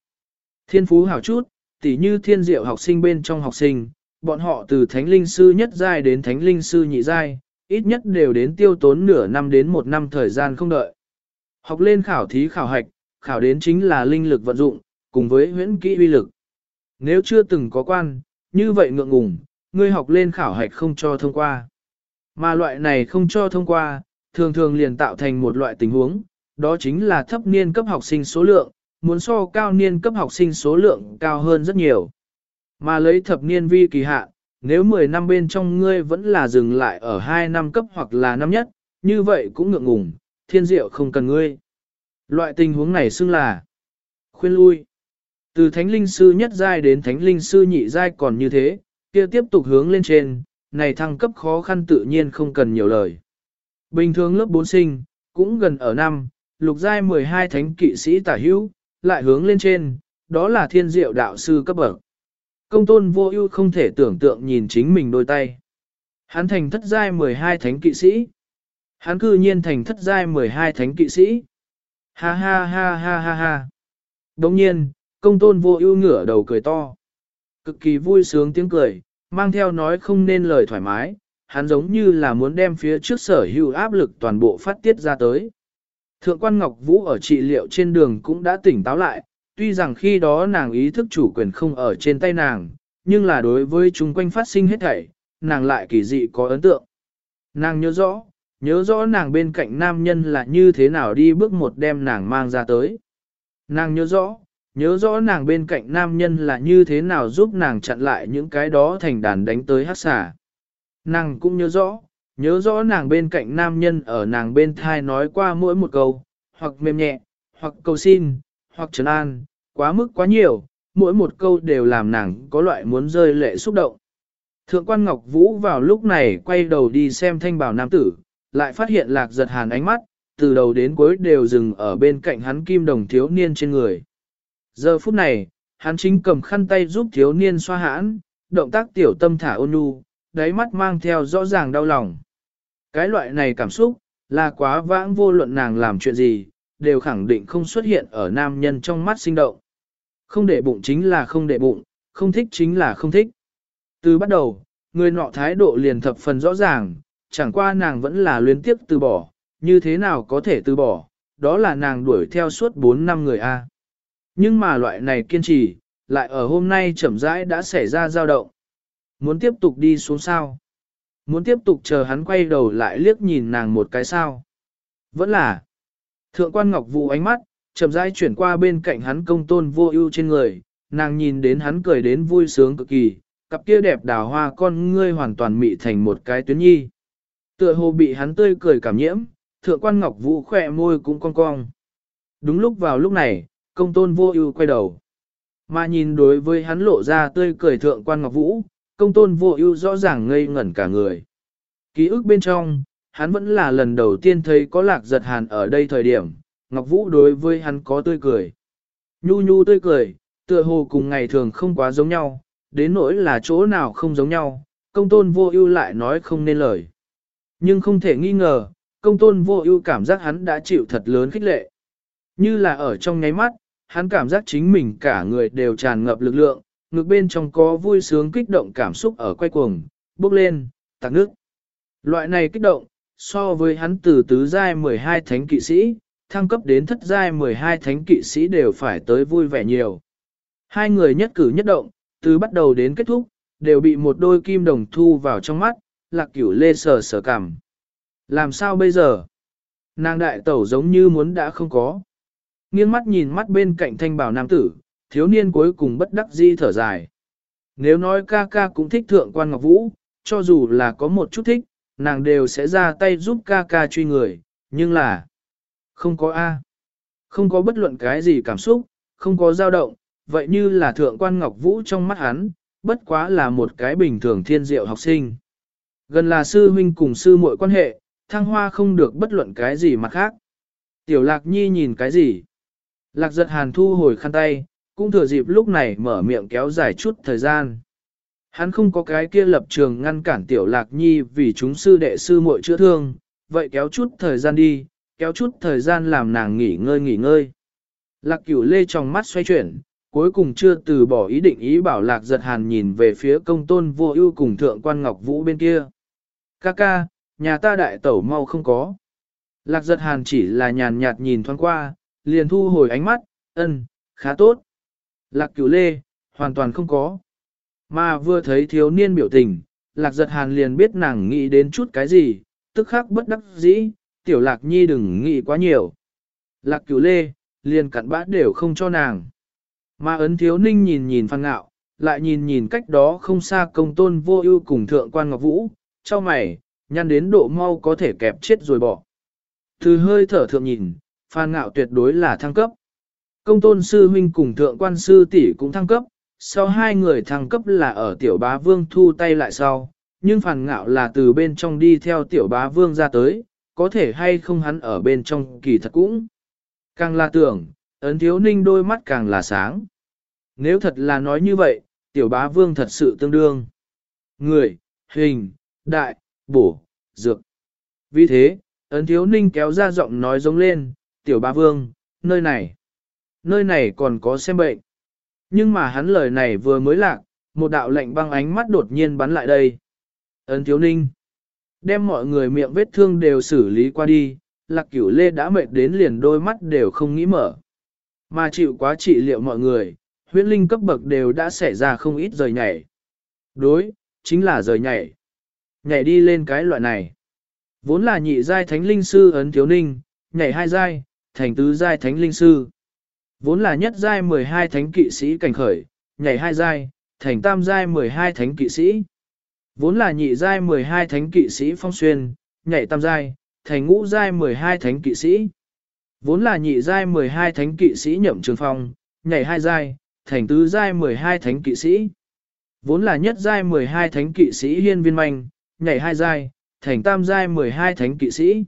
Thiên phú hảo chút, tỉ như thiên diệu học sinh bên trong học sinh, bọn họ từ thánh linh sư nhất giai đến thánh linh sư nhị giai, ít nhất đều đến tiêu tốn nửa năm đến một năm thời gian không đợi. Học lên khảo thí khảo hạch, khảo đến chính là linh lực vận dụng, cùng với huyễn kỹ uy lực. Nếu chưa từng có quan, như vậy ngượng ngùng, ngươi học lên khảo hạch không cho thông qua. Mà loại này không cho thông qua, thường thường liền tạo thành một loại tình huống, đó chính là thấp niên cấp học sinh số lượng, muốn so cao niên cấp học sinh số lượng cao hơn rất nhiều. Mà lấy thập niên vi kỳ hạn, nếu 10 năm bên trong ngươi vẫn là dừng lại ở 2 năm cấp hoặc là năm nhất, như vậy cũng ngượng ngùng, thiên diệu không cần ngươi. Loại tình huống này xưng là khuyên lui. Từ thánh linh sư nhất giai đến thánh linh sư nhị giai còn như thế, kia tiếp tục hướng lên trên, này thăng cấp khó khăn tự nhiên không cần nhiều lời. Bình thường lớp 4 sinh, cũng gần ở năm, lục giai 12 thánh kỵ sĩ tả hữu, lại hướng lên trên, đó là thiên diệu đạo sư cấp bậc. Công tôn vô ưu không thể tưởng tượng nhìn chính mình đôi tay. Hắn thành thất giai 12 thánh kỵ sĩ. Hắn cư nhiên thành thất giai 12 thánh kỵ sĩ. Ha ha ha ha ha ha. Đồng nhiên, công tôn vô ưu ngửa đầu cười to. Cực kỳ vui sướng tiếng cười, mang theo nói không nên lời thoải mái, hắn giống như là muốn đem phía trước sở hữu áp lực toàn bộ phát tiết ra tới. Thượng quan Ngọc Vũ ở trị liệu trên đường cũng đã tỉnh táo lại, tuy rằng khi đó nàng ý thức chủ quyền không ở trên tay nàng, nhưng là đối với chúng quanh phát sinh hết thảy, nàng lại kỳ dị có ấn tượng. Nàng nhớ rõ, nhớ rõ nàng bên cạnh nam nhân là như thế nào đi bước một đem nàng mang ra tới. Nàng nhớ rõ, nhớ rõ nàng bên cạnh nam nhân là như thế nào giúp nàng chặn lại những cái đó thành đàn đánh tới hát xà. Nàng cũng nhớ rõ, nhớ rõ nàng bên cạnh nam nhân ở nàng bên thai nói qua mỗi một câu, hoặc mềm nhẹ, hoặc cầu xin, hoặc trấn an, quá mức quá nhiều, mỗi một câu đều làm nàng có loại muốn rơi lệ xúc động. Thượng quan Ngọc Vũ vào lúc này quay đầu đi xem thanh bảo nam tử, lại phát hiện lạc giật hàn ánh mắt, từ đầu đến cuối đều dừng ở bên cạnh hắn kim đồng thiếu niên trên người. Giờ phút này, hắn chính cầm khăn tay giúp thiếu niên xoa hãn, động tác tiểu tâm thả ôn nhu, đáy mắt mang theo rõ ràng đau lòng. Cái loại này cảm xúc, là quá vãng vô luận nàng làm chuyện gì, đều khẳng định không xuất hiện ở nam nhân trong mắt sinh động. Không để bụng chính là không để bụng, không thích chính là không thích. Từ bắt đầu, người nọ thái độ liền thập phần rõ ràng, chẳng qua nàng vẫn là luyến tiếp từ bỏ, như thế nào có thể từ bỏ, đó là nàng đuổi theo suốt 4 năm người A. Nhưng mà loại này kiên trì, lại ở hôm nay chậm rãi đã xảy ra dao động. Muốn tiếp tục đi xuống sao? Muốn tiếp tục chờ hắn quay đầu lại liếc nhìn nàng một cái sao? Vẫn là. Thượng quan Ngọc Vũ ánh mắt, chậm rãi chuyển qua bên cạnh hắn công tôn vô ưu trên người, nàng nhìn đến hắn cười đến vui sướng cực kỳ, cặp kia đẹp đào hoa con ngươi hoàn toàn mị thành một cái tuyến nhi. Tựa hồ bị hắn tươi cười cảm nhiễm, thượng quan Ngọc Vũ khỏe môi cũng cong cong. Đúng lúc vào lúc này, công tôn vô ưu quay đầu. Mà nhìn đối với hắn lộ ra tươi cười thượng quan Ngọc Vũ, công tôn vô ưu rõ ràng ngây ngẩn cả người. Ký ức bên trong, hắn vẫn là lần đầu tiên thấy có lạc giật hàn ở đây thời điểm, Ngọc Vũ đối với hắn có tươi cười. Nhu nhu tươi cười, tựa hồ cùng ngày thường không quá giống nhau, đến nỗi là chỗ nào không giống nhau, công tôn vô ưu lại nói không nên lời. Nhưng không thể nghi ngờ, công tôn vô ưu cảm giác hắn đã chịu thật lớn khích lệ. Như là ở trong nháy mắt, hắn cảm giác chính mình cả người đều tràn ngập lực lượng, ngực bên trong có vui sướng kích động cảm xúc ở quay cuồng, bước lên, tạc nước. Loại này kích động, so với hắn từ tứ giai 12 thánh kỵ sĩ, thăng cấp đến thất giai 12 thánh kỵ sĩ đều phải tới vui vẻ nhiều. Hai người nhất cử nhất động, từ bắt đầu đến kết thúc, đều bị một đôi kim đồng thu vào trong mắt, lạc cửu lê sờ sờ cảm. Làm sao bây giờ? Nàng đại tẩu giống như muốn đã không có. Nghiêng mắt nhìn mắt bên cạnh thanh bảo nam tử, thiếu niên cuối cùng bất đắc di thở dài. Nếu nói ca ca cũng thích thượng quan ngọc vũ, cho dù là có một chút thích, nàng đều sẽ ra tay giúp ca ca truy người, nhưng là không có A. Không có bất luận cái gì cảm xúc, không có dao động, vậy như là thượng quan ngọc vũ trong mắt hắn, bất quá là một cái bình thường thiên diệu học sinh. Gần là sư huynh cùng sư muội quan hệ, thăng hoa không được bất luận cái gì mặt khác. Tiểu lạc nhi nhìn cái gì? Lạc giật hàn thu hồi khăn tay, cũng thừa dịp lúc này mở miệng kéo dài chút thời gian. Hắn không có cái kia lập trường ngăn cản tiểu lạc nhi vì chúng sư đệ sư muội chữa thương, vậy kéo chút thời gian đi, kéo chút thời gian làm nàng nghỉ ngơi nghỉ ngơi. Lạc cửu lê trong mắt xoay chuyển, cuối cùng chưa từ bỏ ý định ý bảo lạc giật hàn nhìn về phía công tôn vô ưu cùng thượng quan ngọc vũ bên kia. Ca ca, nhà ta đại tẩu mau không có. Lạc giật hàn chỉ là nhàn nhạt nhìn thoáng qua, liền thu hồi ánh mắt, ân, khá tốt. Lạc cửu lê, hoàn toàn không có. Mà vừa thấy thiếu niên biểu tình, lạc giật hàn liền biết nàng nghĩ đến chút cái gì, tức khắc bất đắc dĩ, tiểu lạc nhi đừng nghĩ quá nhiều. Lạc cửu lê, liền cặn bã đều không cho nàng. Mà ấn thiếu ninh nhìn nhìn phan ngạo, lại nhìn nhìn cách đó không xa công tôn vô ưu cùng thượng quan ngọc vũ, cho mày, nhăn đến độ mau có thể kẹp chết rồi bỏ. Từ hơi thở thượng nhìn, phan ngạo tuyệt đối là thăng cấp. Công tôn sư huynh cùng thượng quan sư tỷ cũng thăng cấp, sau hai người thăng cấp là ở tiểu bá vương thu tay lại sau, nhưng phản ngạo là từ bên trong đi theo tiểu bá vương ra tới, có thể hay không hắn ở bên trong kỳ thật cũng. Càng là tưởng, ấn thiếu ninh đôi mắt càng là sáng. Nếu thật là nói như vậy, tiểu bá vương thật sự tương đương. Người, hình, đại, bổ, dược. Vì thế, ấn thiếu ninh kéo ra giọng nói giống lên, tiểu bá vương, nơi này. Nơi này còn có xem bệnh. Nhưng mà hắn lời này vừa mới lạc, một đạo lệnh băng ánh mắt đột nhiên bắn lại đây. Ấn thiếu ninh. Đem mọi người miệng vết thương đều xử lý qua đi, lạc cửu lê đã mệt đến liền đôi mắt đều không nghĩ mở. Mà chịu quá trị liệu mọi người, huyễn linh cấp bậc đều đã xảy ra không ít rời nhảy. Đối, chính là rời nhảy. Nhảy đi lên cái loại này. Vốn là nhị giai thánh linh sư ấn thiếu ninh, nhảy hai giai, thành tứ giai thánh linh sư. Vốn là nhất giai 12 thánh kỵ sĩ cảnh khởi, nhảy hai giai, thành tam giai 12 thánh kỵ sĩ. Vốn là nhị giai 12 thánh kỵ sĩ phong xuyên, nhảy tam giai, thành ngũ giai 12 thánh kỵ sĩ. Vốn là nhị giai 12 thánh kỵ sĩ nhậm trường phong, nhảy hai giai, thành tứ giai 12 thánh kỵ sĩ. Vốn là nhất giai 12 thánh kỵ sĩ hiên viên manh, nhảy hai giai, thành tam giai 12 thánh kỵ sĩ.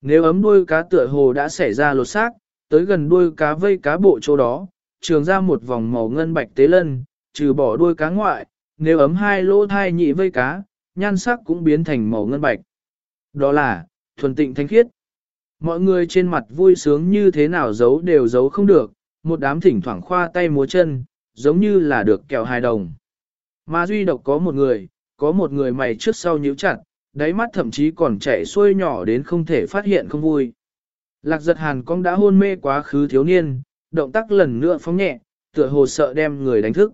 Nếu ấm đuôi cá tựa hồ đã xảy ra lột xác, tới gần đuôi cá vây cá bộ chỗ đó, trường ra một vòng màu ngân bạch tế lân, trừ bỏ đuôi cá ngoại, nếu ấm hai lỗ thai nhị vây cá, nhan sắc cũng biến thành màu ngân bạch. Đó là, thuần tịnh thanh khiết. Mọi người trên mặt vui sướng như thế nào giấu đều giấu không được, một đám thỉnh thoảng khoa tay múa chân, giống như là được kẹo hài đồng. Mà duy độc có một người, có một người mày trước sau nhíu chặt, đáy mắt thậm chí còn chảy xuôi nhỏ đến không thể phát hiện không vui. Lạc giật hàn cong đã hôn mê quá khứ thiếu niên, động tác lần nữa phóng nhẹ, tựa hồ sợ đem người đánh thức.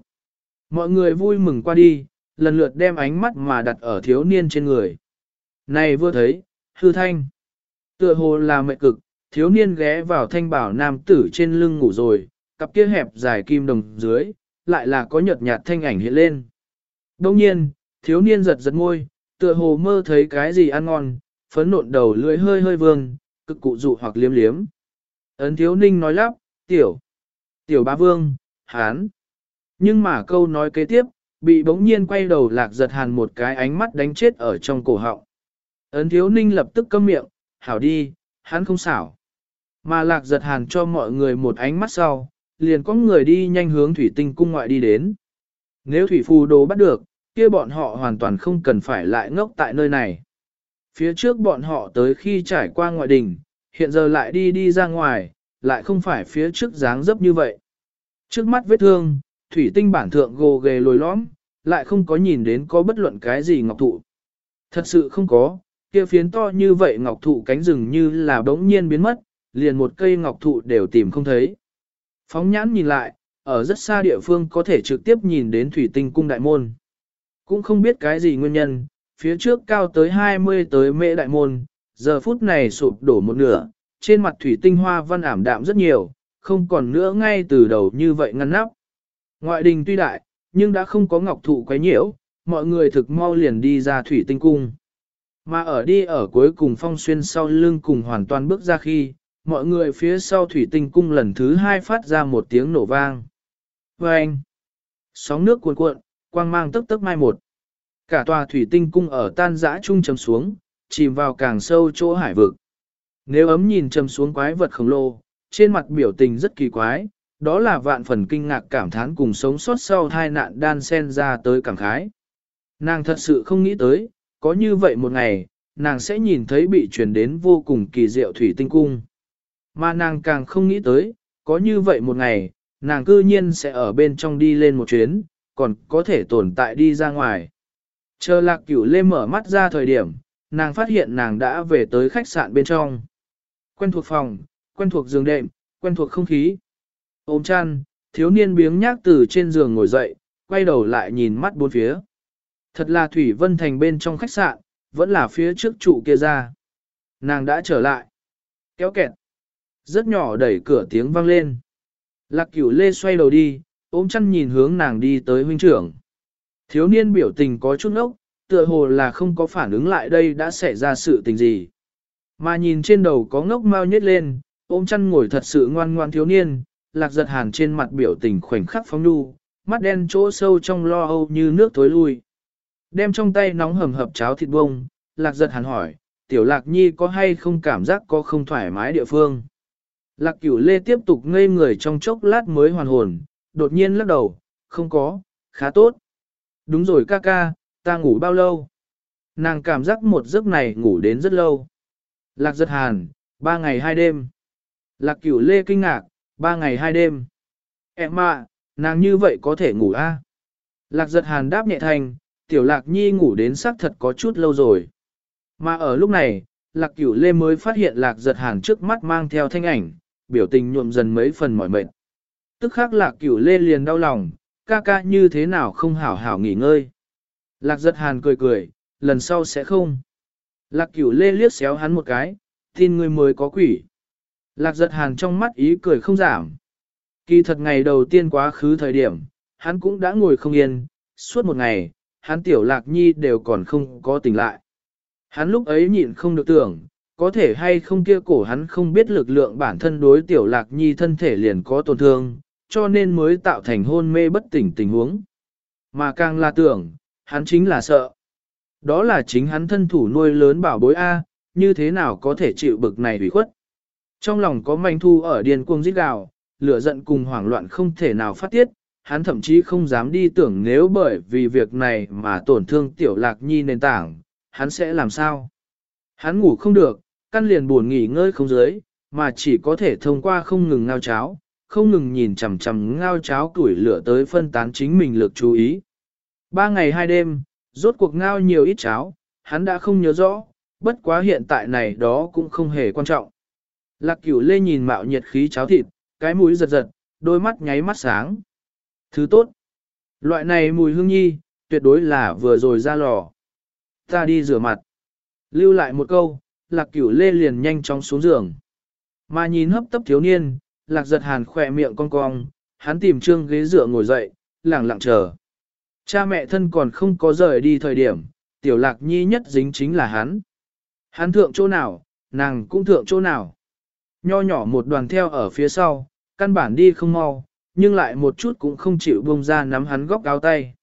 Mọi người vui mừng qua đi, lần lượt đem ánh mắt mà đặt ở thiếu niên trên người. Này vừa thấy, hư thanh. Tựa hồ là mệt cực, thiếu niên ghé vào thanh bảo nam tử trên lưng ngủ rồi, cặp kia hẹp dài kim đồng dưới, lại là có nhợt nhạt thanh ảnh hiện lên. Đông nhiên, thiếu niên giật giật môi, tựa hồ mơ thấy cái gì ăn ngon, phấn nộn đầu lưỡi hơi hơi vương, cực cụ dụ hoặc liếm liếm. Ấn thiếu ninh nói lắp, tiểu, tiểu bá vương, hán. Nhưng mà câu nói kế tiếp, bị bỗng nhiên quay đầu lạc giật hàn một cái ánh mắt đánh chết ở trong cổ họng. Ấn thiếu ninh lập tức câm miệng, hảo đi, hắn không xảo. Mà lạc giật hàn cho mọi người một ánh mắt sau, liền có người đi nhanh hướng thủy tinh cung ngoại đi đến. Nếu thủy phù đồ bắt được, kia bọn họ hoàn toàn không cần phải lại ngốc tại nơi này. Phía trước bọn họ tới khi trải qua ngoại đình, hiện giờ lại đi đi ra ngoài, lại không phải phía trước dáng dấp như vậy. Trước mắt vết thương, thủy tinh bản thượng gồ ghề lồi lõm, lại không có nhìn đến có bất luận cái gì ngọc thụ. Thật sự không có, kia phiến to như vậy ngọc thụ cánh rừng như là đống nhiên biến mất, liền một cây ngọc thụ đều tìm không thấy. Phóng nhãn nhìn lại, ở rất xa địa phương có thể trực tiếp nhìn đến thủy tinh cung đại môn. Cũng không biết cái gì nguyên nhân, phía trước cao tới 20 tới mễ đại môn, giờ phút này sụp đổ một nửa, trên mặt thủy tinh hoa văn ảm đạm rất nhiều, không còn nữa ngay từ đầu như vậy ngăn nắp. Ngoại đình tuy đại, nhưng đã không có ngọc thụ quấy nhiễu, mọi người thực mau liền đi ra thủy tinh cung. Mà ở đi ở cuối cùng phong xuyên sau lưng cùng hoàn toàn bước ra khi, mọi người phía sau thủy tinh cung lần thứ hai phát ra một tiếng nổ vang. Và anh, sóng nước cuồn cuộn, quang mang tức tức mai một. Cả tòa thủy tinh cung ở tan dã chung chầm xuống, chìm vào càng sâu chỗ hải vực. Nếu ấm nhìn chầm xuống quái vật khổng lồ, trên mặt biểu tình rất kỳ quái, đó là vạn phần kinh ngạc cảm thán cùng sống sót sau hai nạn đan sen ra tới cảm khái. Nàng thật sự không nghĩ tới, có như vậy một ngày, nàng sẽ nhìn thấy bị truyền đến vô cùng kỳ diệu thủy tinh cung. Mà nàng càng không nghĩ tới, có như vậy một ngày, nàng cư nhiên sẽ ở bên trong đi lên một chuyến, còn có thể tồn tại đi ra ngoài. Chờ lạc cửu lê mở mắt ra thời điểm, nàng phát hiện nàng đã về tới khách sạn bên trong. Quen thuộc phòng, quen thuộc giường đệm, quen thuộc không khí. Ôm chăn, thiếu niên biếng nhác từ trên giường ngồi dậy, quay đầu lại nhìn mắt bốn phía. Thật là Thủy Vân Thành bên trong khách sạn, vẫn là phía trước trụ kia ra. Nàng đã trở lại. Kéo kẹt. Rất nhỏ đẩy cửa tiếng vang lên. Lạc cửu lê xoay đầu đi, ôm chăn nhìn hướng nàng đi tới huynh trưởng. Thiếu niên biểu tình có chút ốc, tựa hồ là không có phản ứng lại đây đã xảy ra sự tình gì. Mà nhìn trên đầu có ngốc mau nhét lên, ôm chăn ngồi thật sự ngoan ngoan thiếu niên, lạc giật hàn trên mặt biểu tình khoảnh khắc phóng nhu, mắt đen chỗ sâu trong lo âu như nước tối lui. Đem trong tay nóng hầm hập cháo thịt bông, lạc giật hàn hỏi, tiểu lạc nhi có hay không cảm giác có không thoải mái địa phương. Lạc cửu lê tiếp tục ngây người trong chốc lát mới hoàn hồn, đột nhiên lắc đầu, không có, khá tốt. Đúng rồi ca ca, ta ngủ bao lâu? Nàng cảm giác một giấc này ngủ đến rất lâu. Lạc giật hàn, ba ngày hai đêm. Lạc cửu lê kinh ngạc, ba ngày hai đêm. Em ạ, nàng như vậy có thể ngủ a? À? Lạc giật hàn đáp nhẹ thành, tiểu lạc nhi ngủ đến xác thật có chút lâu rồi. Mà ở lúc này, lạc cửu lê mới phát hiện lạc giật hàn trước mắt mang theo thanh ảnh, biểu tình nhuộm dần mấy phần mỏi mệt. Tức khắc lạc cửu lê liền đau lòng, ca ca như thế nào không hảo hảo nghỉ ngơi. Lạc giật hàn cười cười, lần sau sẽ không. Lạc cửu lê liếc xéo hắn một cái, tin người mới có quỷ. Lạc giật hàn trong mắt ý cười không giảm. Kỳ thật ngày đầu tiên quá khứ thời điểm, hắn cũng đã ngồi không yên, suốt một ngày, hắn tiểu lạc nhi đều còn không có tỉnh lại. Hắn lúc ấy nhịn không được tưởng, có thể hay không kia cổ hắn không biết lực lượng bản thân đối tiểu lạc nhi thân thể liền có tổn thương, cho nên mới tạo thành hôn mê bất tỉnh tình huống. Mà càng là tưởng, hắn chính là sợ. Đó là chính hắn thân thủ nuôi lớn bảo bối A, như thế nào có thể chịu bực này hủy khuất. Trong lòng có manh thu ở điên cuồng giết gào, lửa giận cùng hoảng loạn không thể nào phát tiết, hắn thậm chí không dám đi tưởng nếu bởi vì việc này mà tổn thương tiểu lạc nhi nền tảng, hắn sẽ làm sao. Hắn ngủ không được, căn liền buồn nghỉ ngơi không dưới, mà chỉ có thể thông qua không ngừng ngao cháo, không ngừng nhìn chằm chằm ngao cháo tuổi lửa tới phân tán chính mình lực chú ý. Ba ngày hai đêm, rốt cuộc ngao nhiều ít cháo, hắn đã không nhớ rõ, bất quá hiện tại này đó cũng không hề quan trọng. Lạc cửu lê nhìn mạo nhiệt khí cháo thịt, cái mũi giật giật, đôi mắt nháy mắt sáng. Thứ tốt. Loại này mùi hương nhi, tuyệt đối là vừa rồi ra lò. Ta đi rửa mặt. Lưu lại một câu, lạc cửu lê liền nhanh chóng xuống giường. Mà nhìn hấp tấp thiếu niên, lạc giật hàn khỏe miệng cong cong, hắn tìm trương ghế dựa ngồi dậy, lẳng lặng chờ. Cha mẹ thân còn không có rời đi thời điểm, tiểu lạc nhi nhất dính chính là hắn. Hắn thượng chỗ nào, nàng cũng thượng chỗ nào. Nho nhỏ một đoàn theo ở phía sau, căn bản đi không mau, nhưng lại một chút cũng không chịu buông ra nắm hắn góc áo tay.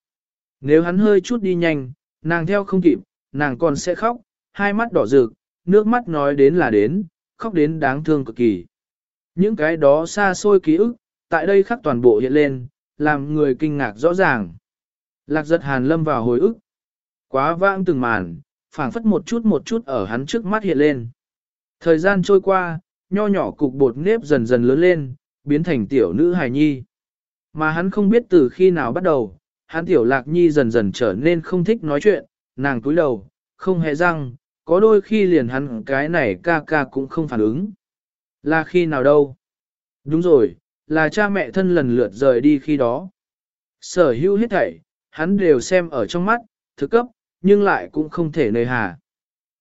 Nếu hắn hơi chút đi nhanh, nàng theo không kịp, nàng còn sẽ khóc, hai mắt đỏ rực, nước mắt nói đến là đến, khóc đến đáng thương cực kỳ. Những cái đó xa xôi ký ức, tại đây khắc toàn bộ hiện lên, làm người kinh ngạc rõ ràng. Lạc giật hàn lâm vào hồi ức. Quá vãng từng màn, phảng phất một chút một chút ở hắn trước mắt hiện lên. Thời gian trôi qua, nho nhỏ cục bột nếp dần dần lớn lên, biến thành tiểu nữ hài nhi. Mà hắn không biết từ khi nào bắt đầu, hắn tiểu lạc nhi dần dần trở nên không thích nói chuyện, nàng cúi đầu, không hề răng, có đôi khi liền hắn cái này ca ca cũng không phản ứng. Là khi nào đâu? Đúng rồi, là cha mẹ thân lần lượt rời đi khi đó. Sở hữu hết thảy, hắn đều xem ở trong mắt, thực cấp, nhưng lại cũng không thể nơi hà.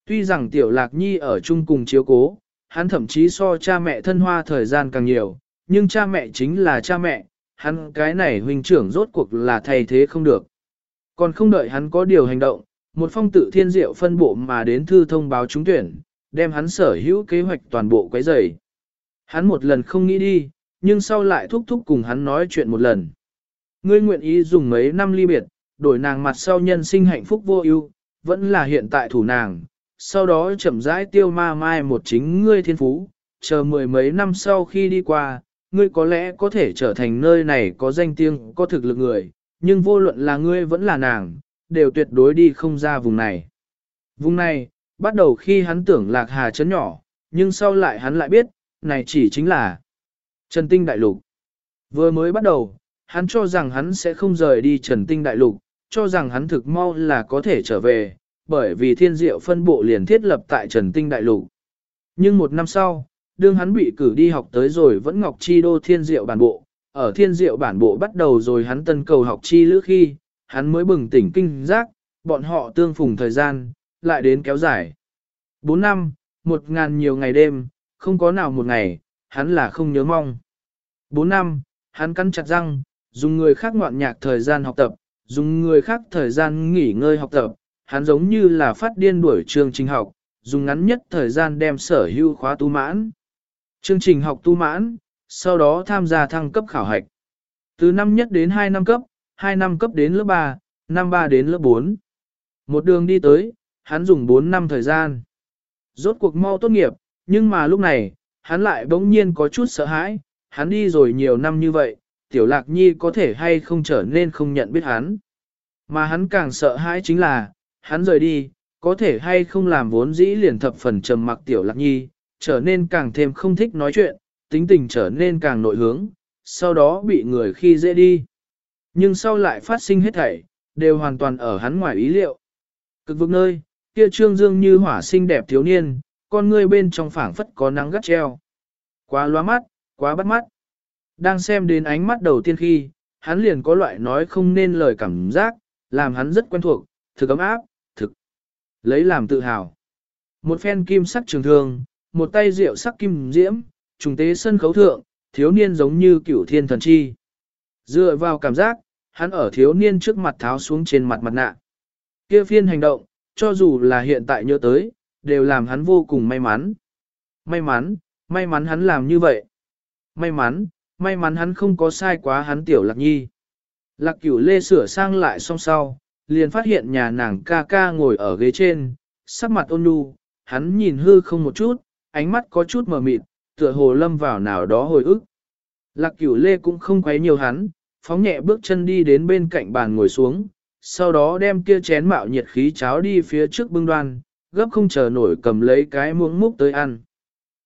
Tuy rằng tiểu lạc nhi ở chung cùng chiếu cố, hắn thậm chí so cha mẹ thân hoa thời gian càng nhiều, nhưng cha mẹ chính là cha mẹ, hắn cái này huynh trưởng rốt cuộc là thay thế không được. Còn không đợi hắn có điều hành động, một phong tự thiên diệu phân bộ mà đến thư thông báo trúng tuyển, đem hắn sở hữu kế hoạch toàn bộ quấy rầy. Hắn một lần không nghĩ đi, nhưng sau lại thúc thúc cùng hắn nói chuyện một lần. Ngươi nguyện ý dùng mấy năm ly biệt, đổi nàng mặt sau nhân sinh hạnh phúc vô ưu, vẫn là hiện tại thủ nàng, sau đó chậm rãi tiêu ma mai một chính ngươi thiên phú, chờ mười mấy năm sau khi đi qua, ngươi có lẽ có thể trở thành nơi này có danh tiếng, có thực lực người, nhưng vô luận là ngươi vẫn là nàng, đều tuyệt đối đi không ra vùng này. Vùng này, bắt đầu khi hắn tưởng lạc hà chấn nhỏ, nhưng sau lại hắn lại biết, này chỉ chính là Trần Tinh Đại Lục. Vừa mới bắt đầu, hắn cho rằng hắn sẽ không rời đi Trần Tinh Đại Lục, cho rằng hắn thực mau là có thể trở về, bởi vì thiên diệu phân bộ liền thiết lập tại Trần Tinh Đại Lục. Nhưng một năm sau, đương hắn bị cử đi học tới rồi vẫn Ngọc Chi Đô thiên diệu bản bộ, ở thiên diệu bản bộ bắt đầu rồi hắn tân cầu học chi lữ khi, hắn mới bừng tỉnh kinh giác, bọn họ tương phùng thời gian, lại đến kéo dài. Bốn năm, một ngàn nhiều ngày đêm, không có nào một ngày, hắn là không nhớ mong. Bốn năm, hắn cắn chặt răng, dùng người khác ngoạn nhạc thời gian học tập, dùng người khác thời gian nghỉ ngơi học tập, hắn giống như là phát điên đuổi chương trình học, dùng ngắn nhất thời gian đem sở hữu khóa tu mãn. Chương trình học tu mãn, sau đó tham gia thăng cấp khảo hạch. Từ năm nhất đến 2 năm cấp, 2 năm cấp đến lớp 3, năm 3 đến lớp 4. Một đường đi tới, hắn dùng 4 năm thời gian. Rốt cuộc mau tốt nghiệp, nhưng mà lúc này, hắn lại bỗng nhiên có chút sợ hãi, hắn đi rồi nhiều năm như vậy, tiểu lạc nhi có thể hay không trở nên không nhận biết hắn. Mà hắn càng sợ hãi chính là, hắn rời đi, có thể hay không làm vốn dĩ liền thập phần trầm mặc tiểu lạc nhi, trở nên càng thêm không thích nói chuyện, tính tình trở nên càng nội hướng, sau đó bị người khi dễ đi. Nhưng sau lại phát sinh hết thảy, đều hoàn toàn ở hắn ngoài ý liệu. Cực vực nơi, kia trương dương như hỏa sinh đẹp thiếu niên, con ngươi bên trong phảng phất có nắng gắt treo. Quá loa mắt, quá bắt mắt. Đang xem đến ánh mắt đầu tiên khi, hắn liền có loại nói không nên lời cảm giác, làm hắn rất quen thuộc, thực ấm áp, thực lấy làm tự hào. Một phen kim sắc trường thương, một tay rượu sắc kim diễm, trùng tế sân khấu thượng, thiếu niên giống như cửu thiên thần chi. Dựa vào cảm giác, hắn ở thiếu niên trước mặt tháo xuống trên mặt mặt nạ. Kia phiên hành động, cho dù là hiện tại nhớ tới, đều làm hắn vô cùng may mắn. May mắn, may mắn hắn làm như vậy. May mắn, may mắn hắn không có sai quá hắn tiểu lạc nhi. Lạc cửu lê sửa sang lại song sau, liền phát hiện nhà nàng ca ca ngồi ở ghế trên, sắc mặt ôn nhu, hắn nhìn hư không một chút, ánh mắt có chút mờ mịt, tựa hồ lâm vào nào đó hồi ức. Lạc cửu lê cũng không quấy nhiều hắn, phóng nhẹ bước chân đi đến bên cạnh bàn ngồi xuống, sau đó đem kia chén mạo nhiệt khí cháo đi phía trước bưng đoan, gấp không chờ nổi cầm lấy cái muỗng múc tới ăn.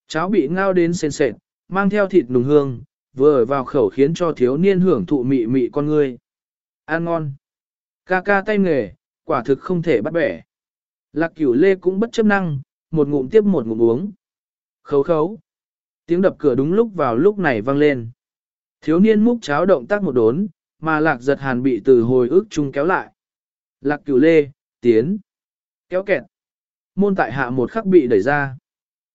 Cháo bị ngao đến sền sệt, mang theo thịt nùng hương, vừa vào khẩu khiến cho thiếu niên hưởng thụ mị mị con người. Ăn ngon. Ca ca tay nghề, quả thực không thể bắt bẻ. Lạc cửu lê cũng bất chấp năng, một ngụm tiếp một ngụm uống. Khấu khấu. Tiếng đập cửa đúng lúc vào lúc này vang lên. Thiếu niên múc cháo động tác một đốn, mà lạc giật hàn bị từ hồi ức chung kéo lại. Lạc cửu lê, tiến. Kéo kẹt. Môn tại hạ một khắc bị đẩy ra.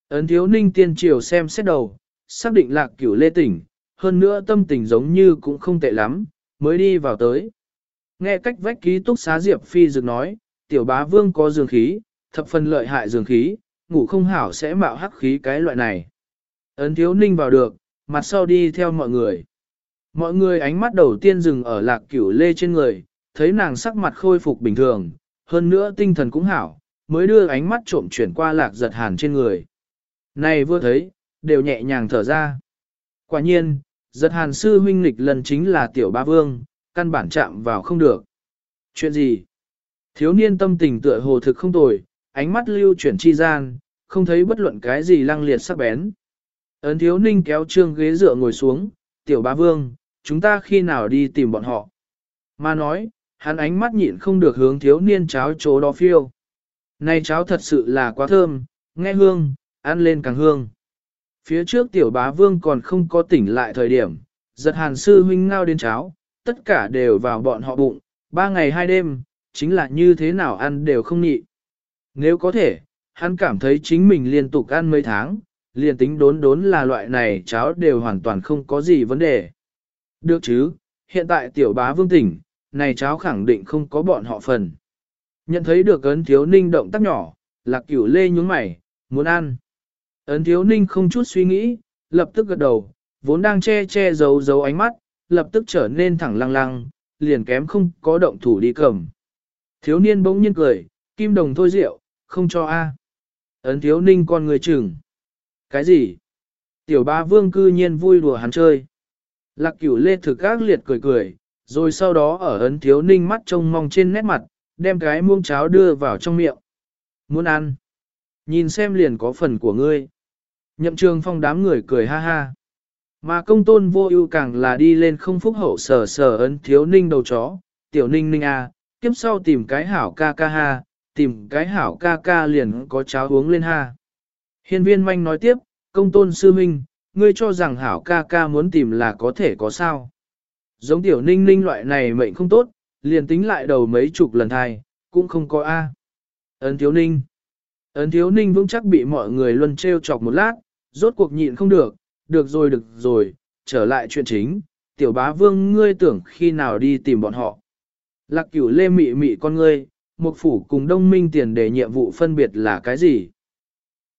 Ấn thiếu ninh tiên triều xem xét đầu, xác định lạc cửu lê tỉnh, hơn nữa tâm tình giống như cũng không tệ lắm, mới đi vào tới. Nghe cách vách ký túc xá Diệp Phi dược nói, tiểu bá vương có dường khí, thập phần lợi hại dường khí, ngủ không hảo sẽ mạo hắc khí cái loại này. Ấn thiếu ninh vào được, mặt sau đi theo mọi người. Mọi người ánh mắt đầu tiên dừng ở lạc cửu lê trên người, thấy nàng sắc mặt khôi phục bình thường, hơn nữa tinh thần cũng hảo, mới đưa ánh mắt trộm chuyển qua lạc giật hàn trên người. Này vừa thấy, đều nhẹ nhàng thở ra. Quả nhiên, giật hàn sư huynh lịch lần chính là tiểu ba vương, căn bản chạm vào không được. Chuyện gì? Thiếu niên tâm tình tựa hồ thực không tồi, ánh mắt lưu chuyển chi gian, không thấy bất luận cái gì lăng liệt sắc bén. Ấn thiếu ninh kéo trương ghế dựa ngồi xuống, tiểu ba vương, chúng ta khi nào đi tìm bọn họ. Mà nói, hắn ánh mắt nhịn không được hướng thiếu niên cháo chỗ đó phiêu. Này cháo thật sự là quá thơm, nghe hương, ăn lên càng hương. Phía trước tiểu bá vương còn không có tỉnh lại thời điểm, giật hàn sư huynh ngao đến cháo, tất cả đều vào bọn họ bụng, ba ngày hai đêm, chính là như thế nào ăn đều không nhị. Nếu có thể, hắn cảm thấy chính mình liên tục ăn mấy tháng, liền tính đốn đốn là loại này cháo đều hoàn toàn không có gì vấn đề. Được chứ, hiện tại tiểu bá vương tỉnh, này cháo khẳng định không có bọn họ phần. Nhận thấy được ấn thiếu ninh động tác nhỏ, lạc cửu lê nhúng mày, muốn ăn. Ấn thiếu ninh không chút suy nghĩ, lập tức gật đầu, vốn đang che che giấu giấu ánh mắt, lập tức trở nên thẳng lăng lăng, liền kém không có động thủ đi cầm. Thiếu niên bỗng nhiên cười, kim đồng thôi rượu, không cho a. Ấn thiếu ninh con người chừng. Cái gì? Tiểu ba vương cư nhiên vui đùa hắn chơi. Lạc cửu lê thực ác liệt cười cười, rồi sau đó ở ấn thiếu ninh mắt trông mong trên nét mặt, đem cái muông cháo đưa vào trong miệng. Muốn ăn? Nhìn xem liền có phần của ngươi. Nhậm trường phong đám người cười ha ha. Mà công tôn vô ưu càng là đi lên không phúc hậu sờ sờ ấn thiếu ninh đầu chó, tiểu ninh ninh a, à, kiếp sau tìm cái hảo ca ca ha, tìm cái hảo ca ca liền có cháo uống lên ha. Hiên viên manh nói tiếp, công tôn sư minh, ngươi cho rằng hảo ca ca muốn tìm là có thể có sao. Giống tiểu ninh ninh loại này mệnh không tốt, liền tính lại đầu mấy chục lần thai, cũng không có A. Ấn thiếu ninh. Ấn thiếu ninh vững chắc bị mọi người luân treo chọc một lát, rốt cuộc nhịn không được, được rồi được rồi, trở lại chuyện chính, tiểu bá vương ngươi tưởng khi nào đi tìm bọn họ. Lạc cửu lê mị mị con ngươi, một phủ cùng đông minh tiền để nhiệm vụ phân biệt là cái gì?